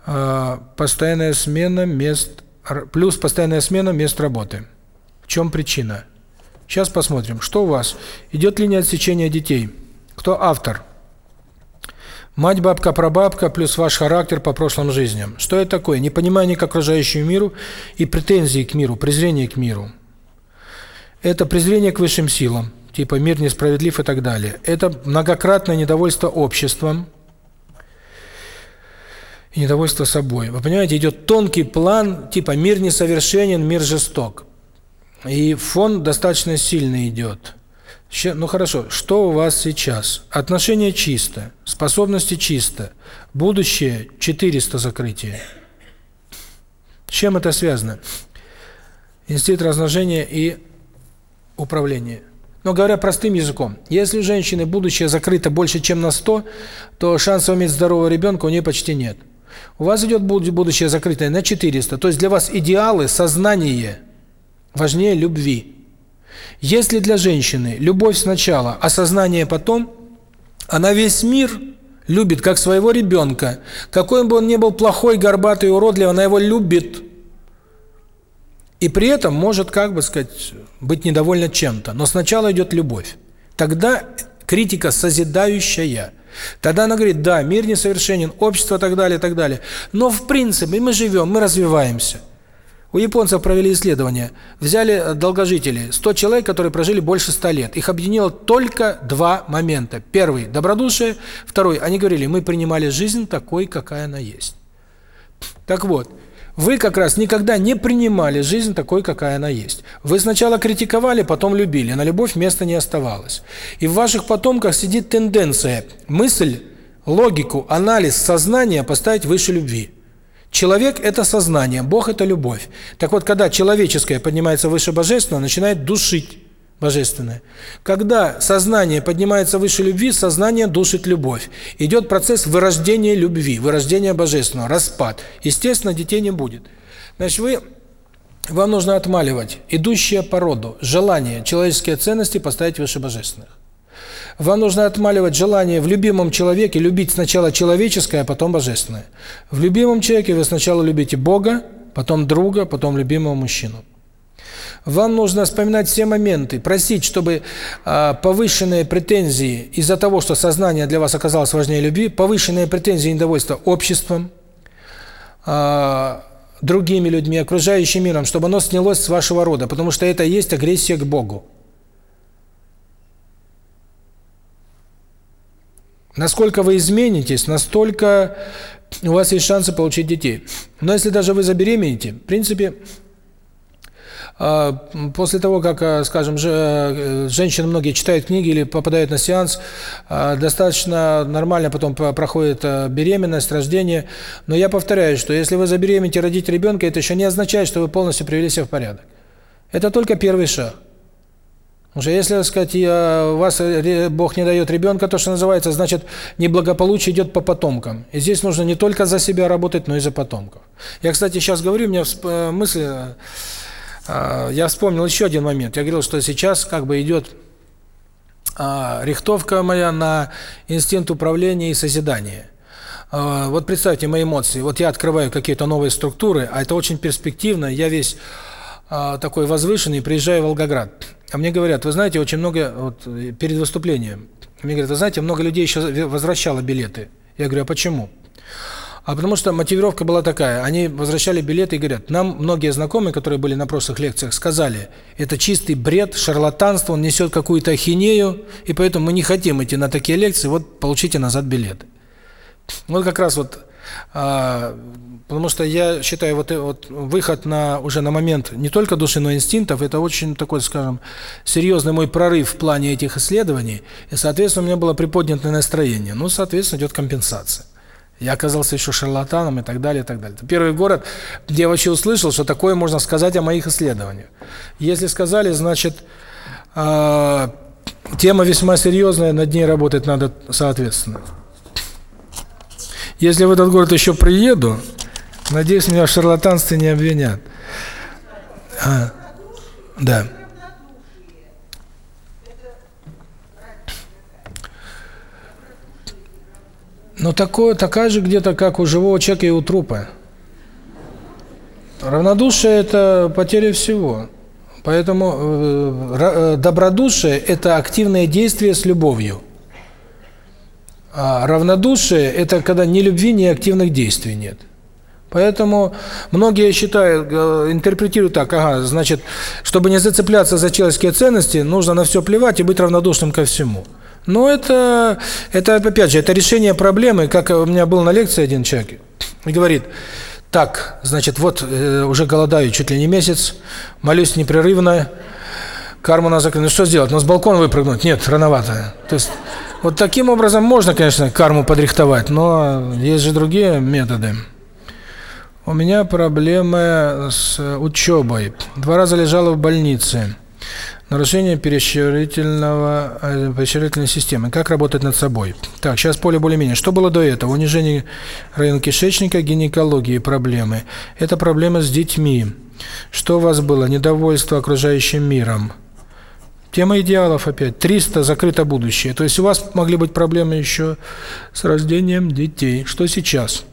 S1: А, постоянная смена мест... Плюс постоянная смена мест работы. В чем причина? Сейчас посмотрим. Что у вас? Идет линия отсечения детей. Кто автор? Автор. Мать, бабка, прабабка плюс ваш характер по прошлым жизням. Что это такое? Непонимание к окружающему миру и претензии к миру, презрение к миру. Это презрение к высшим силам, типа мир несправедлив и так далее. Это многократное недовольство обществом и недовольство собой. Вы понимаете, идет тонкий план, типа мир несовершенен, мир жесток. И фон достаточно сильно идет. Ну хорошо, что у вас сейчас? Отношения чисто, способности чисто, будущее 400 закрытия. С чем это связано? Институт размножения и управления. Но говоря простым языком, если у женщины будущее закрыто больше, чем на 100, то шансов иметь здорового ребенка у нее почти нет. У вас идет будущее закрытое на 400, то есть для вас идеалы, сознание важнее любви. Если для женщины любовь сначала, осознание потом, она весь мир любит, как своего ребенка. Какой бы он ни был плохой, горбатый, уродливый, она его любит. И при этом может, как бы сказать, быть недовольна чем-то. Но сначала идет любовь. Тогда критика созидающая. Тогда она говорит, да, мир несовершенен, общество и так далее, и так далее. Но в принципе мы живем, мы развиваемся. У японцев провели исследование. Взяли долгожителей, 100 человек, которые прожили больше 100 лет. Их объединило только два момента. Первый – добродушие. Второй – они говорили, мы принимали жизнь такой, какая она есть. Так вот, вы как раз никогда не принимали жизнь такой, какая она есть. Вы сначала критиковали, потом любили. На любовь места не оставалось. И в ваших потомках сидит тенденция мысль, логику, анализ, сознание поставить выше любви. Человек – это сознание, Бог – это любовь. Так вот, когда человеческое поднимается выше божественного, начинает душить божественное. Когда сознание поднимается выше любви, сознание душит любовь. Идет процесс вырождения любви, вырождения божественного, распад. Естественно, детей не будет. Значит, вы вам нужно отмаливать идущее по роду, желание, человеческие ценности поставить выше божественных. Вам нужно отмаливать желание в любимом человеке любить сначала человеческое, а потом божественное. В любимом человеке вы сначала любите Бога, потом друга, потом любимого мужчину. Вам нужно вспоминать все моменты, просить, чтобы э, повышенные претензии из-за того, что сознание для вас оказалось важнее любви, повышенные претензии и недовольство обществом, э, другими людьми, окружающим миром, чтобы оно снялось с вашего рода, потому что это и есть агрессия к Богу. Насколько вы изменитесь, настолько у вас есть шансы получить детей. Но если даже вы забеременеете, в принципе, а, после того, как, а, скажем, же, э, женщины многие читают книги или попадают на сеанс, а, достаточно нормально потом проходит э, беременность, рождение. Но я повторяю, что если вы забеременеете родить ребенка, это еще не означает, что вы полностью привели себя в порядок. Это только первый шаг. Уже если сказать, я, вас Бог не дает ребенка, то, что называется, значит, неблагополучие идет по потомкам. И здесь нужно не только за себя работать, но и за потомков. Я, кстати, сейчас говорю, у меня мысль, я вспомнил еще один момент. Я говорил, что сейчас как бы идет э, рихтовка моя на инстинкт управления и созидания. Э, вот представьте мои эмоции. Вот я открываю какие-то новые структуры, а это очень перспективно. Я весь а, такой возвышенный, приезжаю в Волгоград. А мне говорят, вы знаете, очень много, вот перед выступлением, мне говорят, вы знаете, много людей еще возвращало билеты. Я говорю, а почему? А потому что мотивировка была такая, они возвращали билеты и говорят, нам многие знакомые, которые были на прошлых лекциях, сказали, это чистый бред, шарлатанство, он несет какую-то ахинею, и поэтому мы не хотим идти на такие лекции, вот получите назад билеты. Вот как раз вот а, потому что я считаю, вот, вот выход на уже на момент не только души, но инстинктов, это очень такой, скажем, серьезный мой прорыв в плане этих исследований. И, соответственно, у меня было приподнятое настроение. Ну, соответственно, идет компенсация. Я оказался еще шарлатаном и так далее, и так далее. Это первый город, где я вообще услышал, что такое можно сказать о моих исследованиях. Если сказали, значит, э, тема весьма серьезная, над ней работать надо соответственно. Если в этот город еще приеду, надеюсь, меня в шарлатанстве не обвинят. А, да. Ну, Но такое, такая же где-то, как у живого человека и у трупа. Равнодушие – это потеря всего. Поэтому э, э добродушие – это активное действие с любовью. А равнодушие – это когда ни любви, ни активных действий нет. Поэтому многие считают, интерпретируют так, ага, значит, чтобы не зацепляться за человеческие ценности, нужно на все плевать и быть равнодушным ко всему. Но это, это опять же, это решение проблемы, как у меня был на лекции один человек, и говорит, так, значит, вот уже голодаю чуть ли не месяц, молюсь непрерывно, Карму у закрыть. Ну что сделать? Ну с балкона выпрыгнуть? Нет, рановато. То есть вот таким образом можно, конечно, карму подрихтовать, но есть же другие методы. У меня проблемы с учебой. Два раза лежала в больнице. Нарушение перещерительного э, перещерительной системы. Как работать над собой? Так, сейчас поле более-менее. Что было до этого? Унижение района кишечника, гинекологии проблемы. Это проблема с детьми. Что у вас было? Недовольство окружающим миром. Тема идеалов опять. 300 закрыто будущее. То есть у вас могли быть проблемы еще с рождением детей. Что сейчас?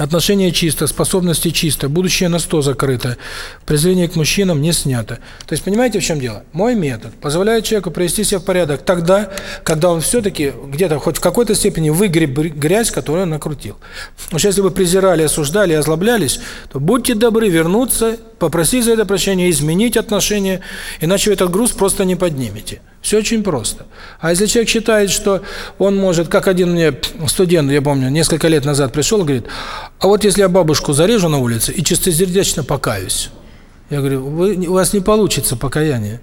S1: Отношение чисто, способности чисто, будущее на 100 закрыто, презрение к мужчинам не снято. То есть, понимаете, в чем дело? Мой метод позволяет человеку привести себя в порядок тогда, когда он все-таки где-то хоть в какой-то степени выгреб грязь, которую он накрутил. Потому что если вы презирали, осуждали, озлоблялись, то будьте добры вернуться, попросить за это прощение, изменить отношения, иначе вы этот груз просто не поднимете. Все очень просто. А если человек считает, что он может, как один мне студент, я помню, несколько лет назад пришел, говорит, а вот если я бабушку зарежу на улице и чистосердечно покаюсь, я говорю, вы, у вас не получится покаяние.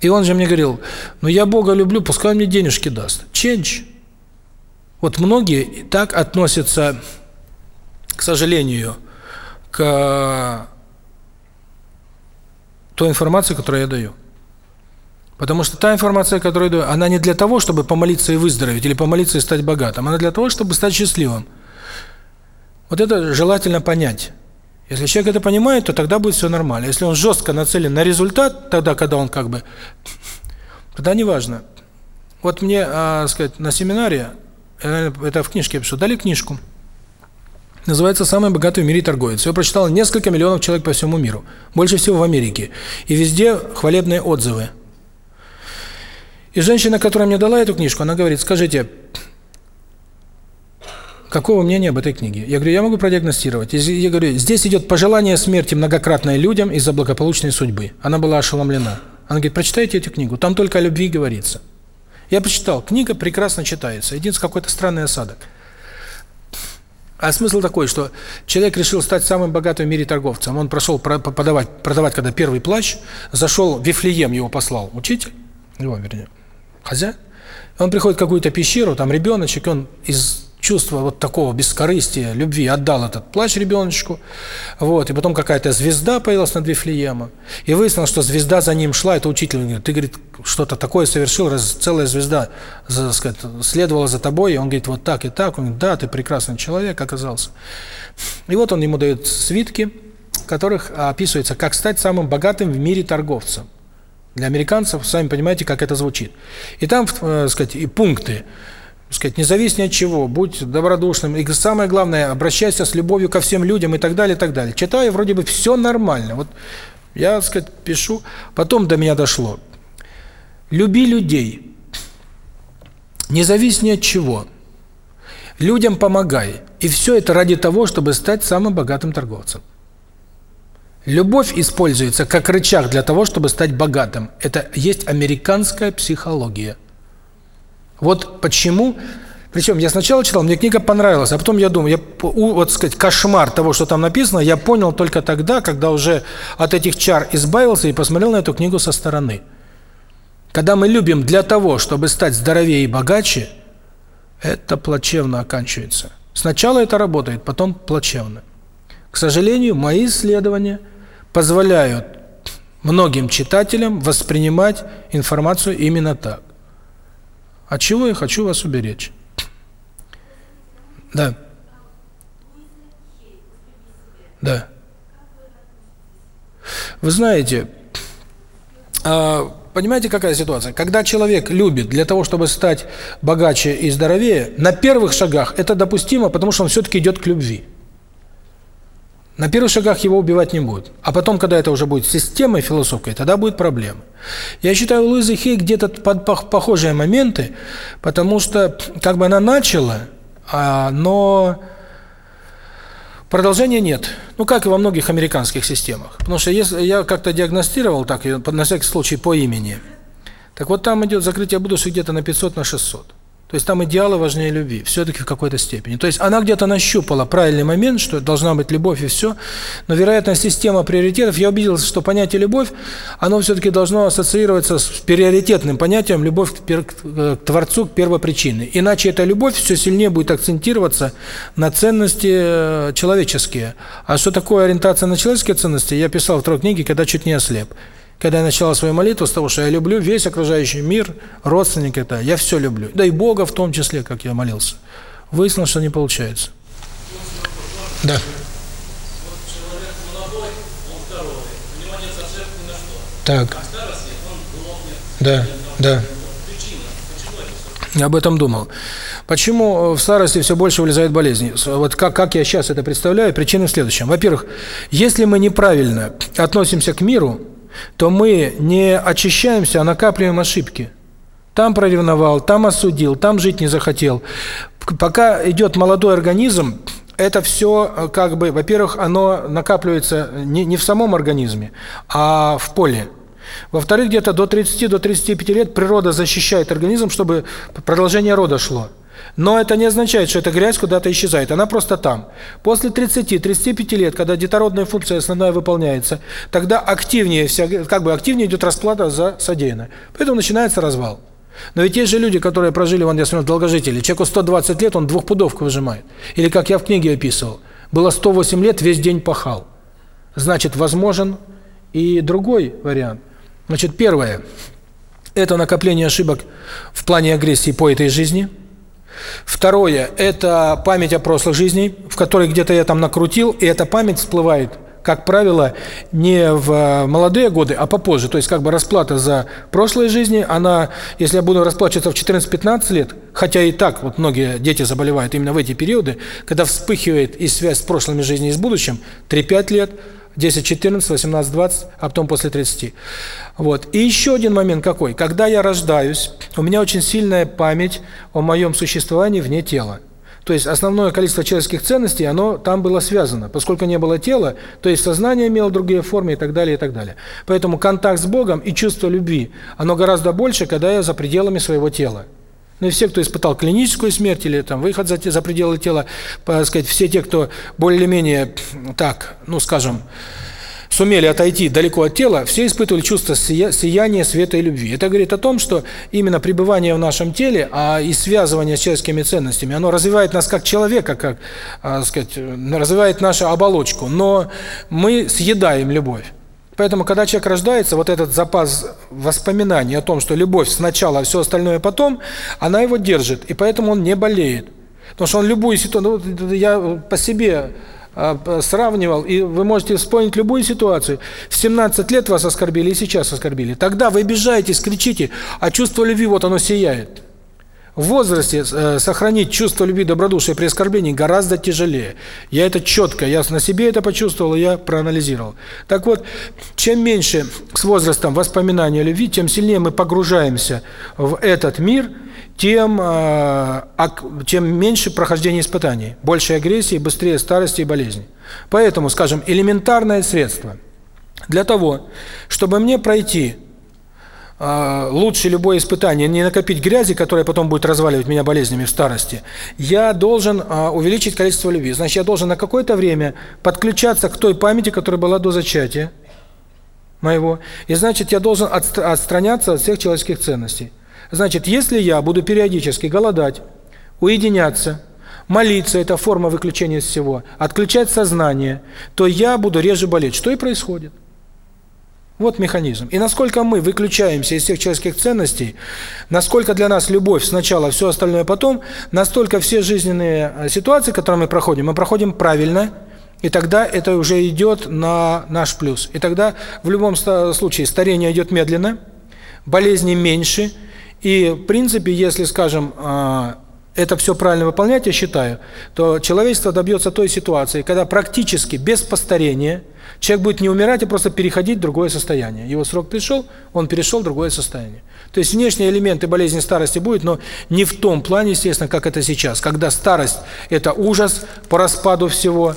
S1: И он же мне говорил, ну я Бога люблю, пускай он мне денежки даст. Change. Вот многие так относятся, к сожалению, к той информации, которую я даю. Потому что та информация, которую я она не для того, чтобы помолиться и выздороветь, или помолиться и стать богатым. Она для того, чтобы стать счастливым. Вот это желательно понять. Если человек это понимает, то тогда будет все нормально. Если он жестко нацелен на результат, тогда, когда он как бы... Тогда неважно. Вот мне, а, сказать, на семинаре, это в книжке я пишу, дали книжку. Называется «Самый богатый в мире торговец». Ее прочитало несколько миллионов человек по всему миру. Больше всего в Америке. И везде хвалебные отзывы. И женщина, которая мне дала эту книжку, она говорит, скажите, какого мнения об этой книге? Я говорю, я могу продиагностировать. Я говорю, здесь идет пожелание смерти многократной людям из-за благополучной судьбы. Она была ошеломлена. Она говорит, прочитайте эту книгу, там только о любви говорится. Я прочитал, книга прекрасно читается, единственный какой-то странный осадок. А смысл такой, что человек решил стать самым богатым в мире торговцем. Он прошел продавать, продавать когда первый плащ, зашел в Вифлеем, его послал учитель, его вернее хозяин. Он приходит в какую-то пещеру, там ребеночек, он из чувства вот такого бескорыстия, любви отдал этот плач ребеночку. Вот, и потом какая-то звезда появилась над Вифлеема. И выяснилось, что звезда за ним шла, это учитель говорит, ты, говорит, что-то такое совершил, раз целая звезда за, сказать, следовала за тобой, и он говорит, вот так и так. Он говорит, да, ты прекрасный человек оказался. И вот он ему дает свитки, в которых описывается, как стать самым богатым в мире торговцем. Для американцев, сами понимаете, как это звучит. И там, э, сказать, и пункты, сказать, независимо от чего, будь добродушным. И самое главное, обращайся с любовью ко всем людям и так далее, и так далее. Читаю, вроде бы все нормально. Вот я, так сказать, пишу, потом до меня дошло. Люби людей, независимо от чего. Людям помогай. И все это ради того, чтобы стать самым богатым торговцем. Любовь используется как рычаг для того, чтобы стать богатым. Это есть американская психология. Вот почему... Причем я сначала читал, мне книга понравилась, а потом я думаю, я, вот сказать, кошмар того, что там написано, я понял только тогда, когда уже от этих чар избавился и посмотрел на эту книгу со стороны. Когда мы любим для того, чтобы стать здоровее и богаче, это плачевно оканчивается. Сначала это работает, потом плачевно к сожалению, мои исследования позволяют многим читателям воспринимать информацию именно так. От чего я хочу вас уберечь? Да. Да. Вы знаете, а, понимаете, какая ситуация? Когда человек любит для того, чтобы стать богаче и здоровее, на первых шагах это допустимо, потому что он все-таки идет к любви. На первых шагах его убивать не будут. А потом, когда это уже будет системой философской, тогда будет проблема. Я считаю, у Луизы Хей где-то под похожие моменты, потому что как бы она начала, а, но продолжения нет. Ну, как и во многих американских системах. Потому что если я как-то диагностировал так, на всякий случай, по имени. Так вот там идет закрытие будущего где-то на 500, на 600. То есть там идеалы важнее любви, все-таки в какой-то степени. То есть она где-то нащупала правильный момент, что должна быть любовь и все. Но, вероятно, система приоритетов, я убедился, что понятие «любовь», оно все-таки должно ассоциироваться с приоритетным понятием «любовь к Творцу, к первопричине». Иначе эта любовь все сильнее будет акцентироваться на ценности э, человеческие. А что такое ориентация на человеческие ценности, я писал в трех книге, когда чуть не ослеп когда я начала свое молитву с того, что я люблю весь окружающий мир, родственник это, я все люблю. Да и Бога в том числе, как я молился. Выяснилось, что не получается. Да. Так. Да, да. Я об этом думал. Почему в старости все больше вылезают болезни? Вот как, как я сейчас это представляю, причина в следующем. Во-первых, если мы неправильно относимся к миру, то мы не очищаемся, а накапливаем ошибки. Там проревновал, там осудил, там жить не захотел. Пока идет молодой организм, это все э, как бы, во-первых, оно накапливается не, не в самом организме, а в поле. Во-вторых, где-то до 30-35 до 35 лет природа защищает организм, чтобы продолжение рода шло. Но это не означает, что эта грязь куда-то исчезает, она просто там. После 30-35 лет, когда детородная функция основная выполняется, тогда активнее вся, как бы активнее идет расплата за содеянное. Поэтому начинается развал. Но ведь те же люди, которые прожили, вон я смотрю, долгожители. Человеку 120 лет, он двухпудовку выжимает. Или как я в книге описывал, было 108 лет, весь день пахал. Значит, возможен и другой вариант. Значит, первое – это накопление ошибок в плане агрессии по этой жизни – Второе – это память о прошлой жизни, в которой где-то я там накрутил, и эта память всплывает, как правило, не в э, молодые годы, а попозже. То есть как бы расплата за прошлые жизни, она, если я буду расплачиваться в 14-15 лет, хотя и так вот многие дети заболевают именно в эти периоды, когда вспыхивает и связь с прошлыми жизнями и с будущим, 3-5 лет – 10-14, 18-20, а потом после 30. Вот. И еще один момент какой. Когда я рождаюсь, у меня очень сильная память о моем существовании вне тела. То есть основное количество человеческих ценностей, оно там было связано. Поскольку не было тела, то есть сознание имело другие формы и так далее, и так далее. Поэтому контакт с Богом и чувство любви, оно гораздо больше, когда я за пределами своего тела. Ну Но все, кто испытал клиническую смерть или там выход за, за пределы тела, сказать, все те, кто более-менее так, ну скажем, сумели отойти далеко от тела, все испытывали чувство сияния, света и любви. Это говорит о том, что именно пребывание в нашем теле а и связывание с человеческими ценностями, оно развивает нас как человека, как, а, сказать, развивает нашу оболочку. Но мы съедаем любовь. Поэтому, когда человек рождается, вот этот запас воспоминаний о том, что любовь сначала, а все остальное потом, она его держит, и поэтому он не болеет. Потому что он любую ситуацию, ну, я по себе а, сравнивал, и вы можете вспомнить любую ситуацию. В 17 лет вас оскорбили, и сейчас оскорбили. Тогда вы обижаетесь, кричите, а чувство любви, вот оно сияет в возрасте э, сохранить чувство любви, добродушия при оскорблении гораздо тяжелее. Я это четко, ясно себе это почувствовал, я проанализировал. Так вот, чем меньше с возрастом воспоминания о любви, тем сильнее мы погружаемся в этот мир, тем, э, тем меньше прохождение испытаний, больше агрессии, быстрее старости и болезни. Поэтому, скажем, элементарное средство для того, чтобы мне пройти Э, лучше любое испытание не накопить грязи, которая потом будет разваливать меня болезнями в старости. Я должен э, увеличить количество любви. Значит, я должен на какое-то время подключаться к той памяти, которая была до зачатия моего. И значит, я должен отстраняться от всех человеческих ценностей. Значит, если я буду периодически голодать, уединяться, молиться – это форма выключения из всего, отключать сознание, то я буду реже болеть. Что и происходит. Вот механизм. И насколько мы выключаемся из всех человеческих ценностей, насколько для нас любовь сначала, все остальное потом, настолько все жизненные э, ситуации, которые мы проходим, мы проходим правильно, и тогда это уже идет на наш плюс. И тогда в любом случае старение идет медленно, болезни меньше, и в принципе, если, скажем, э, это все правильно выполнять, я считаю, то человечество добьется той ситуации, когда практически без постарения – Человек будет не умирать, а просто переходить в другое состояние. Его срок пришел, он перешел в другое состояние. То есть внешние элементы болезни старости будет, но не в том плане, естественно, как это сейчас. Когда старость – это ужас по распаду всего,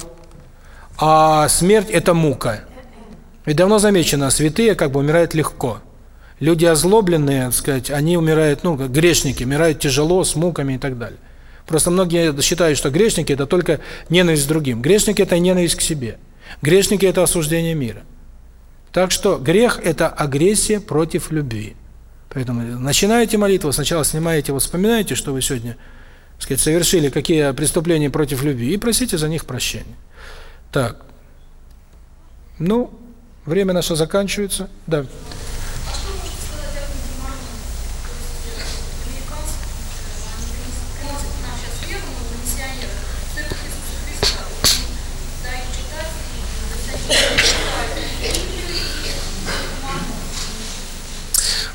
S1: а смерть – это мука. Ведь давно замечено, святые как бы умирают легко. Люди озлобленные, так сказать, они умирают, ну, грешники, умирают тяжело, с муками и так далее. Просто многие считают, что грешники – это только ненависть к другим. Грешники – это ненависть к себе. Грешники – это осуждение мира. Так что грех – это агрессия против любви. Поэтому начинаете молитву, сначала снимаете, вот вспоминаете, что вы сегодня так сказать, совершили, какие преступления против любви, и просите за них прощения. Так. Ну, время наше заканчивается. Да.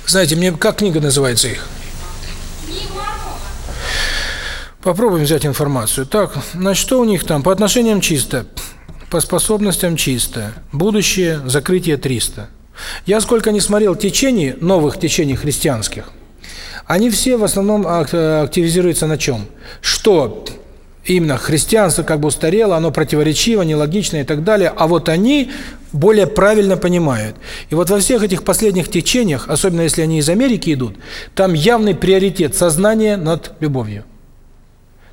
S1: Знаете, мне как книга называется их? Попробуем взять информацию. Так, значит, что у них там? По отношениям чисто, по способностям чисто, будущее, закрытие 300. Я сколько не смотрел течений, новых течений христианских, они все в основном активизируются на чем? Что именно христианство как бы устарело, оно противоречиво, нелогично и так далее, а вот они более правильно понимают. И вот во всех этих последних течениях, особенно если они из Америки идут, там явный приоритет сознания над любовью.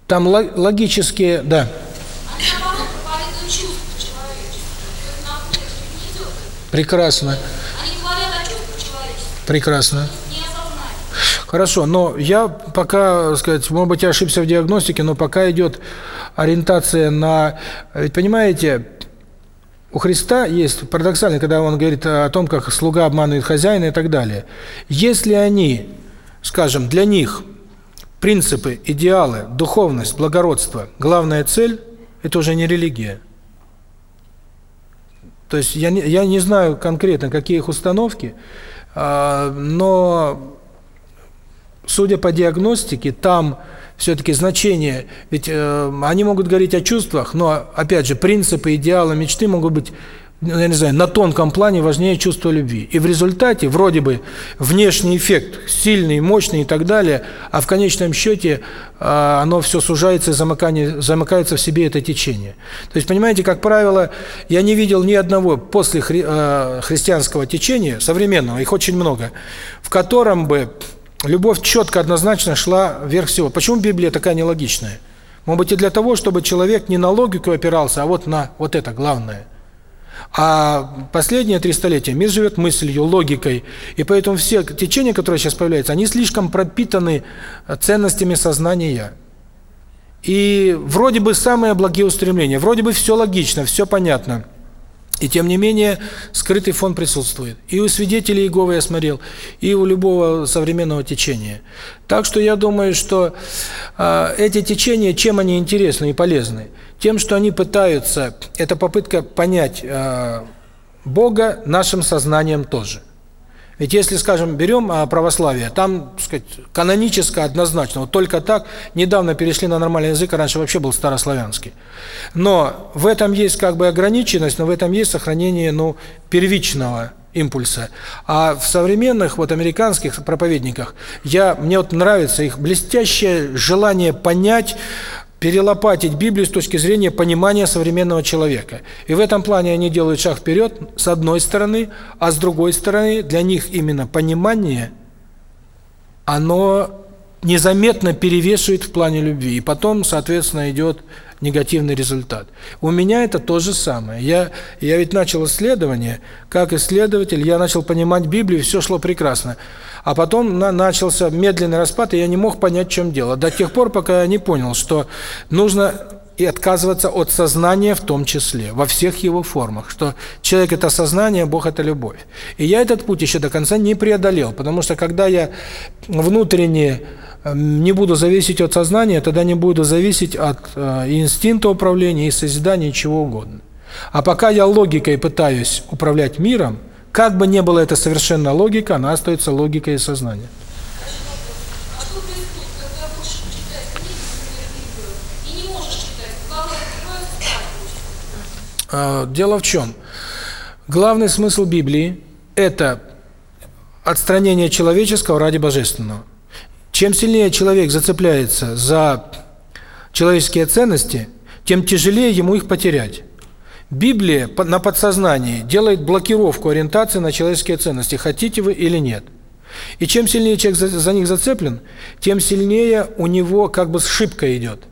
S1: Там логические... Да. Прекрасно. Прекрасно. Хорошо, но я пока, сказать, может быть, я ошибся в диагностике, но пока идет ориентация на... Ведь понимаете, у Христа есть парадоксально, когда он говорит о том, как слуга обманывает хозяина и так далее. Если они, скажем, для них принципы, идеалы, духовность, благородство, главная цель, это уже не религия. То есть я не, я не знаю конкретно, какие их установки, а, но судя по диагностике, там все-таки значение, ведь э, они могут говорить о чувствах, но, опять же, принципы, идеалы, мечты могут быть, ну, я не знаю, на тонком плане важнее чувство любви. И в результате, вроде бы, внешний эффект сильный, мощный и так далее, а в конечном счете э, оно все сужается и замыкается в себе это течение. То есть, понимаете, как правило, я не видел ни одного после хри э, христианского течения, современного, их очень много, в котором бы Любовь четко, однозначно шла вверх всего. Почему Библия такая нелогичная? Может быть, и для того, чтобы человек не на логику опирался, а вот на вот это главное. А последние три столетия мир живет мыслью, логикой. И поэтому все течения, которые сейчас появляются, они слишком пропитаны ценностями сознания. И вроде бы самые благие устремления, вроде бы все логично, все понятно – и тем не менее, скрытый фон присутствует. И у свидетелей Иеговы я смотрел, и у любого современного течения. Так что я думаю, что э, эти течения, чем они интересны и полезны? Тем, что они пытаются, это попытка понять э, Бога нашим сознанием тоже. Ведь если, скажем, берем а, православие, там, так сказать, каноническое однозначно, вот только так, недавно перешли на нормальный язык, а раньше вообще был старославянский. Но в этом есть как бы ограниченность, но в этом есть сохранение, ну, первичного импульса. А в современных вот американских проповедниках я мне вот нравится их блестящее желание понять, перелопатить Библию с точки зрения понимания современного человека. И в этом плане они делают шаг вперед, с одной стороны, а с другой стороны, для них именно понимание, оно незаметно перевешивает в плане любви. И потом, соответственно, идет негативный результат. У меня это то же самое. Я, я ведь начал исследование, как исследователь, я начал понимать Библию, все шло прекрасно. А потом на, начался медленный распад, и я не мог понять, в чем дело. До тех пор, пока я не понял, что нужно и отказываться от сознания в том числе, во всех его формах, что человек – это сознание, Бог – это любовь. И я этот путь еще до конца не преодолел, потому что когда я внутренне Эм, не буду зависеть от сознания, тогда не буду зависеть от э, инстинкта управления и созидания чего угодно. А пока я логикой пытаюсь управлять миром, как бы не было это совершенно логика, она остается логикой и сознания. Э, дело в чем? Главный смысл Библии – это отстранение человеческого ради божественного. Чем сильнее человек зацепляется за человеческие ценности, тем тяжелее ему их потерять. Библия на подсознании делает блокировку ориентации на человеческие ценности, хотите вы или нет. И чем сильнее человек за, за них зацеплен, тем сильнее у него как бы сшибка идет.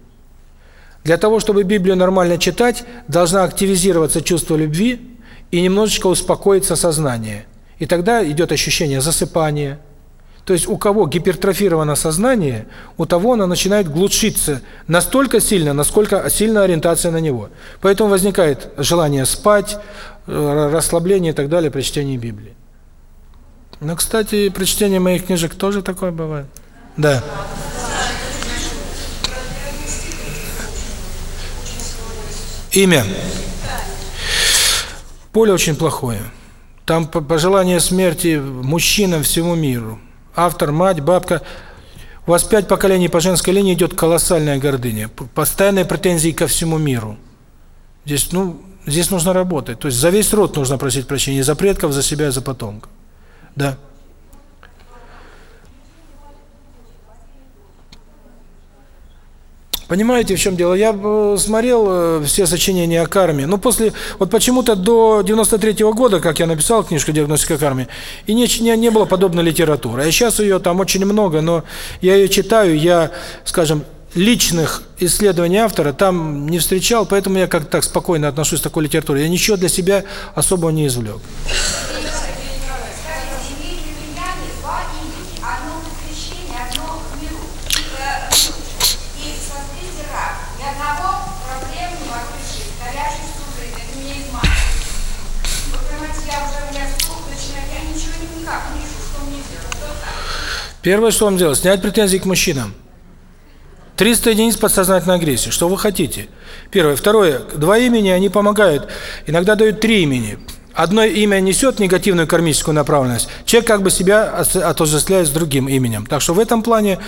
S1: Для того, чтобы Библию нормально читать, должна активизироваться чувство любви и немножечко успокоиться сознание. И тогда идет ощущение засыпания, то есть у кого гипертрофировано сознание, у того оно начинает глушиться настолько сильно, насколько сильна ориентация на него. Поэтому возникает желание спать, э, расслабление и так далее при чтении Библии. Но, кстати, при чтении моих книжек тоже такое бывает. Да. Имя. Поле очень плохое. Там пожелание смерти мужчинам всему миру автор, мать, бабка. у вас пять поколений по женской линии идет колоссальная гордыня. Постоянные претензии ко всему миру. Здесь, ну, здесь нужно работать. То есть за весь род нужно просить прощения. За предков, за себя, за потомка, Да. Понимаете, в чем дело? Я э, смотрел э, все сочинения о карме. Но после, вот почему-то до 93 -го года, как я написал книжку «Диагностика кармы», и не, не, не было подобной литературы. А сейчас ее там очень много, но я ее читаю, я, скажем, личных исследований автора там не встречал, поэтому я как-то так спокойно отношусь к такой литературе. Я ничего для себя особого не извлек. Первое, что вам делать, снять претензии к мужчинам. 300 единиц подсознательной агрессии. Что вы хотите? Первое. Второе. Два имени, они помогают. Иногда дают три имени. Одно имя несет негативную кармическую направленность. Человек как бы себя отождествляет с другим именем. Так что в этом плане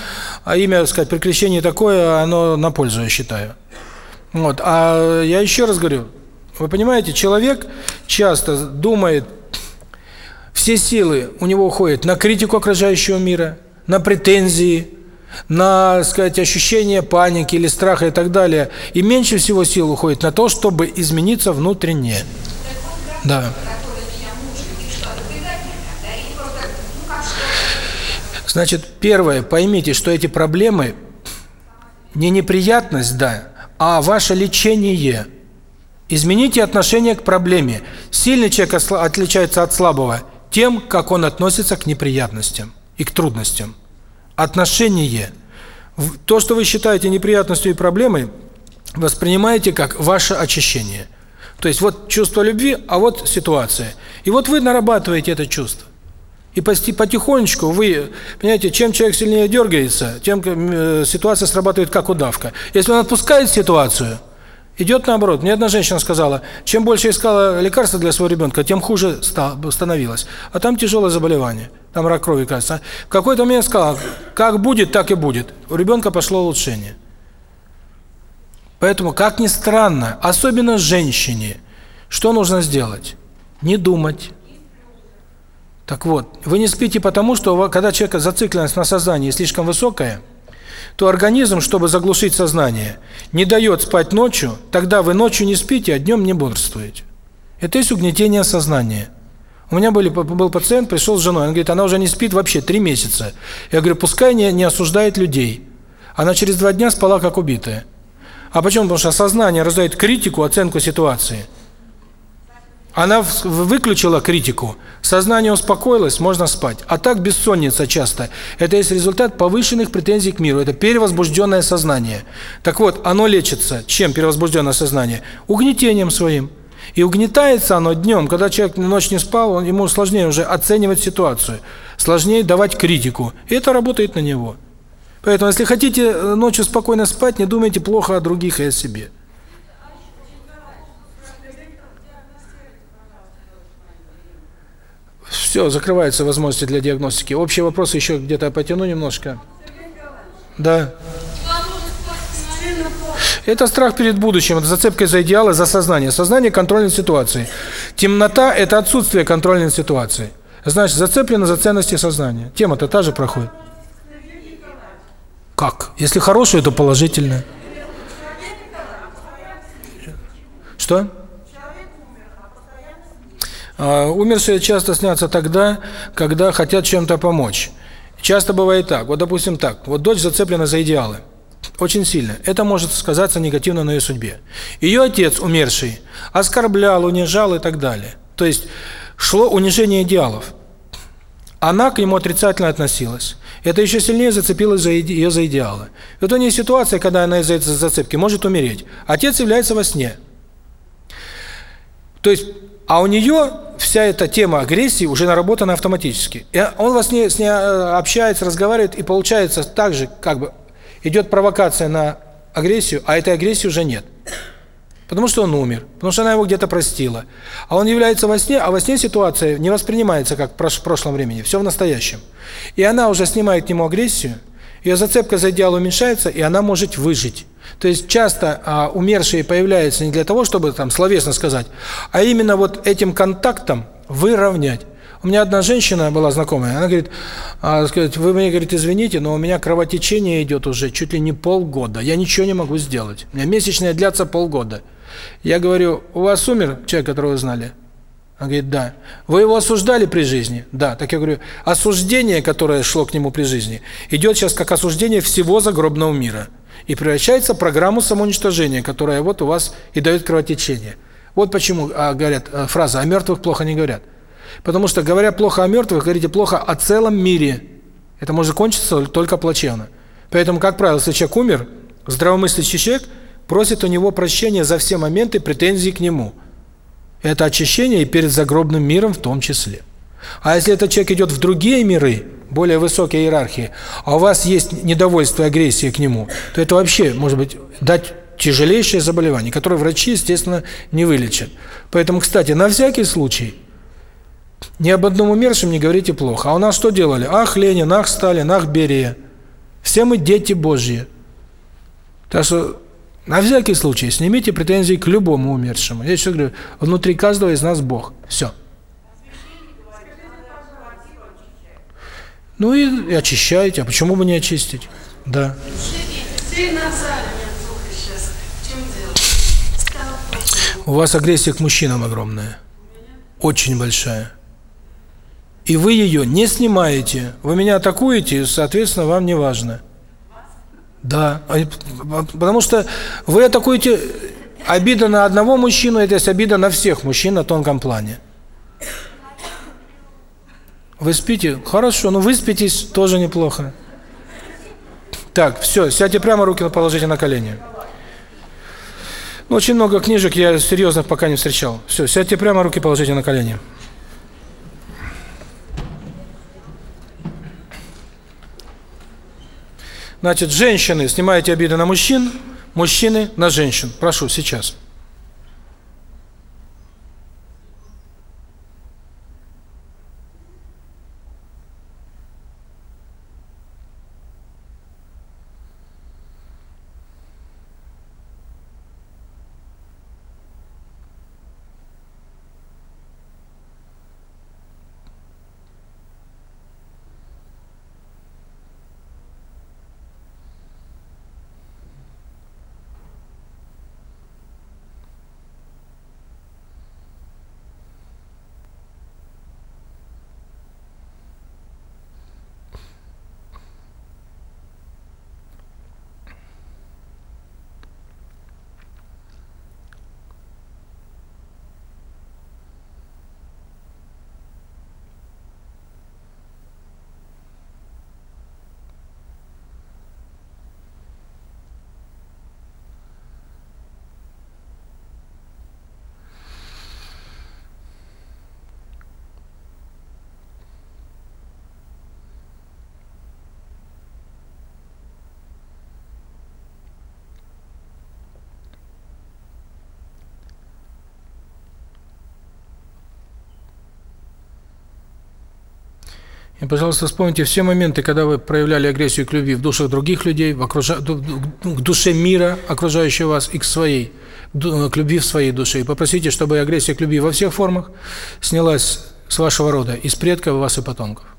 S1: имя, так сказать, приключение такое, оно на пользу, я считаю. Вот. А я еще раз говорю. Вы понимаете, человек часто думает, все силы у него уходят на критику окружающего мира – на претензии, на сказать ощущение паники или страха и так далее. И меньше всего сил уходит на то, чтобы измениться внутренне. Да. Значит, первое, поймите, что эти проблемы не неприятность, да, а ваше лечение. Измените отношение к проблеме. Сильный человек отличается от слабого тем, как он относится к неприятностям и к трудностям. Отношение то, что вы считаете неприятностью и проблемой, воспринимаете как ваше очищение. То есть вот чувство любви, а вот ситуация. И вот вы нарабатываете это чувство. И потихонечку вы, понимаете, чем человек сильнее дергается, тем э, ситуация срабатывает как удавка. Если он отпускает ситуацию – идет наоборот. Ни одна женщина сказала, чем больше искала лекарства для своего ребенка, тем хуже становилось. А там тяжелое заболевание, там рак крови, кажется. В какой-то момент сказала, как будет, так и будет. У ребенка пошло улучшение. Поэтому, как ни странно, особенно женщине, что нужно сделать? Не думать. Так вот, вы не спите потому, что когда человека зацикленность на создании слишком высокая – то организм, чтобы заглушить сознание, не дает спать ночью, тогда вы ночью не спите, а днем не бодрствуете. Это есть угнетение сознания. У меня были, был пациент, пришел с женой, он говорит, она уже не спит вообще три месяца. Я говорю, пускай не, не осуждает людей. Она через два дня спала как убитая. А почему? Потому что сознание раздает критику, оценку ситуации. Она выключила критику. Сознание успокоилось, можно спать. А так бессонница часто. Это есть результат повышенных претензий к миру. Это перевозбужденное сознание. Так вот, оно лечится. Чем перевозбужденное сознание? Угнетением своим. И угнетается оно днем, когда человек ночь не спал, он, ему сложнее уже оценивать ситуацию, сложнее давать критику. И это работает на него. Поэтому, если хотите э, ночью спокойно спать, не думайте плохо о других и о себе. все, закрываются возможности для диагностики. Общие вопросы еще где-то потяну немножко. Да. Это страх перед будущим, это зацепка за идеалы, за сознание. Сознание – контрольной ситуации. ситуацией. Темнота – это отсутствие контрольной ситуации. Значит, зацеплено за ценности сознания. Тема-то та же проходит. Как? Если хорошую, то положительное. Что? А, Умершие часто снятся тогда, когда хотят чем-то помочь. Часто бывает так. Вот, допустим, так. Вот дочь зацеплена за идеалы. Очень сильно. Это может сказаться негативно на ее судьбе. Ее отец, умерший, оскорблял, унижал и так далее. То есть шло унижение идеалов. Она к нему отрицательно относилась. Это еще сильнее зацепило за иде... ее за идеалы. И вот у нее ситуация, когда она из-за этой зацепки может умереть. Отец является во сне. То есть, а у нее вся эта тема агрессии уже наработана автоматически. И он вас не, с ней э, общается, разговаривает, и получается так же, как бы идет провокация на агрессию, а этой агрессии уже нет. Потому что он умер, потому что она его где-то простила. А он является во сне, а во сне ситуация не воспринимается как в прошлом времени, все в настоящем. И она уже снимает к нему агрессию, ее зацепка за идеал уменьшается, и она может выжить. То есть часто а, умершие появляются не для того, чтобы там словесно сказать, а именно вот этим контактом выровнять. У меня одна женщина была знакомая, она говорит, а, сказать, вы мне говорит, извините, но у меня кровотечение идет уже чуть ли не полгода, я ничего не могу сделать, у меня месячные длятся полгода. Я говорю, у вас умер человек, которого вы знали? Она говорит, да. Вы его осуждали при жизни? Да. Так я говорю, осуждение, которое шло к нему при жизни, идет сейчас как осуждение всего загробного мира. И превращается в программу самоуничтожения, которая вот у вас и дает кровотечение. Вот почему а, говорят э, фраза «о мертвых плохо не говорят». Потому что, говоря плохо о мертвых, говорите плохо о целом мире. Это может кончиться только плачевно. Поэтому, как правило, если человек умер, здравомыслящий человек просит у него прощения за все моменты претензий к нему. Это очищение и перед загробным миром в том числе. А если этот человек идет в другие миры, более высокая иерархия, а у вас есть недовольство, агрессия к нему, то это вообще может быть дать тяжелейшее заболевание, которое врачи, естественно, не вылечат. Поэтому, кстати, на всякий случай ни об одном умершем не говорите плохо. А у нас что делали? Ах, Ленин, ах, Сталин, ах, Берия. Все мы дети Божьи. Так что на всякий случай снимите претензии к любому умершему. Я еще говорю, внутри каждого из нас Бог. Все. Ну и очищаете. А почему бы не очистить? Да. У вас агрессия к мужчинам огромная. Очень большая. И вы ее не снимаете. Вы меня атакуете, соответственно, вам не важно. Да. Потому что вы атакуете... Обида на одного мужчину – это есть обида на всех мужчин на тонком плане. Вы спите? Хорошо, ну выспитесь, тоже неплохо. Так, все, сядьте прямо, руки положите на колени. Ну, очень много книжек я серьезно пока не встречал. Все, сядьте прямо, руки положите на колени. Значит, женщины, снимаете обиды на мужчин, мужчины на женщин. Прошу, сейчас. Сейчас. И, пожалуйста, вспомните все моменты, когда вы проявляли агрессию к любви в душах других людей, в окруж... к душе мира, окружающего вас, и к своей, э, к любви в своей душе. И попросите, чтобы агрессия к любви во всех формах снялась с вашего рода, из предков вас и потомков.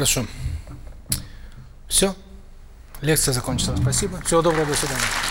S1: Хорошо. Все. Лекция закончена. Спасибо. Всего доброго. До свидания.